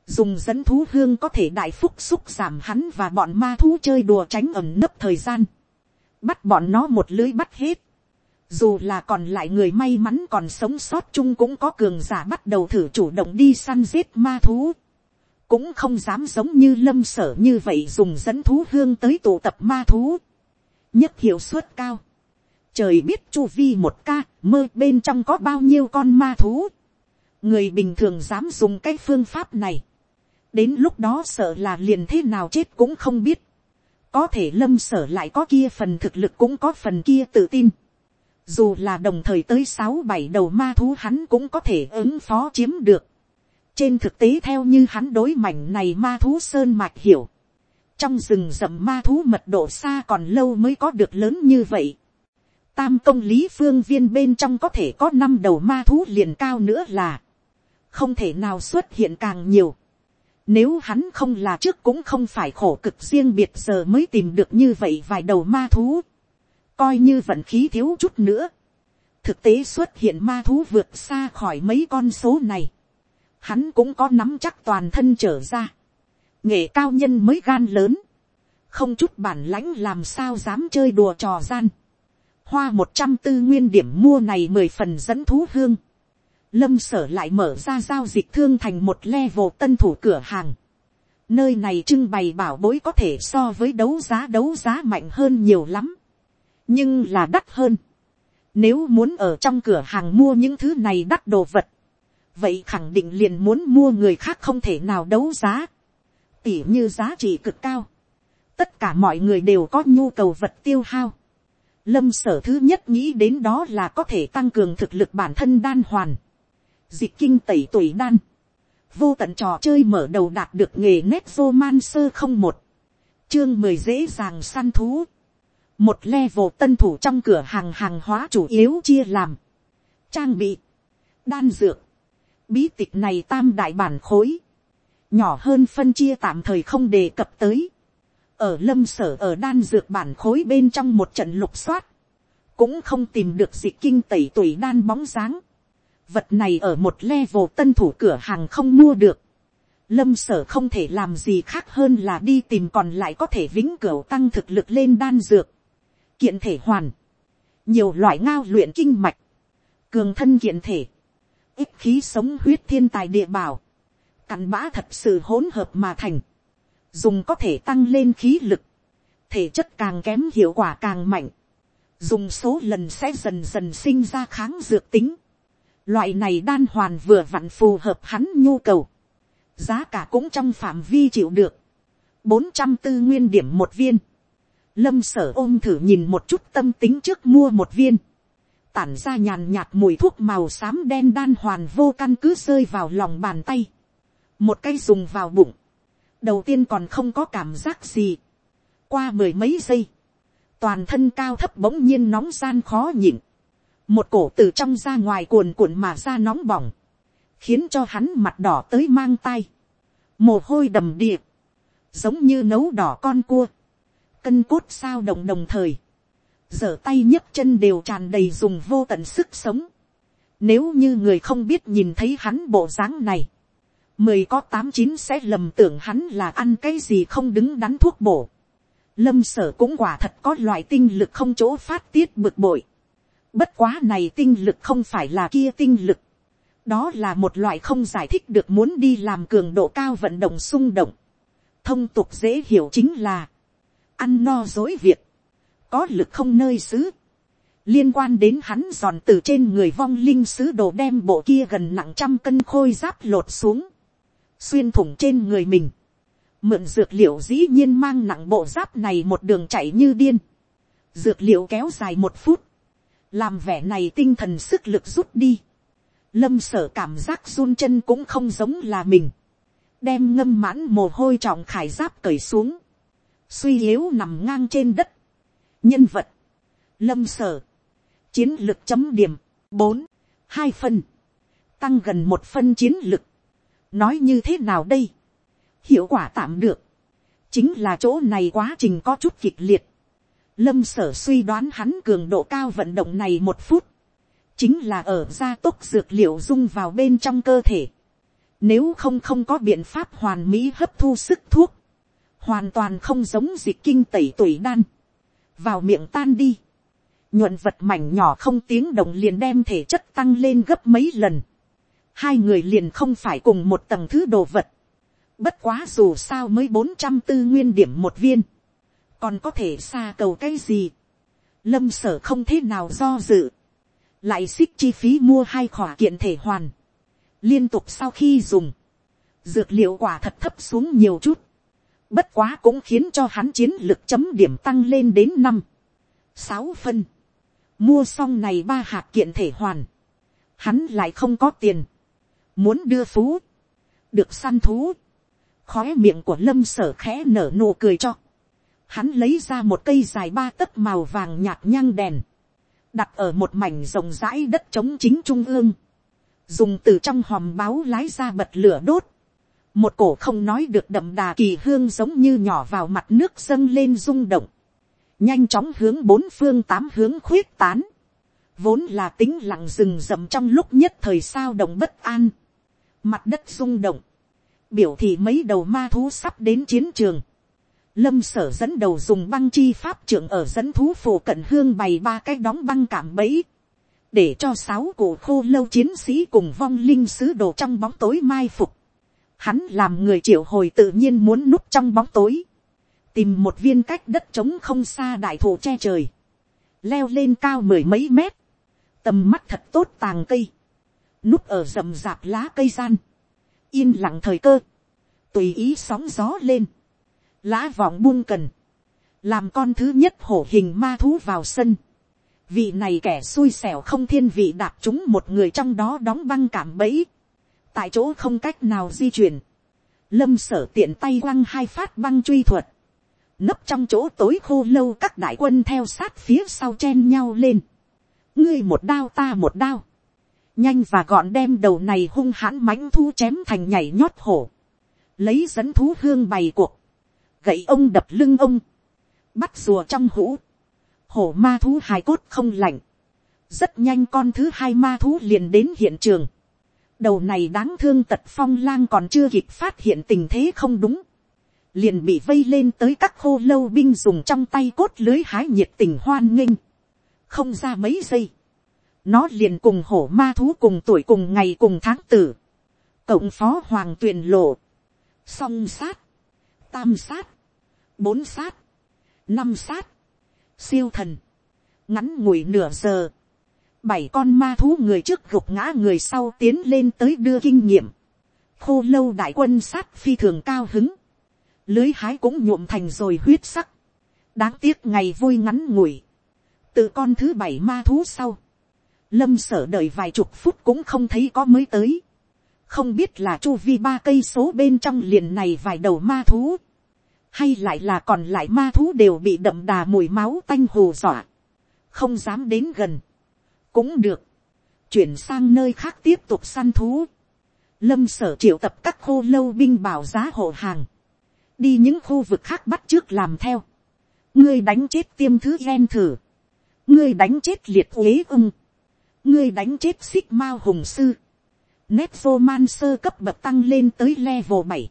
dùng dẫn thú hương có thể đại phúc xúc giảm hắn và bọn ma thú chơi đùa tránh ẩm nấp thời gian. bắt bọn nó một lưới bắt hết. dù là còn lại người may mắn còn sống sót chung cũng có cường giả bắt đầu thử chủ động đi săn giết ma thú cũng không dám giống như lâm sở như vậy dùng dẫn thú hương tới tụ tập ma thú. nhất hiệu suất cao. trời biết chu vi một ca, mơ bên trong có bao nhiêu con ma thú. người bình thường dám dùng cái phương pháp này. đến lúc đó sợ là liền thế nào chết cũng không biết. có thể lâm sở lại có kia phần thực lực cũng có phần kia tự tin. dù là đồng thời tới sáu bảy đầu ma thú hắn cũng có thể ứng phó chiếm được trên thực tế theo như hắn đối mảnh này ma thú sơn mạch hiểu. Trong rừng rậm ma thú mật độ xa còn lâu mới có được lớn như vậy. Tam công lý phương viên bên trong có thể có năm đầu ma thú liền cao nữa là. Không thể nào xuất hiện càng nhiều. Nếu hắn không là trước cũng không phải khổ cực riêng biệt giờ mới tìm được như vậy vài đầu ma thú. Coi như vận khí thiếu chút nữa. Thực tế xuất hiện ma thú vượt xa khỏi mấy con số này hắn cũng có nắm chắc toàn thân trở ra. nghệ cao nhân mới gan lớn, không chút bản lãnh làm sao dám chơi đùa trò gian. hoa một trăm tư nguyên điểm mua này mười phần dẫn thú hương. lâm sở lại mở ra giao dịch thương thành một level tân thủ cửa hàng. nơi này trưng bày bảo bối có thể so với đấu giá đấu giá mạnh hơn nhiều lắm. nhưng là đắt hơn. Nếu muốn ở trong cửa hàng mua những thứ này đắt đồ vật, vậy khẳng định liền muốn mua người khác không thể nào đấu giá, tỉ như giá trị cực cao, tất cả mọi người đều có nhu cầu vật tiêu hao. Lâm sở thứ nhất nghĩ đến đó là có thể tăng cường thực lực bản thân đan hoàn, dịch kinh tẩy tuổi đan, vô tận trò chơi mở đầu đạt được nghề nét vô man sơ không một, chương mười dễ dàng săn thú, một level tân thủ trong cửa hàng hàng hóa chủ yếu chia làm, trang bị, đan dược, bí tịch này tam đại bản khối, nhỏ hơn phân chia tạm thời không đề cập tới, ở lâm sở ở đan dược bản khối bên trong một trận lục soát, cũng không tìm được dị kinh tẩy tuổi đan bóng dáng, vật này ở một level tân thủ cửa hàng không mua được, lâm sở không thể làm gì khác hơn là đi tìm còn lại có thể vĩnh cửu tăng thực lực lên đan dược, kiện thể hoàn, nhiều loại ngao luyện kinh mạch, cường thân kiện thể, ít khí sống huyết thiên tài địa bảo, cặn bã thật sự hỗn hợp mà thành, dùng có thể tăng lên khí lực, thể chất càng kém hiệu quả càng mạnh, dùng số lần sẽ dần dần sinh ra kháng dược tính, loại này đan hoàn vừa vặn phù hợp hắn nhu cầu, giá cả cũng trong phạm vi chịu được, bốn trăm tư nguyên điểm một viên, lâm sở ôm thử nhìn một chút tâm tính trước mua một viên, tản ra nhàn nhạt mùi thuốc màu xám đen đan hoàn vô căn cứ rơi vào lòng bàn tay. Một cây dùng vào bụng. Đầu tiên còn không có cảm giác gì. Qua mười mấy giây. Toàn thân cao thấp bỗng nhiên nóng gian khó nhịn. Một cổ từ trong ra ngoài cuồn cuộn mà ra nóng bỏng. Khiến cho hắn mặt đỏ tới mang tay. Mồ hôi đầm địa. Giống như nấu đỏ con cua. Cân cốt sao động đồng thời giờ tay nhấc chân đều tràn đầy dùng vô tận sức sống. Nếu như người không biết nhìn thấy hắn bộ dáng này, mười có tám chín sẽ lầm tưởng hắn là ăn cái gì không đứng đắn thuốc bổ. Lâm sở cũng quả thật có loại tinh lực không chỗ phát tiết bực bội. Bất quá này tinh lực không phải là kia tinh lực. Đó là một loại không giải thích được muốn đi làm cường độ cao vận động sung động. Thông tục dễ hiểu chính là ăn no dối việc có lực không nơi xứ, liên quan đến hắn giòn từ trên người vong linh sứ đồ đem bộ kia gần nặng trăm cân khôi giáp lột xuống, xuyên thủng trên người mình, mượn dược liệu dĩ nhiên mang nặng bộ giáp này một đường chạy như điên, dược liệu kéo dài một phút, làm vẻ này tinh thần sức lực rút đi, lâm sở cảm giác run chân cũng không giống là mình, đem ngâm mãn mồ hôi trọng khải giáp cởi xuống, suy yếu nằm ngang trên đất, nhân vật, lâm sở, chiến lược chấm điểm, bốn, hai phân, tăng gần một phân chiến lược. Nói như thế nào đây, hiệu quả tạm được, chính là chỗ này quá trình có chút kịch liệt, lâm sở suy đoán hắn cường độ cao vận động này một phút, chính là ở gia tốc dược liệu dung vào bên trong cơ thể, nếu không không có biện pháp hoàn mỹ hấp thu sức thuốc, hoàn toàn không giống dịch kinh tẩy tuổi đan, vào miệng tan đi, nhuận vật mảnh nhỏ không tiếng động liền đem thể chất tăng lên gấp mấy lần, hai người liền không phải cùng một tầng thứ đồ vật, bất quá dù sao mới bốn trăm tư nguyên điểm một viên, còn có thể xa cầu cái gì, lâm sở không thế nào do dự, lại xích chi phí mua hai khỏa kiện thể hoàn, liên tục sau khi dùng, dược liệu quả thật thấp xuống nhiều chút, bất quá cũng khiến cho hắn chiến lực chấm điểm tăng lên đến năm, sáu phân, mua xong này ba hạt kiện thể hoàn, hắn lại không có tiền, muốn đưa phú, được săn thú, khói miệng của lâm sở khẽ nở nụ cười cho, hắn lấy ra một cây dài ba tấc màu vàng nhạt nhang đèn, đặt ở một mảnh rộng rãi đất trống chính trung ương, dùng từ trong hòm báo lái ra bật lửa đốt, một cổ không nói được đậm đà kỳ hương giống như nhỏ vào mặt nước dâng lên rung động, nhanh chóng hướng bốn phương tám hướng khuyết tán, vốn là tính lặng rừng rậm trong lúc nhất thời sao động bất an, mặt đất rung động, biểu thị mấy đầu ma thú sắp đến chiến trường, lâm sở dẫn đầu dùng băng chi pháp trưởng ở dẫn thú phổ cận hương bày ba cái đóng băng cảm bẫy, để cho sáu cổ khô lâu chiến sĩ cùng vong linh sứ đồ trong bóng tối mai phục. Hắn làm người triệu hồi tự nhiên muốn núp trong bóng tối, tìm một viên cách đất trống không xa đại thụ che trời, leo lên cao mười mấy mét, tầm mắt thật tốt tàng cây, núp ở rậm rạp lá cây gian, yên lặng thời cơ, tùy ý sóng gió lên, lá vọng buông cần, làm con thứ nhất hổ hình ma thú vào sân, vị này kẻ xui xẻo không thiên vị đạp chúng một người trong đó đóng băng cảm bẫy, tại chỗ không cách nào di chuyển, lâm sở tiện tay quăng hai phát băng truy thuật, nấp trong chỗ tối khô lâu các đại quân theo sát phía sau chen nhau lên, ngươi một đao ta một đao, nhanh và gọn đem đầu này hung hãn mãnh thu chém thành nhảy nhót hổ, lấy dẫn thú hương bày cuộc, gậy ông đập lưng ông, bắt rùa trong hũ, hổ ma thú hài cốt không lạnh, rất nhanh con thứ hai ma thú liền đến hiện trường, đầu này đáng thương tật phong lang còn chưa kịp phát hiện tình thế không đúng, liền bị vây lên tới các khô lâu binh dùng trong tay cốt lưới hái nhiệt tình hoan nghênh, không ra mấy giây, nó liền cùng hổ ma thú cùng tuổi cùng ngày cùng tháng tử, cộng phó hoàng tuyền lộ, song sát, tam sát, bốn sát, năm sát, siêu thần, ngắn ngủi nửa giờ, bảy con ma thú người trước gục ngã người sau tiến lên tới đưa kinh nghiệm, khô lâu đại quân sát phi thường cao hứng, lưới hái cũng nhuộm thành rồi huyết sắc, đáng tiếc ngày vui ngắn ngủi, từ con thứ bảy ma thú sau, lâm sở đợi vài chục phút cũng không thấy có mới tới, không biết là chu vi ba cây số bên trong liền này vài đầu ma thú, hay lại là còn lại ma thú đều bị đậm đà mùi máu tanh hù dọa, không dám đến gần, cũng được, chuyển sang nơi khác tiếp tục săn thú, lâm sở triệu tập các khô lâu binh bảo giá hộ hàng, đi những khu vực khác bắt trước làm theo, ngươi đánh chết tiêm thứ gen thử, ngươi đánh chết liệt uế ưng, ngươi đánh chết xích mao hùng sư, nét vô man sơ cấp bậc tăng lên tới level bảy,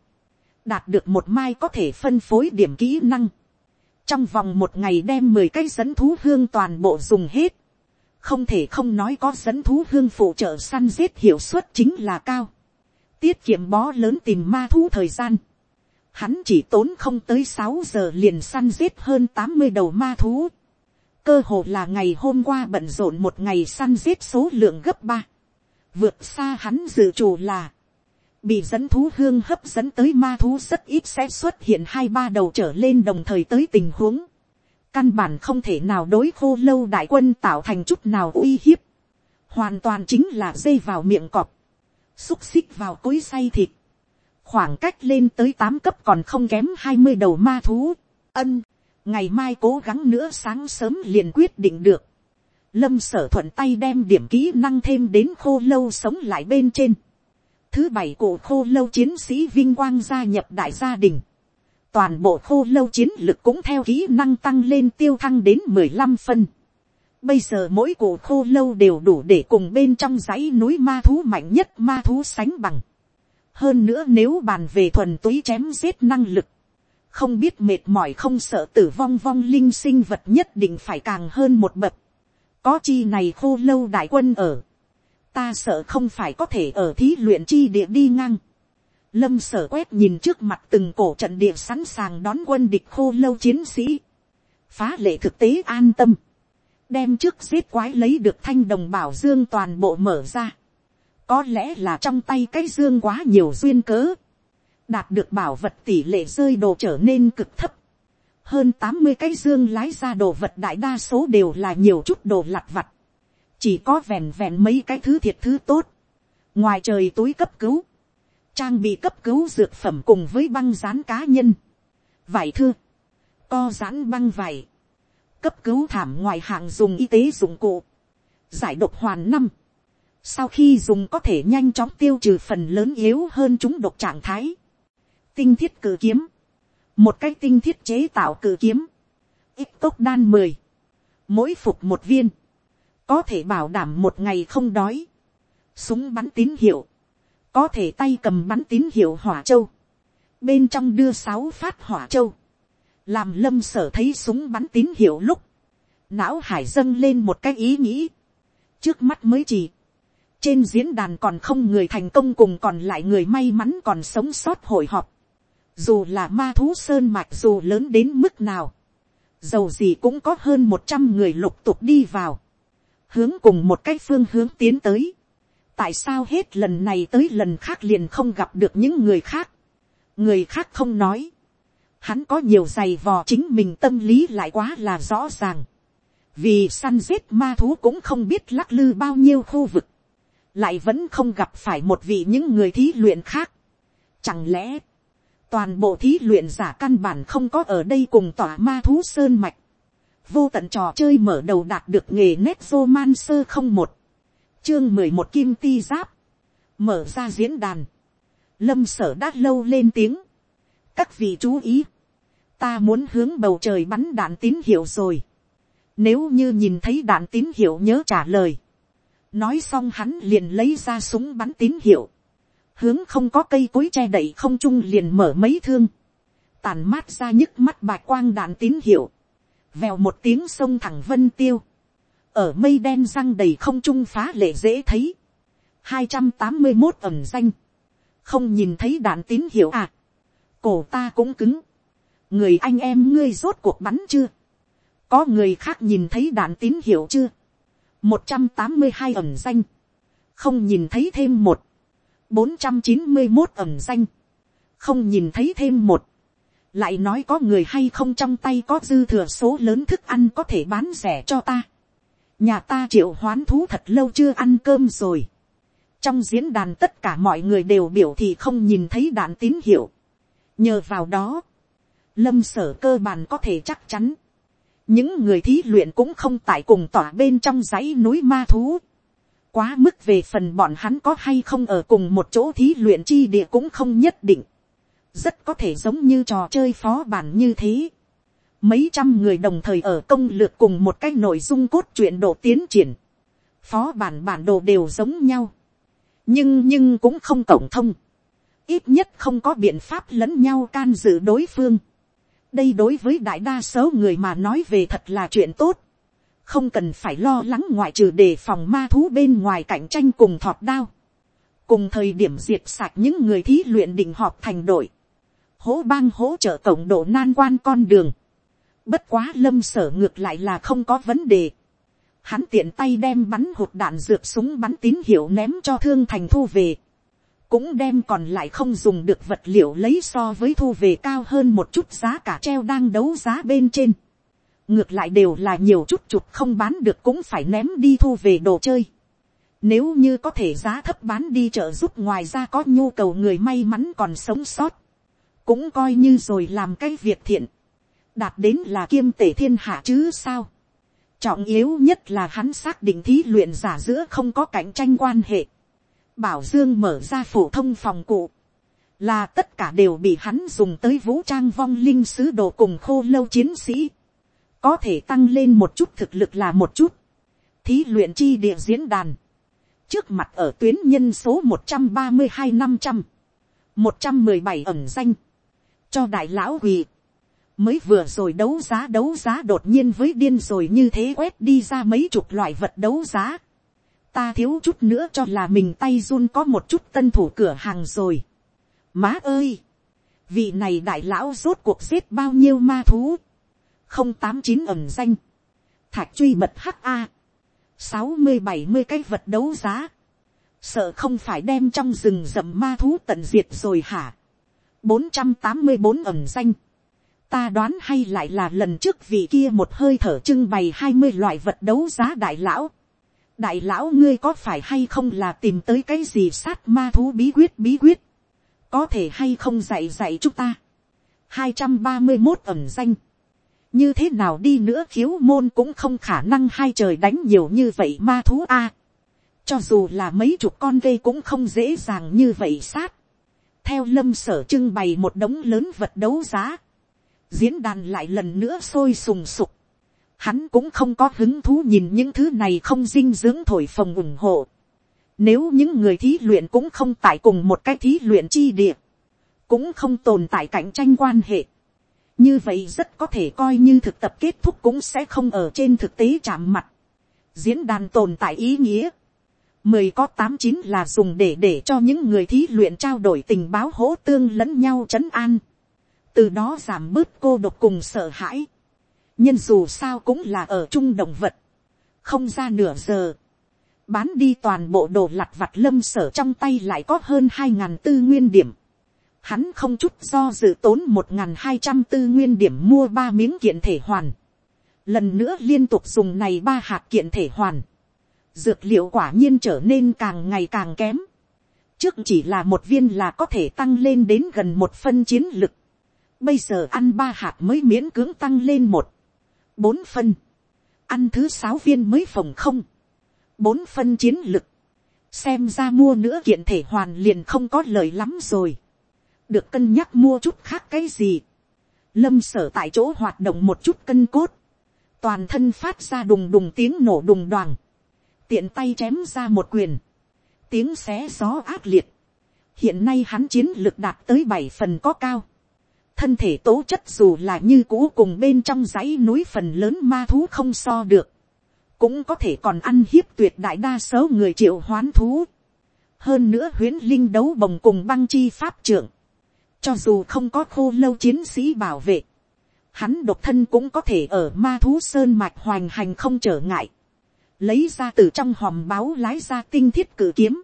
đạt được một mai có thể phân phối điểm kỹ năng, trong vòng một ngày đem mười cái dẫn thú hương toàn bộ dùng hết, không thể không nói có dẫn thú hương phụ trợ săn giết hiệu suất chính là cao, tiết kiệm bó lớn tìm ma thú thời gian, hắn chỉ tốn không tới sáu giờ liền săn giết hơn tám mươi đầu ma thú, cơ hồ là ngày hôm qua bận rộn một ngày săn giết số lượng gấp ba, vượt xa hắn dự trù là, bị dẫn thú hương hấp dẫn tới ma thú rất ít sẽ xuất hiện hai ba đầu trở lên đồng thời tới tình huống, căn bản không thể nào đối khô lâu đại quân tạo thành chút nào uy hiếp, hoàn toàn chính là dây vào miệng cọp, xúc xích vào cối say thịt, khoảng cách lên tới tám cấp còn không kém hai mươi đầu ma thú, ân, ngày mai cố gắng nữa sáng sớm liền quyết định được, lâm sở thuận tay đem điểm kỹ năng thêm đến khô lâu sống lại bên trên, thứ bảy cổ khô lâu chiến sĩ vinh quang gia nhập đại gia đình, toàn bộ khô lâu chiến lực cũng theo kỹ năng tăng lên tiêu thăng đến mười lăm phân. Bây giờ mỗi cổ khô lâu đều đủ để cùng bên trong dãy núi ma thú mạnh nhất ma thú sánh bằng. Hơn nữa nếu bàn về thuần túy chém giết năng lực. Không biết mệt mỏi không sợ tử vong vong linh sinh vật nhất định phải càng hơn một bậc. Có chi này khô lâu đại quân ở. Ta sợ không phải có thể ở thí luyện chi địa đi ngang. Lâm sở quét nhìn trước mặt từng cổ trận địa sẵn sàng đón quân địch khô lâu chiến sĩ. Phá lệ thực tế an tâm. Đem trước giết quái lấy được thanh đồng bảo dương toàn bộ mở ra. Có lẽ là trong tay cái dương quá nhiều duyên cớ. Đạt được bảo vật tỷ lệ rơi đồ trở nên cực thấp. Hơn tám mươi cái dương lái ra đồ vật đại đa số đều là nhiều chút đồ lặt vặt. Chỉ có vẹn vẹn mấy cái thứ thiệt thứ tốt. Ngoài trời túi cấp cứu trang bị cấp cứu dược phẩm cùng với băng rán cá nhân, vải thưa, co rán băng vải, cấp cứu thảm ngoài hàng dùng y tế dụng cụ, giải độc hoàn năm, sau khi dùng có thể nhanh chóng tiêu trừ phần lớn yếu hơn chúng độc trạng thái, tinh thiết cử kiếm, một cái tinh thiết chế tạo cử kiếm, ít tốc đan mười, mỗi phục một viên, có thể bảo đảm một ngày không đói, súng bắn tín hiệu, có thể tay cầm bắn tín hiệu hỏa châu, bên trong đưa sáu phát hỏa châu, làm lâm sở thấy súng bắn tín hiệu lúc, não hải dâng lên một cái ý nghĩ, trước mắt mới chỉ, trên diễn đàn còn không người thành công cùng còn lại người may mắn còn sống sót hội họp, dù là ma thú sơn mạch dù lớn đến mức nào, dầu gì cũng có hơn một trăm người lục tục đi vào, hướng cùng một cái phương hướng tiến tới, tại sao hết lần này tới lần khác liền không gặp được những người khác. người khác không nói. hắn có nhiều giày vò chính mình tâm lý lại quá là rõ ràng. vì săn giết ma thú cũng không biết lắc lư bao nhiêu khu vực. lại vẫn không gặp phải một vị những người thí luyện khác. chẳng lẽ, toàn bộ thí luyện giả căn bản không có ở đây cùng tỏa ma thú sơn mạch. vô tận trò chơi mở đầu đạt được nghề nét roman sơ không một chương mười một kim ti giáp, mở ra diễn đàn, lâm sở đã lâu lên tiếng, các vị chú ý, ta muốn hướng bầu trời bắn đạn tín hiệu rồi, nếu như nhìn thấy đạn tín hiệu nhớ trả lời, nói xong hắn liền lấy ra súng bắn tín hiệu, hướng không có cây cối che đậy không trung liền mở mấy thương, tàn mát ra nhức mắt bạch quang đạn tín hiệu, vèo một tiếng sông thẳng vân tiêu, ở mây đen răng đầy không trung phá lệ dễ thấy, hai trăm tám mươi một ẩm danh, không nhìn thấy đạn tín hiệu à, cổ ta cũng cứng, người anh em ngươi rốt cuộc bắn chưa, có người khác nhìn thấy đạn tín hiệu chưa, một trăm tám mươi hai ẩm danh, không nhìn thấy thêm một, bốn trăm chín mươi một ẩm danh, không nhìn thấy thêm một, lại nói có người hay không trong tay có dư thừa số lớn thức ăn có thể bán rẻ cho ta nhà ta triệu hoán thú thật lâu chưa ăn cơm rồi. trong diễn đàn tất cả mọi người đều biểu thì không nhìn thấy đạn tín hiệu. nhờ vào đó, lâm sở cơ bản có thể chắc chắn. những người thí luyện cũng không tại cùng tỏa bên trong dãy núi ma thú. quá mức về phần bọn hắn có hay không ở cùng một chỗ thí luyện chi địa cũng không nhất định. rất có thể giống như trò chơi phó bản như thế mấy trăm người đồng thời ở công lược cùng một cái nội dung cốt truyện độ tiến triển, phó bản bản đồ đều giống nhau, nhưng nhưng cũng không tổng thông, ít nhất không có biện pháp lẫn nhau can dự đối phương. đây đối với đại đa số người mà nói về thật là chuyện tốt, không cần phải lo lắng ngoại trừ đề phòng ma thú bên ngoài cạnh tranh cùng thọt đao, cùng thời điểm diệt sạch những người thí luyện định họp thành đội, hỗ bang hỗ trợ tổng độ nan quan con đường, Bất quá lâm sở ngược lại là không có vấn đề. Hắn tiện tay đem bắn hụt đạn dược súng bắn tín hiệu ném cho thương thành thu về. Cũng đem còn lại không dùng được vật liệu lấy so với thu về cao hơn một chút giá cả treo đang đấu giá bên trên. Ngược lại đều là nhiều chút chục không bán được cũng phải ném đi thu về đồ chơi. Nếu như có thể giá thấp bán đi chợ giúp ngoài ra có nhu cầu người may mắn còn sống sót. Cũng coi như rồi làm cái việc thiện. Đạt đến là kiêm tể thiên hạ chứ sao. Trọng yếu nhất là hắn xác định thí luyện giả giữa không có cạnh tranh quan hệ. Bảo Dương mở ra phổ thông phòng cụ. Là tất cả đều bị hắn dùng tới vũ trang vong linh sứ đồ cùng khô lâu chiến sĩ. Có thể tăng lên một chút thực lực là một chút. Thí luyện chi địa diễn đàn trước mặt ở tuyến nhân số một trăm ba mươi hai năm trăm, một trăm mười bảy ẩn danh, cho đại lão quỳ, mới vừa rồi đấu giá đấu giá đột nhiên với điên rồi như thế quét đi ra mấy chục loại vật đấu giá, ta thiếu chút nữa cho là mình tay run có một chút tân thủ cửa hàng rồi. Má ơi! Vị này đại lão rốt cuộc giết bao nhiêu ma thú? Không tám chín ẩn danh. Thạch truy bật hắc a sáu mươi bảy mươi cái vật đấu giá, sợ không phải đem trong rừng rậm ma thú tận diệt rồi hả, bốn trăm tám mươi bốn ẩm danh, ta đoán hay lại là lần trước vị kia một hơi thở trưng bày hai mươi loại vật đấu giá đại lão, đại lão ngươi có phải hay không là tìm tới cái gì sát ma thú bí quyết bí quyết, có thể hay không dạy dạy chúng ta, hai trăm ba mươi một ẩm danh, như thế nào đi nữa khiếu môn cũng không khả năng hai trời đánh nhiều như vậy ma thú a. cho dù là mấy chục con gây cũng không dễ dàng như vậy sát. theo lâm sở trưng bày một đống lớn vật đấu giá diễn đàn lại lần nữa sôi sùng sục. hắn cũng không có hứng thú nhìn những thứ này không dinh dưỡng thổi phồng ủng hộ. nếu những người thí luyện cũng không tại cùng một cái thí luyện chi địa, cũng không tồn tại cạnh tranh quan hệ như vậy rất có thể coi như thực tập kết thúc cũng sẽ không ở trên thực tế chạm mặt. diễn đàn tồn tại ý nghĩa. mười có tám chín là dùng để để cho những người thí luyện trao đổi tình báo hỗ tương lẫn nhau trấn an từ đó giảm bớt cô độc cùng sợ hãi. nhân dù sao cũng là ở chung động vật. không ra nửa giờ. bán đi toàn bộ đồ lặt vặt lâm sở trong tay lại có hơn hai ngàn tư nguyên điểm hắn không chút do dự tốn một hai trăm tư nguyên điểm mua ba miếng kiện thể hoàn. Lần nữa liên tục dùng này ba hạt kiện thể hoàn. Dược liệu quả nhiên trở nên càng ngày càng kém. Trước chỉ là một viên là có thể tăng lên đến gần một phân chiến lực. Bây giờ ăn ba hạt mới miễn cưỡng tăng lên một. Bốn phân. Ăn thứ sáu viên mới phòng không. Bốn phân chiến lực. Xem ra mua nữa kiện thể hoàn liền không có lời lắm rồi được cân nhắc mua chút khác cái gì. Lâm sở tại chỗ hoạt động một chút cân cốt. Toàn thân phát ra đùng đùng tiếng nổ đùng đoàn. Tiện tay chém ra một quyền. Tiếng xé gió ác liệt. Hiện nay hắn chiến lực đạt tới bảy phần có cao. Thân thể tố chất dù là như cũ cùng bên trong dãy núi phần lớn ma thú không so được. Cũng có thể còn ăn hiếp tuyệt đại đa số người triệu hoán thú. Hơn nữa huyến linh đấu bồng cùng băng chi pháp trưởng cho dù không có khô lâu chiến sĩ bảo vệ. Hắn độc thân cũng có thể ở ma thú sơn mạch hoành hành không trở ngại. Lấy ra từ trong hòm báo lái ra tinh thiết cử kiếm.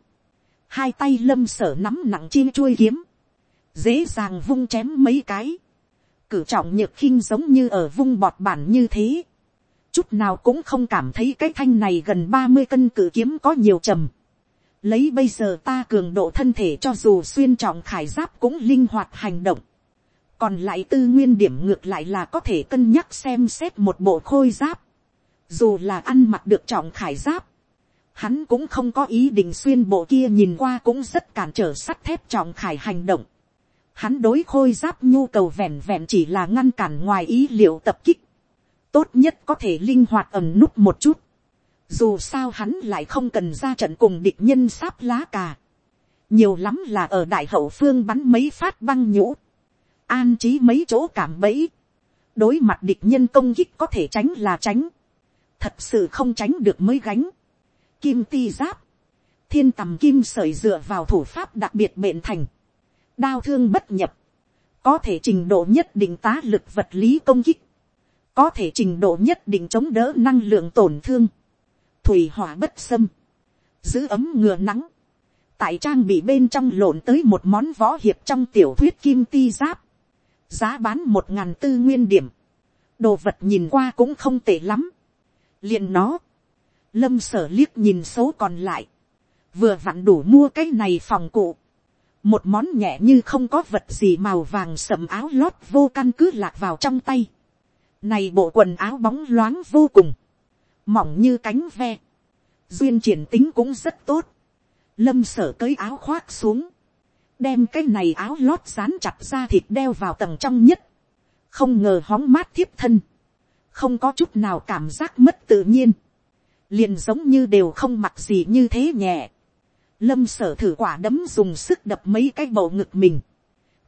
Hai tay lâm sở nắm nặng chi chuôi kiếm. Dễ dàng vung chém mấy cái. Cử trọng nhược khinh giống như ở vung bọt bản như thế. Chút nào cũng không cảm thấy cái thanh này gần ba mươi cân cử kiếm có nhiều trầm lấy bây giờ ta cường độ thân thể cho dù xuyên trọng khải giáp cũng linh hoạt hành động. còn lại tư nguyên điểm ngược lại là có thể cân nhắc xem xét một bộ khôi giáp. dù là ăn mặc được trọng khải giáp, hắn cũng không có ý định xuyên bộ kia nhìn qua cũng rất cản trở sắt thép trọng khải hành động. Hắn đối khôi giáp nhu cầu vẹn vẹn chỉ là ngăn cản ngoài ý liệu tập kích. Tốt nhất có thể linh hoạt ẩm nút một chút dù sao hắn lại không cần ra trận cùng địch nhân sáp lá cà. nhiều lắm là ở đại hậu phương bắn mấy phát băng nhũ. an trí mấy chỗ cảm bẫy. đối mặt địch nhân công kích có thể tránh là tránh. thật sự không tránh được mới gánh. kim ti giáp. thiên tầm kim sởi dựa vào thủ pháp đặc biệt bệnh thành đao thương bất nhập. có thể trình độ nhất định tá lực vật lý công kích có thể trình độ nhất định chống đỡ năng lượng tổn thương, thủy hỏa bất xâm, giữ ấm ngừa nắng, tại trang bị bên trong lộn tới một món võ hiệp trong tiểu thuyết kim ti giáp, giá bán một ngàn tư nguyên điểm, đồ vật nhìn qua cũng không tệ lắm, liền nó, lâm sở liếc nhìn số còn lại, vừa vặn đủ mua cái này phòng cụ, một món nhẹ như không có vật gì màu vàng sầm áo lót vô căn cứ lạc vào trong tay, này bộ quần áo bóng loáng vô cùng, mỏng như cánh ve, duyên triển tính cũng rất tốt, lâm sở cấy áo khoác xuống, đem cái này áo lót dán chặt ra thịt đeo vào tầng trong nhất, không ngờ hóng mát thiếp thân, không có chút nào cảm giác mất tự nhiên, liền giống như đều không mặc gì như thế nhẹ. Lâm sở thử quả đấm dùng sức đập mấy cái bầu ngực mình.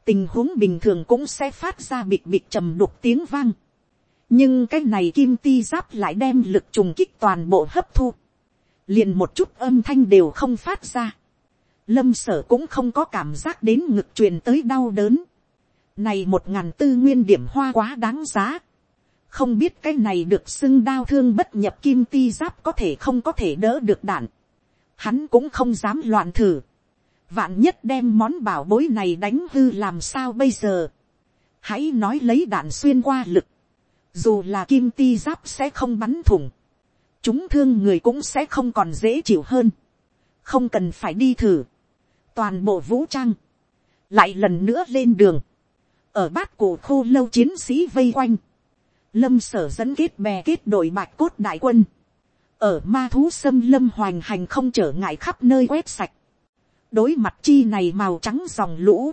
Tình huống bình thường cũng sẽ phát ra bịt bịt trầm đục tiếng vang. Nhưng cái này kim ti giáp lại đem lực trùng kích toàn bộ hấp thu. Liền một chút âm thanh đều không phát ra. Lâm sở cũng không có cảm giác đến ngực truyền tới đau đớn. Này một ngàn tư nguyên điểm hoa quá đáng giá không biết cái này được xưng đau thương bất nhập kim ti giáp có thể không có thể đỡ được đạn. Hắn cũng không dám loạn thử. Vạn nhất đem món bảo bối này đánh hư làm sao bây giờ. Hãy nói lấy đạn xuyên qua lực. Dù là kim ti giáp sẽ không bắn thủng. Chúng thương người cũng sẽ không còn dễ chịu hơn. Không cần phải đi thử. Toàn bộ vũ trang. Lại lần nữa lên đường. Ở bát cổ khô lâu chiến sĩ vây quanh lâm sở dẫn kết bè kết đội bạch cốt đại quân, ở ma thú xâm lâm hoành hành không trở ngại khắp nơi quét sạch, đối mặt chi này màu trắng dòng lũ,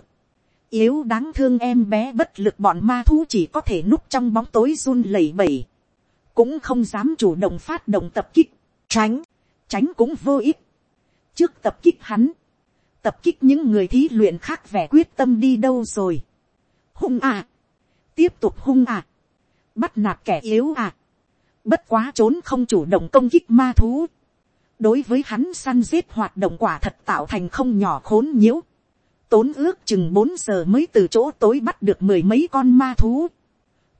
yếu đáng thương em bé bất lực bọn ma thú chỉ có thể núp trong bóng tối run lẩy bẩy, cũng không dám chủ động phát động tập kích, tránh, tránh cũng vô ích. trước tập kích hắn, tập kích những người thí luyện khác vẻ quyết tâm đi đâu rồi. hung à, tiếp tục hung à, bắt nạt kẻ yếu à. Bất quá trốn không chủ động công kích ma thú. Đối với hắn săn giết hoạt động quả thật tạo thành không nhỏ khốn nhiễu. Tốn ước chừng bốn giờ mới từ chỗ tối bắt được mười mấy con ma thú.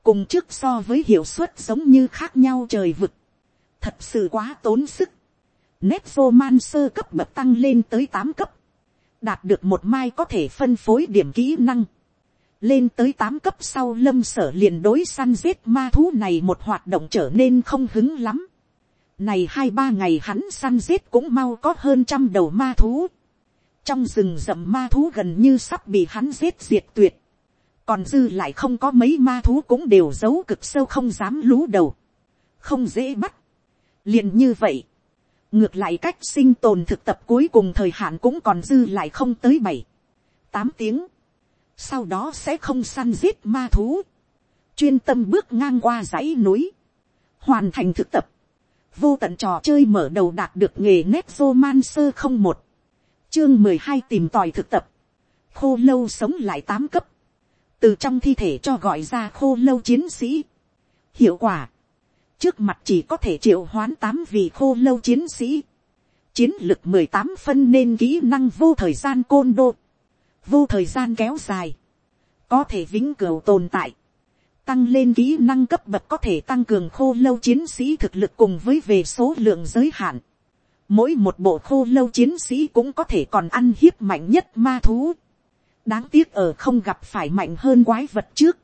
Cùng trước so với hiệu suất giống như khác nhau trời vực. Thật sự quá tốn sức. Nét vô man sơ cấp bậc tăng lên tới tám cấp. Đạt được một mai có thể phân phối điểm kỹ năng lên tới tám cấp sau lâm sở liền đối săn giết ma thú này một hoạt động trở nên không hứng lắm. Này hai ba ngày hắn săn giết cũng mau có hơn trăm đầu ma thú. Trong rừng rậm ma thú gần như sắp bị hắn giết diệt tuyệt. Còn dư lại không có mấy ma thú cũng đều giấu cực sâu không dám lú đầu. Không dễ bắt. liền như vậy. Ngược lại cách sinh tồn thực tập cuối cùng thời hạn cũng còn dư lại không tới bảy, tám tiếng sau đó sẽ không săn giết ma thú, chuyên tâm bước ngang qua dãy núi, hoàn thành thực tập, vô tận trò chơi mở đầu đạt được nghề nét vô man sơ không một, chương mười hai tìm tòi thực tập, khô lâu sống lại tám cấp, từ trong thi thể cho gọi ra khô lâu chiến sĩ. hiệu quả, trước mặt chỉ có thể triệu hoán tám vị khô lâu chiến sĩ, chiến lực mười tám phân nên kỹ năng vô thời gian côn đô, vô thời gian kéo dài, có thể vĩnh cửu tồn tại, tăng lên kỹ năng cấp bậc có thể tăng cường khô lâu chiến sĩ thực lực cùng với về số lượng giới hạn. Mỗi một bộ khô lâu chiến sĩ cũng có thể còn ăn hiếp mạnh nhất ma thú. Đáng tiếc ở không gặp phải mạnh hơn quái vật trước.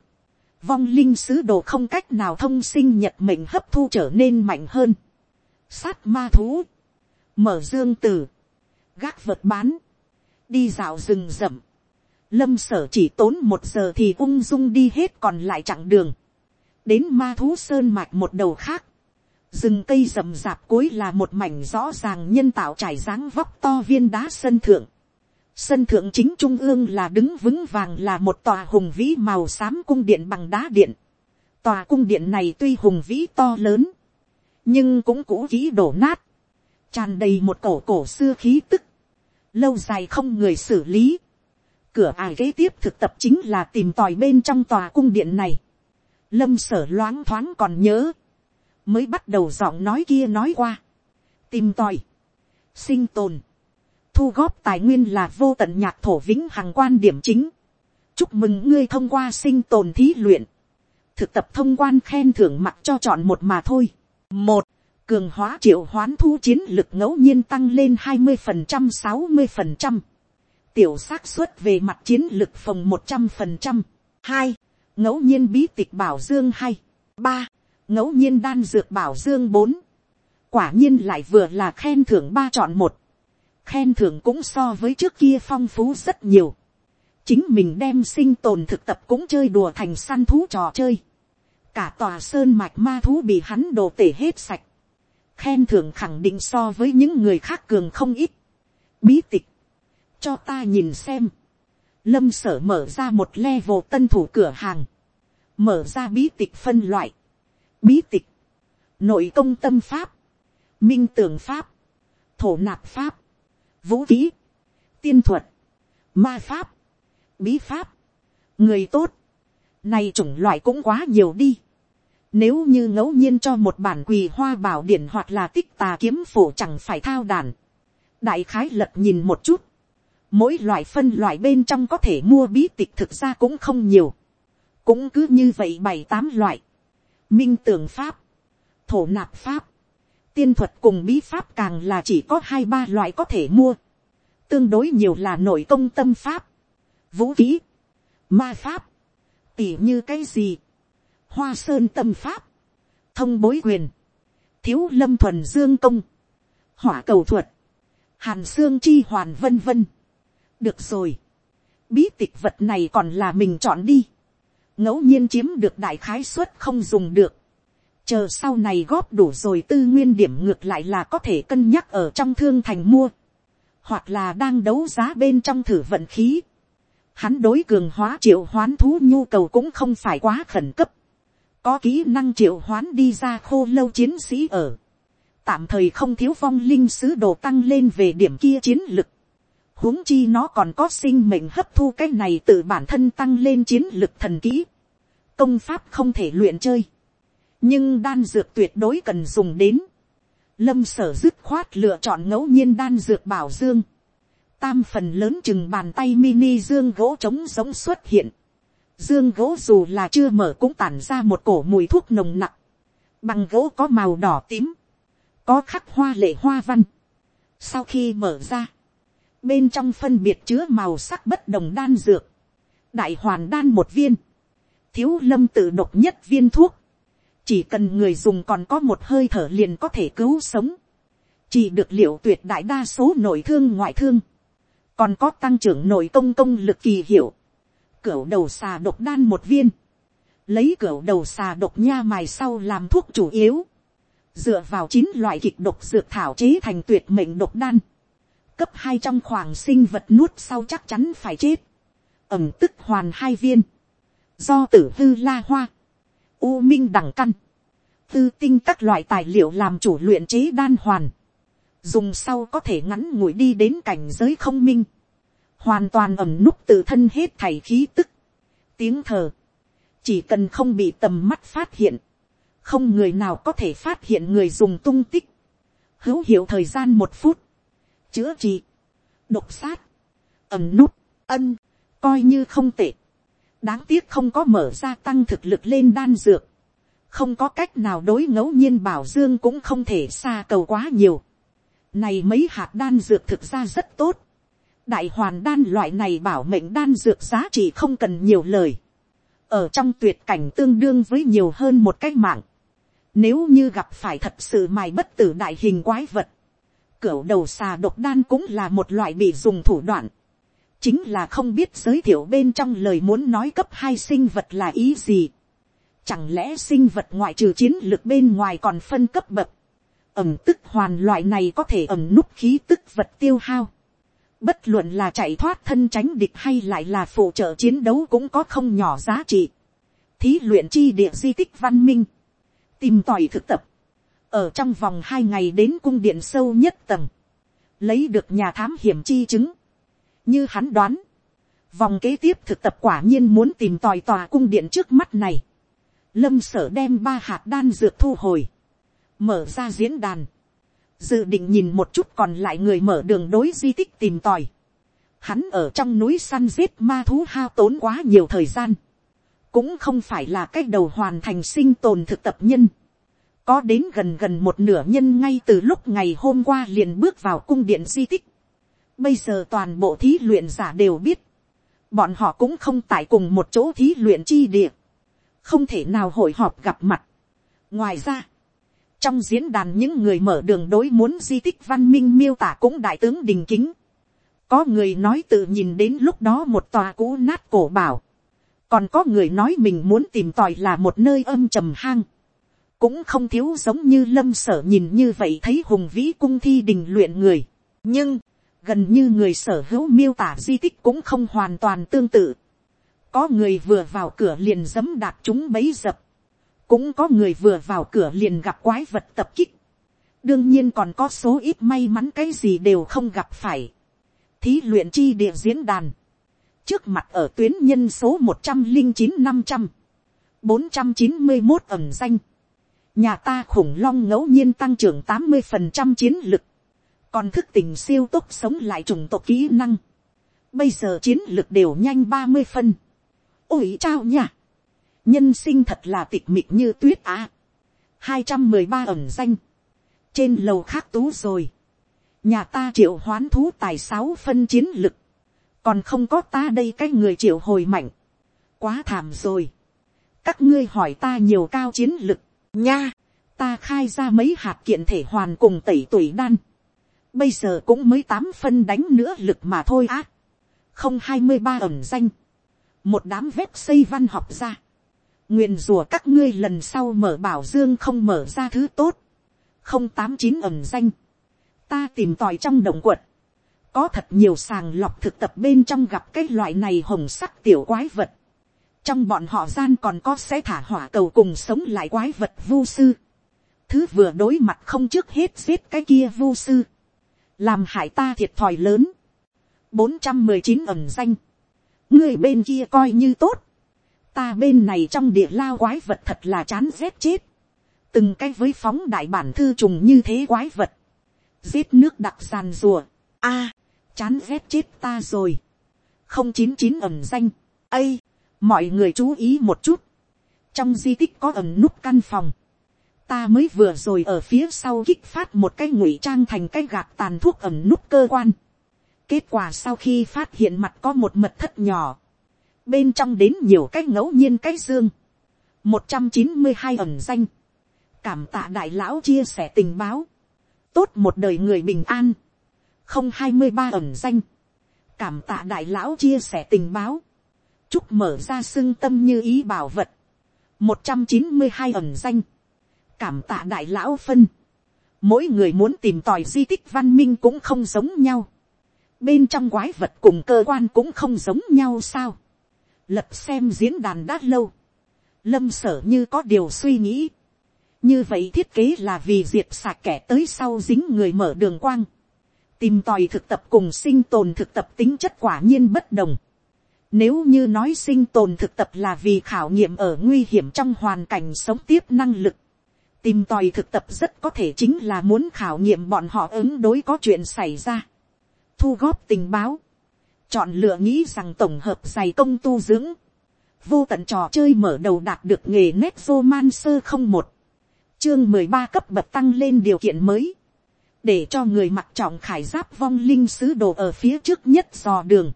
Vong linh sứ đồ không cách nào thông sinh nhật mệnh hấp thu trở nên mạnh hơn. Sát ma thú. Mở dương tử. Gác vật bán. Đi dạo rừng rậm lâm sở chỉ tốn một giờ thì ung dung đi hết còn lại chặng đường, đến ma thú sơn mạch một đầu khác, rừng cây rậm rạp cuối là một mảnh rõ ràng nhân tạo trải dáng vóc to viên đá sân thượng, sân thượng chính trung ương là đứng vững vàng là một tòa hùng vĩ màu xám cung điện bằng đá điện, tòa cung điện này tuy hùng vĩ to lớn, nhưng cũng cũ kỹ đổ nát, tràn đầy một cổ cổ xưa khí tức, lâu dài không người xử lý, cửa ải kế tiếp thực tập chính là tìm tòi bên trong tòa cung điện này. Lâm sở loáng thoáng còn nhớ. Mới bắt đầu giọng nói kia nói qua. Tìm tòi. Sinh tồn. Thu góp tài nguyên là vô tận nhạc thổ vĩnh hằng quan điểm chính. Chúc mừng ngươi thông qua sinh tồn thí luyện. Thực tập thông quan khen thưởng mặt cho chọn một mà thôi. Một, cường hóa triệu hoán thu chiến lực ngẫu nhiên tăng lên 20% 60% tiểu xác suất về mặt chiến lực phòng một trăm phần trăm. Hai, ngẫu nhiên bí tịch bảo dương hay ba, ngẫu nhiên đan dược bảo dương bốn. Quả nhiên lại vừa là khen thưởng ba chọn một. Khen thưởng cũng so với trước kia phong phú rất nhiều. Chính mình đem sinh tồn thực tập cũng chơi đùa thành săn thú trò chơi. Cả tòa sơn mạch ma thú bị hắn đồ tể hết sạch. Khen thưởng khẳng định so với những người khác cường không ít. Bí tịch cho ta nhìn xem. Lâm sở mở ra một level tân thủ cửa hàng. Mở ra bí tịch phân loại. Bí tịch. Nội công tâm pháp. Minh tường pháp. Thổ nạp pháp. Vũ khí tiên thuật. Ma pháp. Bí pháp. Người tốt. Này chủng loại cũng quá nhiều đi. Nếu như ngẫu nhiên cho một bản quỳ hoa bảo điển hoặc là tích tà kiếm phổ chẳng phải thao đàn. Đại khái lật nhìn một chút mỗi loại phân loại bên trong có thể mua bí tịch thực ra cũng không nhiều. Cũng cứ như vậy bảy tám loại. Minh tường pháp thổ nạp pháp tiên thuật cùng bí pháp càng là chỉ có hai ba loại có thể mua. Tương đối nhiều là nội công tâm pháp vũ ký, ma pháp tỉ như cái gì? Hoa sơn tâm pháp thông bối quyền thiếu lâm thuần dương công hỏa cầu thuật hàn xương chi hoàn vân vân được rồi. Bí tịch vật này còn là mình chọn đi. Ngẫu nhiên chiếm được đại khái suất không dùng được. Chờ sau này góp đủ rồi tư nguyên điểm ngược lại là có thể cân nhắc ở trong thương thành mua, hoặc là đang đấu giá bên trong thử vận khí. Hắn đối cường hóa triệu hoán thú nhu cầu cũng không phải quá khẩn cấp, có kỹ năng triệu hoán đi ra khô lâu chiến sĩ ở, tạm thời không thiếu vong linh sứ đồ tăng lên về điểm kia chiến lực, huống chi nó còn có sinh mệnh hấp thu cái này từ bản thân tăng lên chiến lực thần kỹ, công pháp không thể luyện chơi, nhưng đan dược tuyệt đối cần dùng đến. lâm sở dứt khoát lựa chọn ngẫu nhiên đan dược bảo dương. tam phần lớn chừng bàn tay mini dương gỗ trống giống xuất hiện. dương gỗ dù là chưa mở cũng tản ra một cổ mùi thuốc nồng nặc. bằng gỗ có màu đỏ tím. có khắc hoa lệ hoa văn. sau khi mở ra, bên trong phân biệt chứa màu sắc bất đồng đan dược. đại hoàn đan một viên. thiếu lâm tự độc nhất viên thuốc. Chỉ cần người dùng còn có một hơi thở liền có thể cứu sống, chỉ được liệu tuyệt đại đa số nội thương ngoại thương, còn có tăng trưởng nội công công lực kỳ hiệu, cửa đầu xà độc đan một viên, lấy cửa đầu xà độc nha mài sau làm thuốc chủ yếu, dựa vào chín loại kịch độc dược thảo chế thành tuyệt mệnh độc đan, cấp hai trong khoảng sinh vật nuốt sau chắc chắn phải chết, ẩm tức hoàn hai viên, do tử hư la hoa, u minh đẳng căn, tư tinh các loại tài liệu làm chủ luyện chế đan hoàn, dùng sau có thể ngắn ngủi đi đến cảnh giới không minh, hoàn toàn ẩm núp tự thân hết thảy khí tức, tiếng thờ, chỉ cần không bị tầm mắt phát hiện, không người nào có thể phát hiện người dùng tung tích, hữu hiệu thời gian một phút, chữa trị, độc sát, ẩm nút ân, coi như không tệ, đáng tiếc không có mở ra tăng thực lực lên đan dược, không có cách nào đối ngẫu nhiên bảo dương cũng không thể xa cầu quá nhiều. Này mấy hạt đan dược thực ra rất tốt. Đại hoàn đan loại này bảo mệnh đan dược giá trị không cần nhiều lời. Ở trong tuyệt cảnh tương đương với nhiều hơn một cái mạng. Nếu như gặp phải thật sự mài bất tử đại hình quái vật. Cửu đầu xà độc đan cũng là một loại bị dùng thủ đoạn chính là không biết giới thiệu bên trong lời muốn nói cấp hai sinh vật là ý gì. Chẳng lẽ sinh vật ngoại trừ chiến lược bên ngoài còn phân cấp bậc. Ẩm tức hoàn loại này có thể ẩm nút khí tức vật tiêu hao. Bất luận là chạy thoát thân tránh địch hay lại là phụ trợ chiến đấu cũng có không nhỏ giá trị. Thí luyện chi địa di tích văn minh. Tìm tòi thực tập. Ở trong vòng hai ngày đến cung điện sâu nhất tầng. Lấy được nhà thám hiểm chi chứng như hắn đoán, vòng kế tiếp thực tập quả nhiên muốn tìm tòi tòa cung điện trước mắt này. Lâm sở đem ba hạt đan dược thu hồi, mở ra diễn đàn, dự định nhìn một chút còn lại người mở đường đối di tích tìm tòi. Hắn ở trong núi săn giết ma thú hao tốn quá nhiều thời gian, cũng không phải là cách đầu hoàn thành sinh tồn thực tập nhân, có đến gần gần một nửa nhân ngay từ lúc ngày hôm qua liền bước vào cung điện di tích. Bây giờ toàn bộ thí luyện giả đều biết, bọn họ cũng không tại cùng một chỗ thí luyện chi địa, không thể nào hội họp gặp mặt. ngoài ra, trong diễn đàn những người mở đường đối muốn di tích văn minh miêu tả cũng đại tướng đình kính. có người nói tự nhìn đến lúc đó một tòa cũ nát cổ bảo, còn có người nói mình muốn tìm tòi là một nơi âm trầm hang, cũng không thiếu giống như lâm sở nhìn như vậy thấy hùng vĩ cung thi đình luyện người. nhưng, gần như người sở hữu miêu tả di tích cũng không hoàn toàn tương tự. có người vừa vào cửa liền dấm đạp chúng bấy dập, cũng có người vừa vào cửa liền gặp quái vật tập kích. đương nhiên còn có số ít may mắn cái gì đều không gặp phải. thí luyện chi địa diễn đàn, trước mặt ở tuyến nhân số một trăm linh chín năm trăm, bốn trăm chín mươi một ẩm danh, nhà ta khủng long ngẫu nhiên tăng trưởng tám mươi phần trăm chiến lực, còn thức tình siêu tốc sống lại chủng tộc kỹ năng, bây giờ chiến lực đều nhanh ba mươi phân, ôi chao nhà nhân sinh thật là tịch mịt như tuyết á, hai trăm mười ba ẩm danh, trên lầu khác tú rồi, nhà ta triệu hoán thú tài sáu phân chiến lực, còn không có ta đây cái người triệu hồi mạnh, quá thảm rồi, các ngươi hỏi ta nhiều cao chiến lực, nha, ta khai ra mấy hạt kiện thể hoàn cùng tẩy tuổi đan, bây giờ cũng mới tám phân đánh nữa lực mà thôi á, không hai mươi ba ẩm danh, một đám vết xây văn học ra, nguyện rùa các ngươi lần sau mở bảo dương không mở ra thứ tốt, không tám chín ẩm danh, ta tìm tòi trong động quật, có thật nhiều sàng lọc thực tập bên trong gặp cái loại này hồng sắc tiểu quái vật, trong bọn họ gian còn có sẽ thả hỏa cầu cùng sống lại quái vật vô sư. Thứ vừa đối mặt không trước hết giết cái kia vô sư. Làm hại ta thiệt thòi lớn. bốn trăm mười chín ẩm danh. Người bên kia coi như tốt. Ta bên này trong địa lao quái vật thật là chán rét chết. Từng cái với phóng đại bản thư trùng như thế quái vật. Giết nước đặc sàn rùa. a, chán rét chết ta rồi. không chín chín ẩm danh. ây mọi người chú ý một chút, trong di tích có ẩm nút căn phòng, ta mới vừa rồi ở phía sau kích phát một cái ngụy trang thành cái gạt tàn thuốc ẩm nút cơ quan. kết quả sau khi phát hiện mặt có một mật thất nhỏ, bên trong đến nhiều cái ngẫu nhiên cái dương, một trăm chín mươi hai ẩm danh, cảm tạ đại lão chia sẻ tình báo, tốt một đời người bình an, không hai mươi ba ẩm danh, cảm tạ đại lão chia sẻ tình báo, chúc mở ra xưng tâm như ý bảo vật, một trăm chín mươi hai ẩn danh, cảm tạ đại lão phân, mỗi người muốn tìm tòi di tích văn minh cũng không giống nhau, bên trong quái vật cùng cơ quan cũng không giống nhau sao, lật xem diễn đàn đã lâu, lâm sở như có điều suy nghĩ, như vậy thiết kế là vì diệt sạc kẻ tới sau dính người mở đường quang, tìm tòi thực tập cùng sinh tồn thực tập tính chất quả nhiên bất đồng, nếu như nói sinh tồn thực tập là vì khảo nghiệm ở nguy hiểm trong hoàn cảnh sống tiếp năng lực. Tìm tòi thực tập rất có thể chính là muốn khảo nghiệm bọn họ ứng đối có chuyện xảy ra. Thu góp tình báo. Chọn lựa nghĩ rằng tổng hợp dày công tu dưỡng. Vô tận trò chơi mở đầu đạt được nghề nét man sơ không một. Chương mười ba cấp bậc tăng lên điều kiện mới. Để cho người mặc trọng khải giáp vong linh sứ đồ ở phía trước nhất dò đường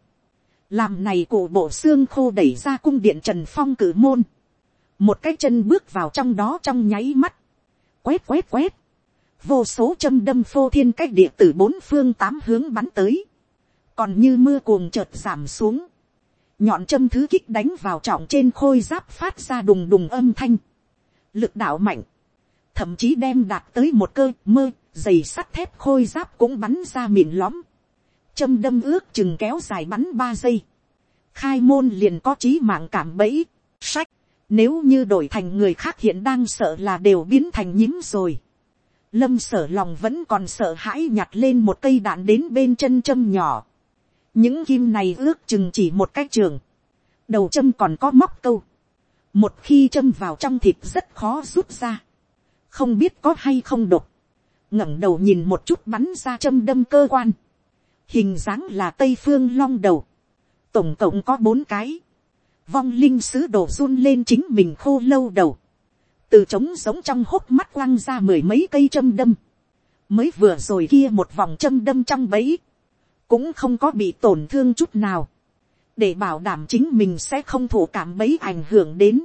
làm này cổ bộ xương khô đẩy ra cung điện trần phong cử môn, một cái chân bước vào trong đó trong nháy mắt, quét quét quét, vô số châm đâm phô thiên cách địa từ bốn phương tám hướng bắn tới, còn như mưa cuồng chợt giảm xuống, nhọn châm thứ kích đánh vào trọng trên khôi giáp phát ra đùng đùng âm thanh, lực đạo mạnh, thậm chí đem đạt tới một cơ mơ, dày sắt thép khôi giáp cũng bắn ra mịn lõm, châm đâm ước chừng kéo dài bắn ba giây, khai môn liền có trí mạng cảm bẫy, sách, nếu như đổi thành người khác hiện đang sợ là đều biến thành nhím rồi. Lâm sở lòng vẫn còn sợ hãi nhặt lên một cây đạn đến bên chân châm nhỏ. Những kim này ước chừng chỉ một cái trường. Đầu châm còn có móc câu. Một khi châm vào trong thịt rất khó rút ra. Không biết có hay không đục. ngẩng đầu nhìn một chút bắn ra châm đâm cơ quan hình dáng là tây phương long đầu, tổng cộng có bốn cái, vong linh sứ đổ run lên chính mình khô lâu đầu, từ trống giống trong hốc mắt quăng ra mười mấy cây châm đâm, mới vừa rồi kia một vòng châm đâm trong bẫy, cũng không có bị tổn thương chút nào, để bảo đảm chính mình sẽ không thụ cảm bẫy ảnh hưởng đến,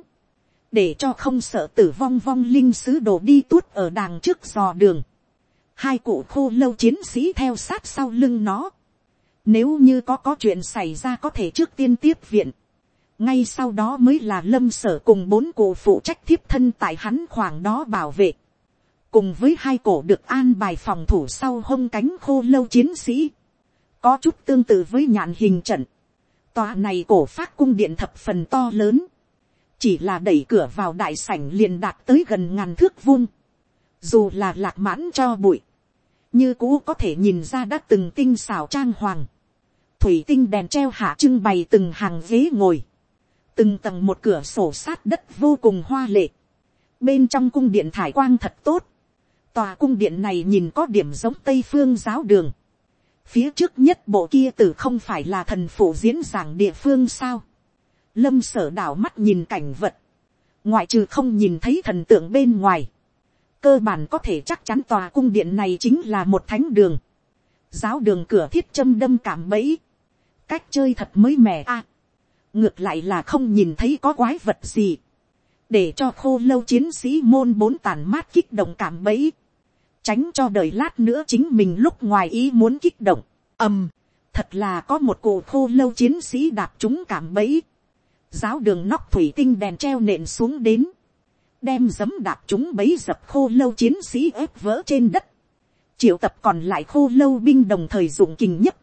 để cho không sợ tử vong vong linh sứ đổ đi tuốt ở đàng trước dò đường, hai cụ khô lâu chiến sĩ theo sát sau lưng nó, nếu như có có chuyện xảy ra có thể trước tiên tiếp viện, ngay sau đó mới là lâm sở cùng bốn cụ phụ trách thiếp thân tại hắn khoảng đó bảo vệ, cùng với hai cổ được an bài phòng thủ sau hông cánh khô lâu chiến sĩ, có chút tương tự với nhạn hình trận, tòa này cổ phát cung điện thập phần to lớn, chỉ là đẩy cửa vào đại sảnh liền đạt tới gần ngàn thước vuông, dù là lạc mãn cho bụi, như cũ có thể nhìn ra đã từng tinh xảo trang hoàng, thủy tinh đèn treo hạ trưng bày từng hàng ghế ngồi, từng tầng một cửa sổ sát đất vô cùng hoa lệ, bên trong cung điện thải quang thật tốt, tòa cung điện này nhìn có điểm giống tây phương giáo đường, phía trước nhất bộ kia từ không phải là thần phủ diễn giảng địa phương sao, lâm sở đảo mắt nhìn cảnh vật, ngoại trừ không nhìn thấy thần tượng bên ngoài, cơ bản có thể chắc chắn tòa cung điện này chính là một thánh đường, giáo đường cửa thiết châm đâm cảm bẫy, cách chơi thật mới mẻ a, ngược lại là không nhìn thấy có quái vật gì, để cho khô lâu chiến sĩ môn bốn tàn mát kích động cảm bẫy, tránh cho đời lát nữa chính mình lúc ngoài ý muốn kích động, ầm, thật là có một cụ khô lâu chiến sĩ đạp chúng cảm bẫy, giáo đường nóc thủy tinh đèn treo nện xuống đến, đem giấm đạp chúng bấy dập khô lâu chiến sĩ ép vỡ trên đất, triệu tập còn lại khô lâu binh đồng thời dụng kình nhất,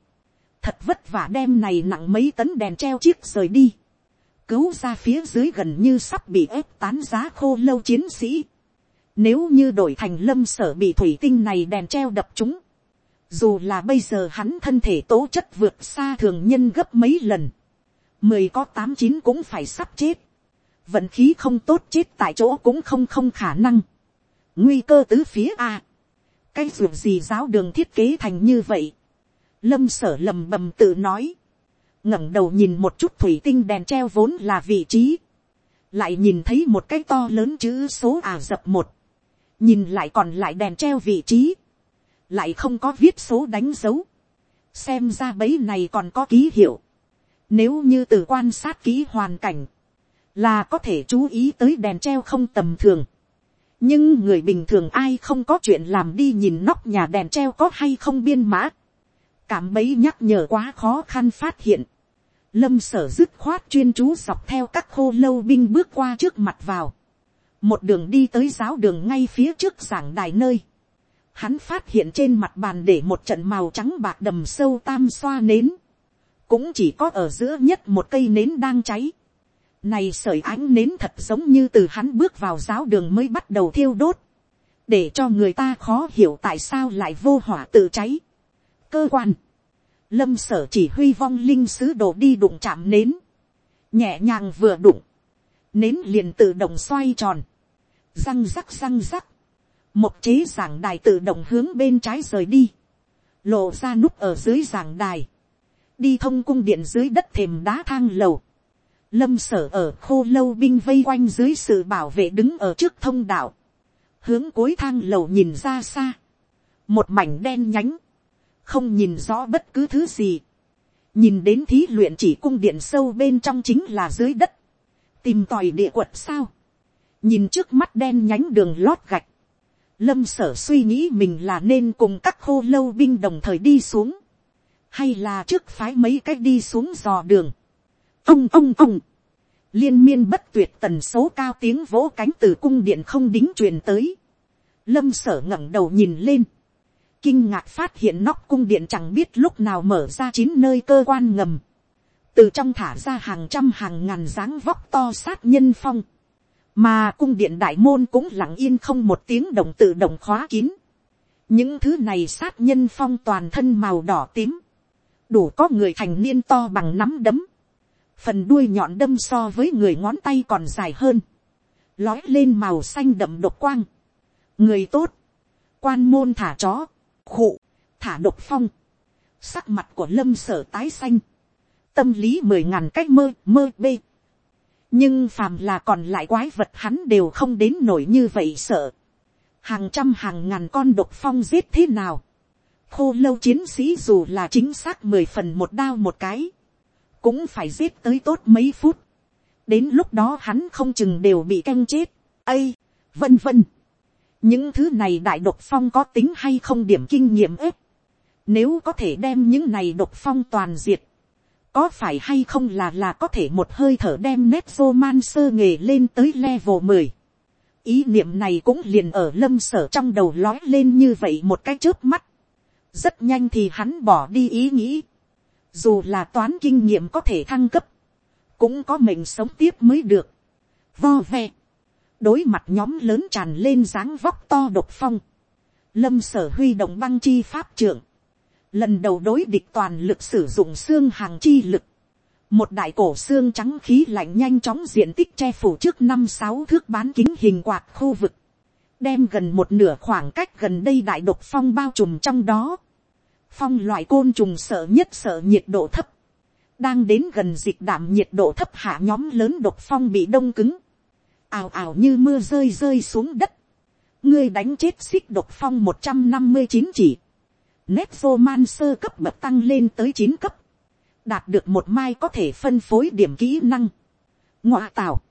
thật vất vả đem này nặng mấy tấn đèn treo chiếc rời đi, cứu ra phía dưới gần như sắp bị ép tán giá khô lâu chiến sĩ, nếu như đổi thành lâm sở bị thủy tinh này đèn treo đập chúng, dù là bây giờ hắn thân thể tố chất vượt xa thường nhân gấp mấy lần, mười có tám chín cũng phải sắp chết, vận khí không tốt chết tại chỗ cũng không không khả năng, nguy cơ tứ phía a, cái ruột gì giáo đường thiết kế thành như vậy, lâm sở lầm bầm tự nói, ngẩng đầu nhìn một chút thủy tinh đèn treo vốn là vị trí, lại nhìn thấy một cái to lớn chữ số ả dập một, nhìn lại còn lại đèn treo vị trí, lại không có viết số đánh dấu, xem ra bấy này còn có ký hiệu, nếu như từ quan sát kỹ hoàn cảnh, là có thể chú ý tới đèn treo không tầm thường. nhưng người bình thường ai không có chuyện làm đi nhìn nóc nhà đèn treo có hay không biên mã. cảm bấy nhắc nhở quá khó khăn phát hiện. lâm sở dứt khoát chuyên chú dọc theo các khô lâu binh bước qua trước mặt vào. một đường đi tới giáo đường ngay phía trước giảng đài nơi. hắn phát hiện trên mặt bàn để một trận màu trắng bạc đầm sâu tam xoa nến cũng chỉ có ở giữa nhất một cây nến đang cháy. Này sợi ánh nến thật giống như từ hắn bước vào giáo đường mới bắt đầu thiêu đốt. Để cho người ta khó hiểu tại sao lại vô hỏa tự cháy. Cơ quan. Lâm sở chỉ huy vong linh sứ đồ đi đụng chạm nến. Nhẹ nhàng vừa đụng. Nến liền tự động xoay tròn. Răng rắc răng rắc. Một chế giảng đài tự động hướng bên trái rời đi. Lộ ra nút ở dưới giảng đài đi thông cung điện dưới đất thềm đá thang lầu. Lâm sở ở khô lâu binh vây quanh dưới sự bảo vệ đứng ở trước thông đạo. Hướng cuối thang lầu nhìn ra xa. Một mảnh đen nhánh. Không nhìn rõ bất cứ thứ gì. Nhìn đến thí luyện chỉ cung điện sâu bên trong chính là dưới đất. Tìm tòi địa quật sao. Nhìn trước mắt đen nhánh đường lót gạch. Lâm sở suy nghĩ mình là nên cùng các khô lâu binh đồng thời đi xuống hay là trước phái mấy cách đi xuống dò đường ông ông ông, liên miên bất tuyệt tần số cao tiếng vỗ cánh từ cung điện không đính truyền tới. lâm sở ngẩng đầu nhìn lên, kinh ngạc phát hiện nóc cung điện chẳng biết lúc nào mở ra chín nơi cơ quan ngầm, từ trong thả ra hàng trăm hàng ngàn dáng vóc to sát nhân phong, mà cung điện đại môn cũng lặng yên không một tiếng động tự động khóa kín. những thứ này sát nhân phong toàn thân màu đỏ tím, đủ có người thành niên to bằng nắm đấm, phần đuôi nhọn đâm so với người ngón tay còn dài hơn, lói lên màu xanh đậm độc quang, người tốt, quan môn thả chó, khụ, thả độc phong, sắc mặt của lâm sở tái xanh, tâm lý mười ngàn cách mơ mơ bê, nhưng phàm là còn lại quái vật hắn đều không đến nổi như vậy sợ. hàng trăm hàng ngàn con độc phong giết thế nào. khô lâu chiến sĩ dù là chính xác mười phần một đao một cái, cũng phải giết tới tốt mấy phút. đến lúc đó hắn không chừng đều bị canh chết. ây, vân vân. những thứ này đại độc phong có tính hay không điểm kinh nghiệm ếp. nếu có thể đem những này độc phong toàn diệt, có phải hay không là là có thể một hơi thở đem nét vô man sơ nghề lên tới level mười ý niệm này cũng liền ở lâm sở trong đầu lói lên như vậy một cái trước mắt. rất nhanh thì hắn bỏ đi ý nghĩ dù là toán kinh nghiệm có thể thăng cấp, cũng có mình sống tiếp mới được. vo ve, đối mặt nhóm lớn tràn lên dáng vóc to độc phong. lâm sở huy động băng chi pháp trưởng, lần đầu đối địch toàn lực sử dụng xương hàng chi lực, một đại cổ xương trắng khí lạnh nhanh chóng diện tích che phủ trước năm sáu thước bán kính hình quạt khu vực, đem gần một nửa khoảng cách gần đây đại độc phong bao trùm trong đó. Phong loại côn trùng sợ nhất sợ nhiệt độ thấp, đang đến gần dịch đảm nhiệt độ thấp hạ nhóm lớn độc phong bị đông cứng, ào ào như mưa rơi rơi xuống đất, ngươi đánh chết xích độc phong một trăm năm mươi chín chỉ, nét vô man sơ cấp bậc tăng lên tới chín cấp, đạt được một mai có thể phân phối điểm kỹ năng. ngoa tạo,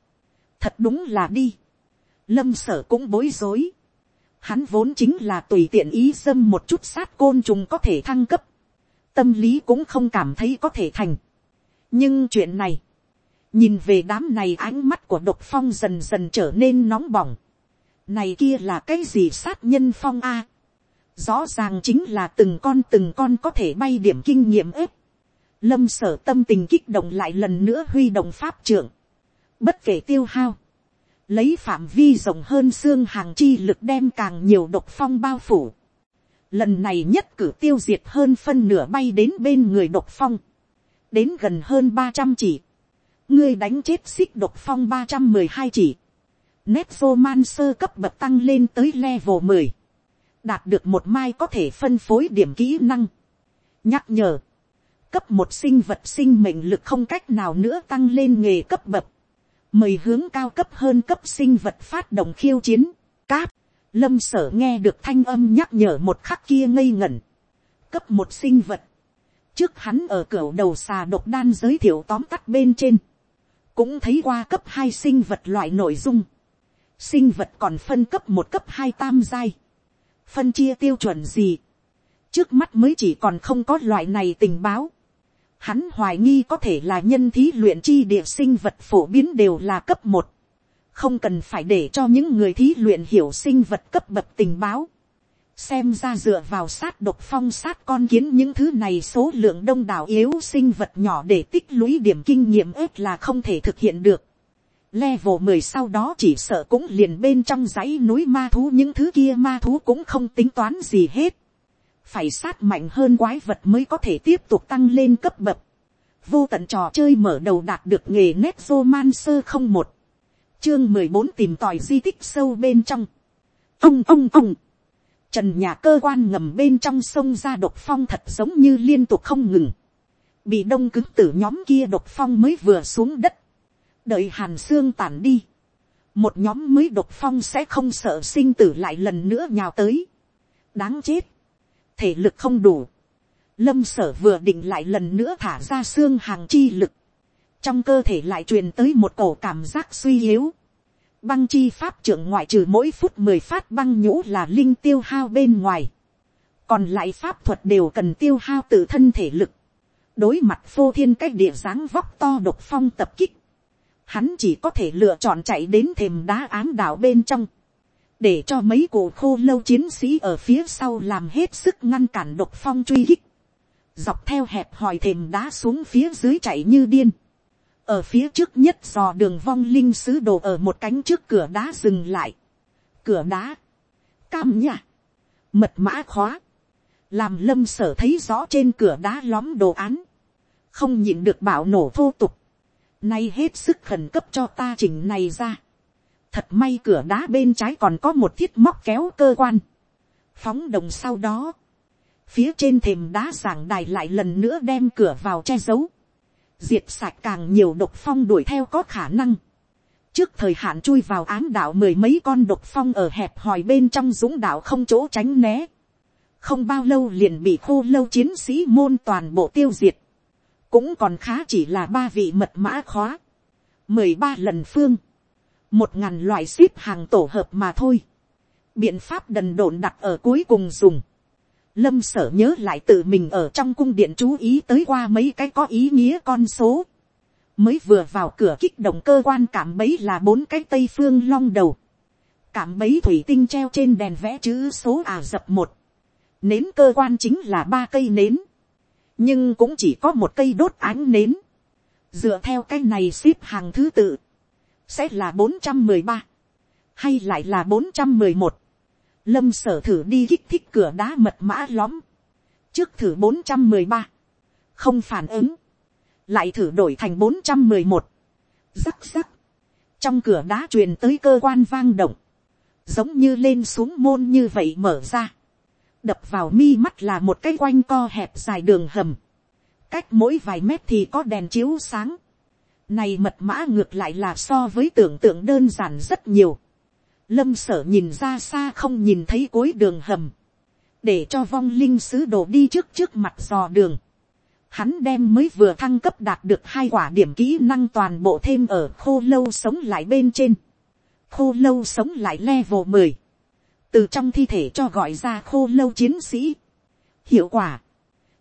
thật đúng là đi. lâm sở cũng bối rối hắn vốn chính là tùy tiện ý dâm một chút sát côn trùng có thể thăng cấp. tâm lý cũng không cảm thấy có thể thành. nhưng chuyện này, nhìn về đám này ánh mắt của độc phong dần dần trở nên nóng bỏng. này kia là cái gì sát nhân phong a. rõ ràng chính là từng con từng con có thể bay điểm kinh nghiệm ếp lâm sở tâm tình kích động lại lần nữa huy động pháp trưởng, bất kể tiêu hao, lấy phạm vi rộng hơn xương hàng chi lực đem càng nhiều độc phong bao phủ. Lần này nhất cử tiêu diệt hơn phân nửa bay đến bên người độc phong, đến gần hơn ba trăm chỉ, ngươi đánh chết xích độc phong ba trăm mười hai chỉ, nét vô man sơ cấp bậc tăng lên tới level mười, đạt được một mai có thể phân phối điểm kỹ năng, nhắc nhở, cấp một sinh vật sinh mệnh lực không cách nào nữa tăng lên nghề cấp bậc, mời hướng cao cấp hơn cấp sinh vật phát động khiêu chiến, cáp, lâm sở nghe được thanh âm nhắc nhở một khắc kia ngây ngẩn, cấp một sinh vật, trước hắn ở cửa đầu xà độc đan giới thiệu tóm tắt bên trên, cũng thấy qua cấp hai sinh vật loại nội dung, sinh vật còn phân cấp một cấp hai tam giai, phân chia tiêu chuẩn gì, trước mắt mới chỉ còn không có loại này tình báo, Hắn hoài nghi có thể là nhân thí luyện chi địa sinh vật phổ biến đều là cấp một. Không cần phải để cho những người thí luyện hiểu sinh vật cấp bậc tình báo. Xem ra dựa vào sát độc phong sát con kiến những thứ này số lượng đông đảo yếu sinh vật nhỏ để tích lũy điểm kinh nghiệm ếp là không thể thực hiện được. Level 10 sau đó chỉ sợ cũng liền bên trong dãy núi ma thú những thứ kia ma thú cũng không tính toán gì hết phải sát mạnh hơn quái vật mới có thể tiếp tục tăng lên cấp bậc. vô tận trò chơi mở đầu đạt được nghề nét roman sơ không một, chương mười bốn tìm tòi di tích sâu bên trong. ông ông ông, trần nhà cơ quan ngầm bên trong sông ra độc phong thật giống như liên tục không ngừng, bị đông cứng tử nhóm kia độc phong mới vừa xuống đất, đợi hàn xương tản đi, một nhóm mới độc phong sẽ không sợ sinh tử lại lần nữa nhào tới. đáng chết, thể lực không đủ. Lâm sở vừa định lại lần nữa thả ra xương hàng chi lực. Trong cơ thể lại truyền tới một cổ cảm giác suy yếu. Băng chi pháp trưởng ngoại trừ mỗi phút 10 phát băng nhũ là linh tiêu hao bên ngoài. Còn lại pháp thuật đều cần tiêu hao tự thân thể lực. Đối mặt phô thiên cách địa dáng vóc to độc phong tập kích. Hắn chỉ có thể lựa chọn chạy đến thềm đá ám đảo bên trong để cho mấy cổ khô lâu chiến sĩ ở phía sau làm hết sức ngăn cản độc phong truy kích, dọc theo hẹp hòi thềm đá xuống phía dưới chạy như điên, ở phía trước nhất dò đường vong linh sứ đồ ở một cánh trước cửa đá dừng lại, cửa đá, cam nhả, mật mã khóa, làm lâm sở thấy rõ trên cửa đá lóm đồ án, không nhịn được bảo nổ thô tục, nay hết sức khẩn cấp cho ta chỉnh này ra, Thật may cửa đá bên trái còn có một thiết móc kéo cơ quan. Phóng đồng sau đó. Phía trên thềm đá giảng đài lại lần nữa đem cửa vào che giấu. Diệt sạch càng nhiều độc phong đuổi theo có khả năng. trước thời hạn chui vào ám đạo mười mấy con độc phong ở hẹp hòi bên trong dũng đạo không chỗ tránh né. không bao lâu liền bị khô lâu chiến sĩ môn toàn bộ tiêu diệt. cũng còn khá chỉ là ba vị mật mã khóa. mười ba lần phương một ngàn loại ship hàng tổ hợp mà thôi. biện pháp đần độn đặt ở cuối cùng dùng. lâm sở nhớ lại tự mình ở trong cung điện chú ý tới qua mấy cái có ý nghĩa con số. Mới vừa vào cửa kích động cơ quan cảm bấy là bốn cái tây phương long đầu, cảm bấy thủy tinh treo trên đèn vẽ chữ số ả dập một, nến cơ quan chính là ba cây nến, nhưng cũng chỉ có một cây đốt ánh nến, dựa theo cái này ship hàng thứ tự, sẽ là bốn trăm mười ba, hay lại là bốn trăm mười một, lâm sở thử đi kích thích cửa đá mật mã lõm, trước thử bốn trăm mười ba, không phản ứng, lại thử đổi thành bốn trăm mười một, rắc rắc, trong cửa đá truyền tới cơ quan vang động, giống như lên xuống môn như vậy mở ra, đập vào mi mắt là một cái quanh co hẹp dài đường hầm, cách mỗi vài mét thì có đèn chiếu sáng, này mật mã ngược lại là so với tưởng tượng đơn giản rất nhiều, lâm sở nhìn ra xa không nhìn thấy cuối đường hầm, để cho vong linh sứ đồ đi trước trước mặt dò đường, hắn đem mới vừa thăng cấp đạt được hai quả điểm kỹ năng toàn bộ thêm ở khô lâu sống lại bên trên. khô lâu sống lại level mười. Từ trong thi thể cho gọi ra khô lâu chiến sĩ. hiệu quả,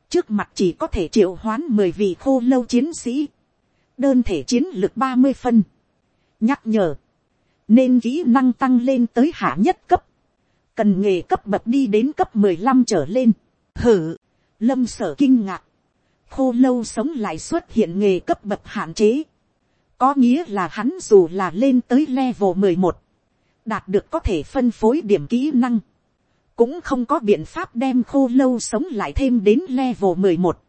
trước mặt chỉ có thể triệu hoán mười vị khô lâu chiến sĩ, đơn thể chiến lược ba mươi phân. nhắc nhở, nên kỹ năng tăng lên tới hạ nhất cấp, cần nghề cấp bậc đi đến cấp mười lăm trở lên. hử, lâm sở kinh ngạc, khô lâu sống lại xuất hiện nghề cấp bậc hạn chế. Có nghĩa là hắn dù là lên tới level mười một đạt được có thể phân phối điểm kỹ năng, cũng không có biện pháp đem khô lâu sống lại thêm đến level mười một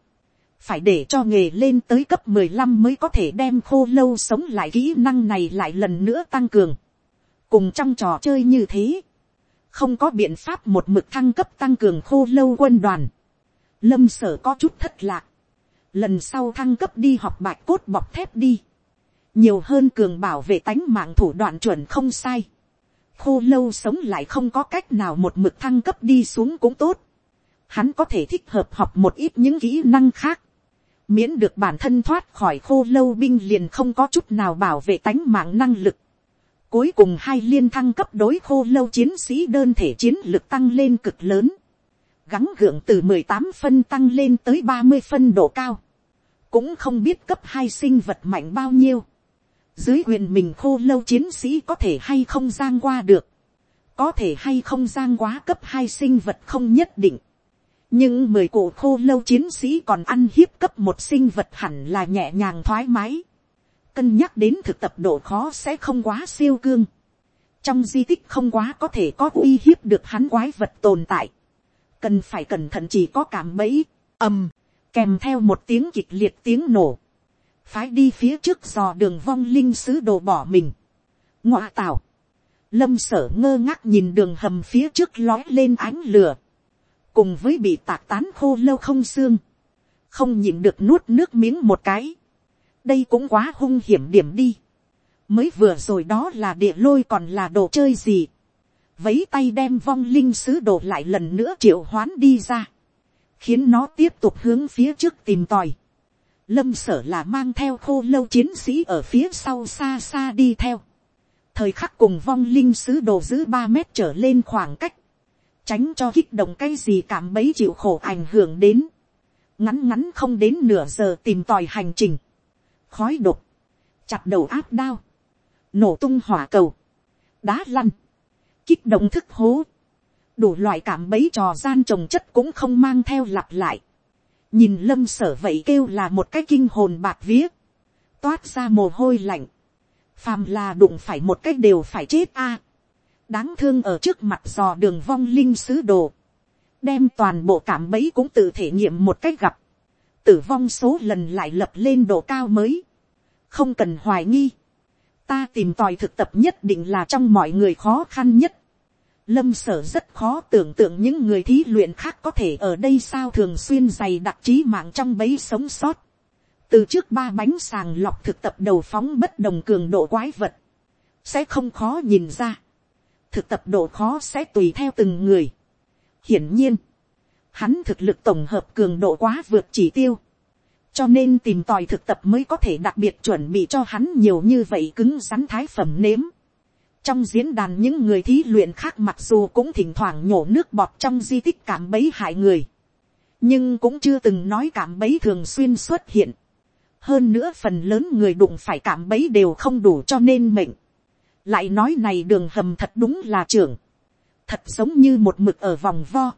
phải để cho nghề lên tới cấp mười lăm mới có thể đem khô lâu sống lại kỹ năng này lại lần nữa tăng cường. Cùng trong trò chơi như thế, không có biện pháp một mực thăng cấp tăng cường khô lâu quân đoàn. Lâm sở có chút thất lạc. Lần sau thăng cấp đi học bạch cốt bọc thép đi, nhiều hơn cường bảo vệ tánh mạng thủ đoạn chuẩn không sai, khô lâu sống lại không có cách nào một mực thăng cấp đi xuống cũng tốt, hắn có thể thích hợp học một ít những kỹ năng khác, miễn được bản thân thoát khỏi khô lâu binh liền không có chút nào bảo vệ tánh mạng năng lực. Cuối cùng hai liên thăng cấp đối khô lâu chiến sĩ đơn thể chiến lực tăng lên cực lớn. Gắng gượng từ mười tám phân tăng lên tới ba mươi phân độ cao, cũng không biết cấp hai sinh vật mạnh bao nhiêu, dưới quyền mình khô lâu chiến sĩ có thể hay không giang qua được, có thể hay không giang quá cấp hai sinh vật không nhất định, nhưng mười cụ khô lâu chiến sĩ còn ăn hiếp cấp một sinh vật hẳn là nhẹ nhàng thoải mái, cân nhắc đến thực tập độ khó sẽ không quá siêu cương, trong di tích không quá có thể có uy hiếp được hắn quái vật tồn tại, cần phải cẩn thận chỉ có cảm bẫy, ầm, kèm theo một tiếng kịch liệt tiếng nổ, phái đi phía trước dò đường vong linh sứ đồ bỏ mình, ngoạ tào, lâm sở ngơ ngác nhìn đường hầm phía trước lói lên ánh lửa, cùng với bị tạc tán khô lâu không xương, không nhìn được nuốt nước miếng một cái, đây cũng quá hung hiểm điểm đi, mới vừa rồi đó là địa lôi còn là đồ chơi gì, vấy tay đem vong linh sứ đồ lại lần nữa triệu hoán đi ra, khiến nó tiếp tục hướng phía trước tìm tòi. Lâm sở là mang theo khô lâu chiến sĩ ở phía sau xa xa đi theo. Thời khắc cùng vong linh sứ đồ giữ ba mét trở lên khoảng cách. Tránh cho kích động cái gì cảm bấy chịu khổ ảnh hưởng đến. Ngắn ngắn không đến nửa giờ tìm tòi hành trình. Khói đục Chặt đầu áp đao. Nổ tung hỏa cầu. Đá lăn kích động thức hố, đủ loại cảm bấy trò gian trồng chất cũng không mang theo lặp lại. nhìn lâm sở vậy kêu là một cái kinh hồn bạc vía, toát ra mồ hôi lạnh, phàm là đụng phải một cách đều phải chết a đáng thương ở trước mặt dò đường vong linh sứ đồ, đem toàn bộ cảm bấy cũng tự thể nghiệm một cách gặp, tử vong số lần lại lập lên độ cao mới, không cần hoài nghi, ta tìm tòi thực tập nhất định là trong mọi người khó khăn nhất. Lâm sở rất khó tưởng tượng những người thí luyện khác có thể ở đây sao thường xuyên dày đặc trí mạng trong bấy sống sót. Từ trước ba bánh sàng lọc thực tập đầu phóng bất đồng cường độ quái vật. sẽ không khó nhìn ra, thực tập độ khó sẽ tùy theo từng người. hiển nhiên, hắn thực lực tổng hợp cường độ quá vượt chỉ tiêu, cho nên tìm tòi thực tập mới có thể đặc biệt chuẩn bị cho hắn nhiều như vậy cứng rắn thái phẩm nếm. trong diễn đàn những người thí luyện khác mặc dù cũng thỉnh thoảng nhổ nước bọt trong di tích cảm bấy hại người, nhưng cũng chưa từng nói cảm bấy thường xuyên xuất hiện. hơn nữa phần lớn người đụng phải cảm bấy đều không đủ cho nên mệnh lại nói này đường hầm thật đúng là trưởng, thật giống như một mực ở vòng vo.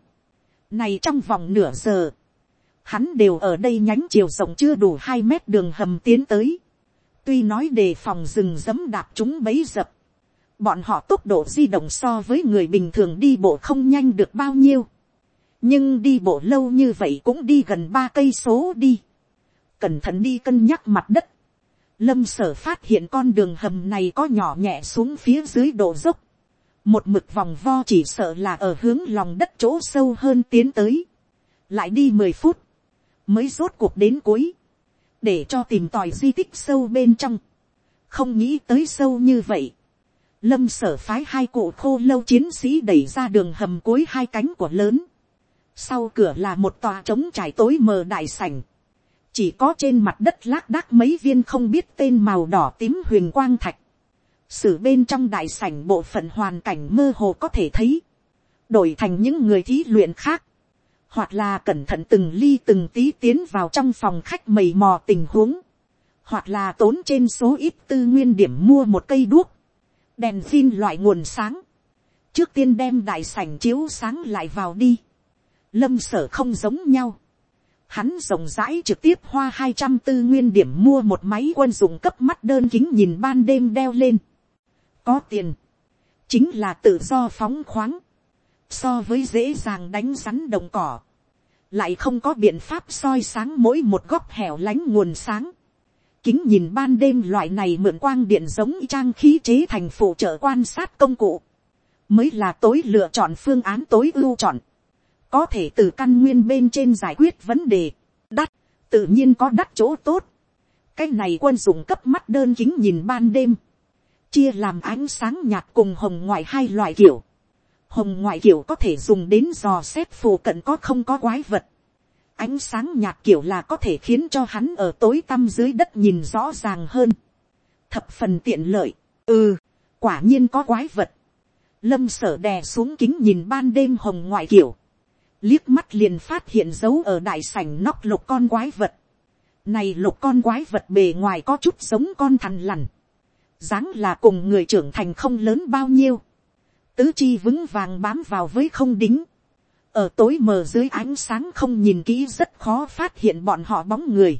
này trong vòng nửa giờ, hắn đều ở đây nhánh chiều rộng chưa đủ hai mét đường hầm tiến tới. tuy nói đề phòng rừng dẫm đạp chúng bấy dập, bọn họ tốc độ di động so với người bình thường đi bộ không nhanh được bao nhiêu nhưng đi bộ lâu như vậy cũng đi gần ba cây số đi, cẩn thận đi cân nhắc mặt đất, lâm sở phát hiện con đường hầm này có nhỏ nhẹ xuống phía dưới độ dốc, một mực vòng vo chỉ sợ là ở hướng lòng đất chỗ sâu hơn tiến tới, lại đi mười phút, mới rốt cuộc đến cuối, để cho tìm tòi di tích sâu bên trong, không nghĩ tới sâu như vậy, lâm sở phái hai cụ khô lâu chiến sĩ đẩy ra đường hầm cuối hai cánh của lớn, sau cửa là một tòa trống trải tối mờ đại sảnh. Chỉ có trên mặt đất lác đác mấy viên không biết tên màu đỏ tím huyền quang thạch. Sử bên trong đại sảnh bộ phận hoàn cảnh mơ hồ có thể thấy. Đổi thành những người thí luyện khác. Hoặc là cẩn thận từng ly từng tí tiến vào trong phòng khách mầy mò tình huống. Hoặc là tốn trên số ít tư nguyên điểm mua một cây đuốc. Đèn pin loại nguồn sáng. Trước tiên đem đại sảnh chiếu sáng lại vào đi lâm sở không giống nhau. Hắn rộng rãi trực tiếp hoa hai trăm tư nguyên điểm mua một máy quân dụng cấp mắt đơn kính nhìn ban đêm đeo lên. Có tiền. Chính là tự do phóng khoáng. So với dễ dàng đánh rắn đồng cỏ. Lại không có biện pháp soi sáng mỗi một góc hẻo lánh nguồn sáng. Kính nhìn ban đêm loại này mượn quang điện giống trang khí chế thành phụ trợ quan sát công cụ. Mới là tối lựa chọn phương án tối ưu chọn có thể từ căn nguyên bên trên giải quyết vấn đề, đắt, tự nhiên có đắt chỗ tốt. cái này quân dụng cấp mắt đơn chính nhìn ban đêm, chia làm ánh sáng nhạt cùng hồng ngoại hai loại kiểu. hồng ngoại kiểu có thể dùng đến dò xét phù cận có không có quái vật. ánh sáng nhạt kiểu là có thể khiến cho hắn ở tối tăm dưới đất nhìn rõ ràng hơn. thập phần tiện lợi, ừ, quả nhiên có quái vật. lâm sở đè xuống kính nhìn ban đêm hồng ngoại kiểu liếc mắt liền phát hiện dấu ở đại sảnh nóc lục con quái vật. Này lục con quái vật bề ngoài có chút giống con thằn lằn. dáng là cùng người trưởng thành không lớn bao nhiêu. Tứ chi vững vàng bám vào với không đính. Ở tối mờ dưới ánh sáng không nhìn kỹ rất khó phát hiện bọn họ bóng người.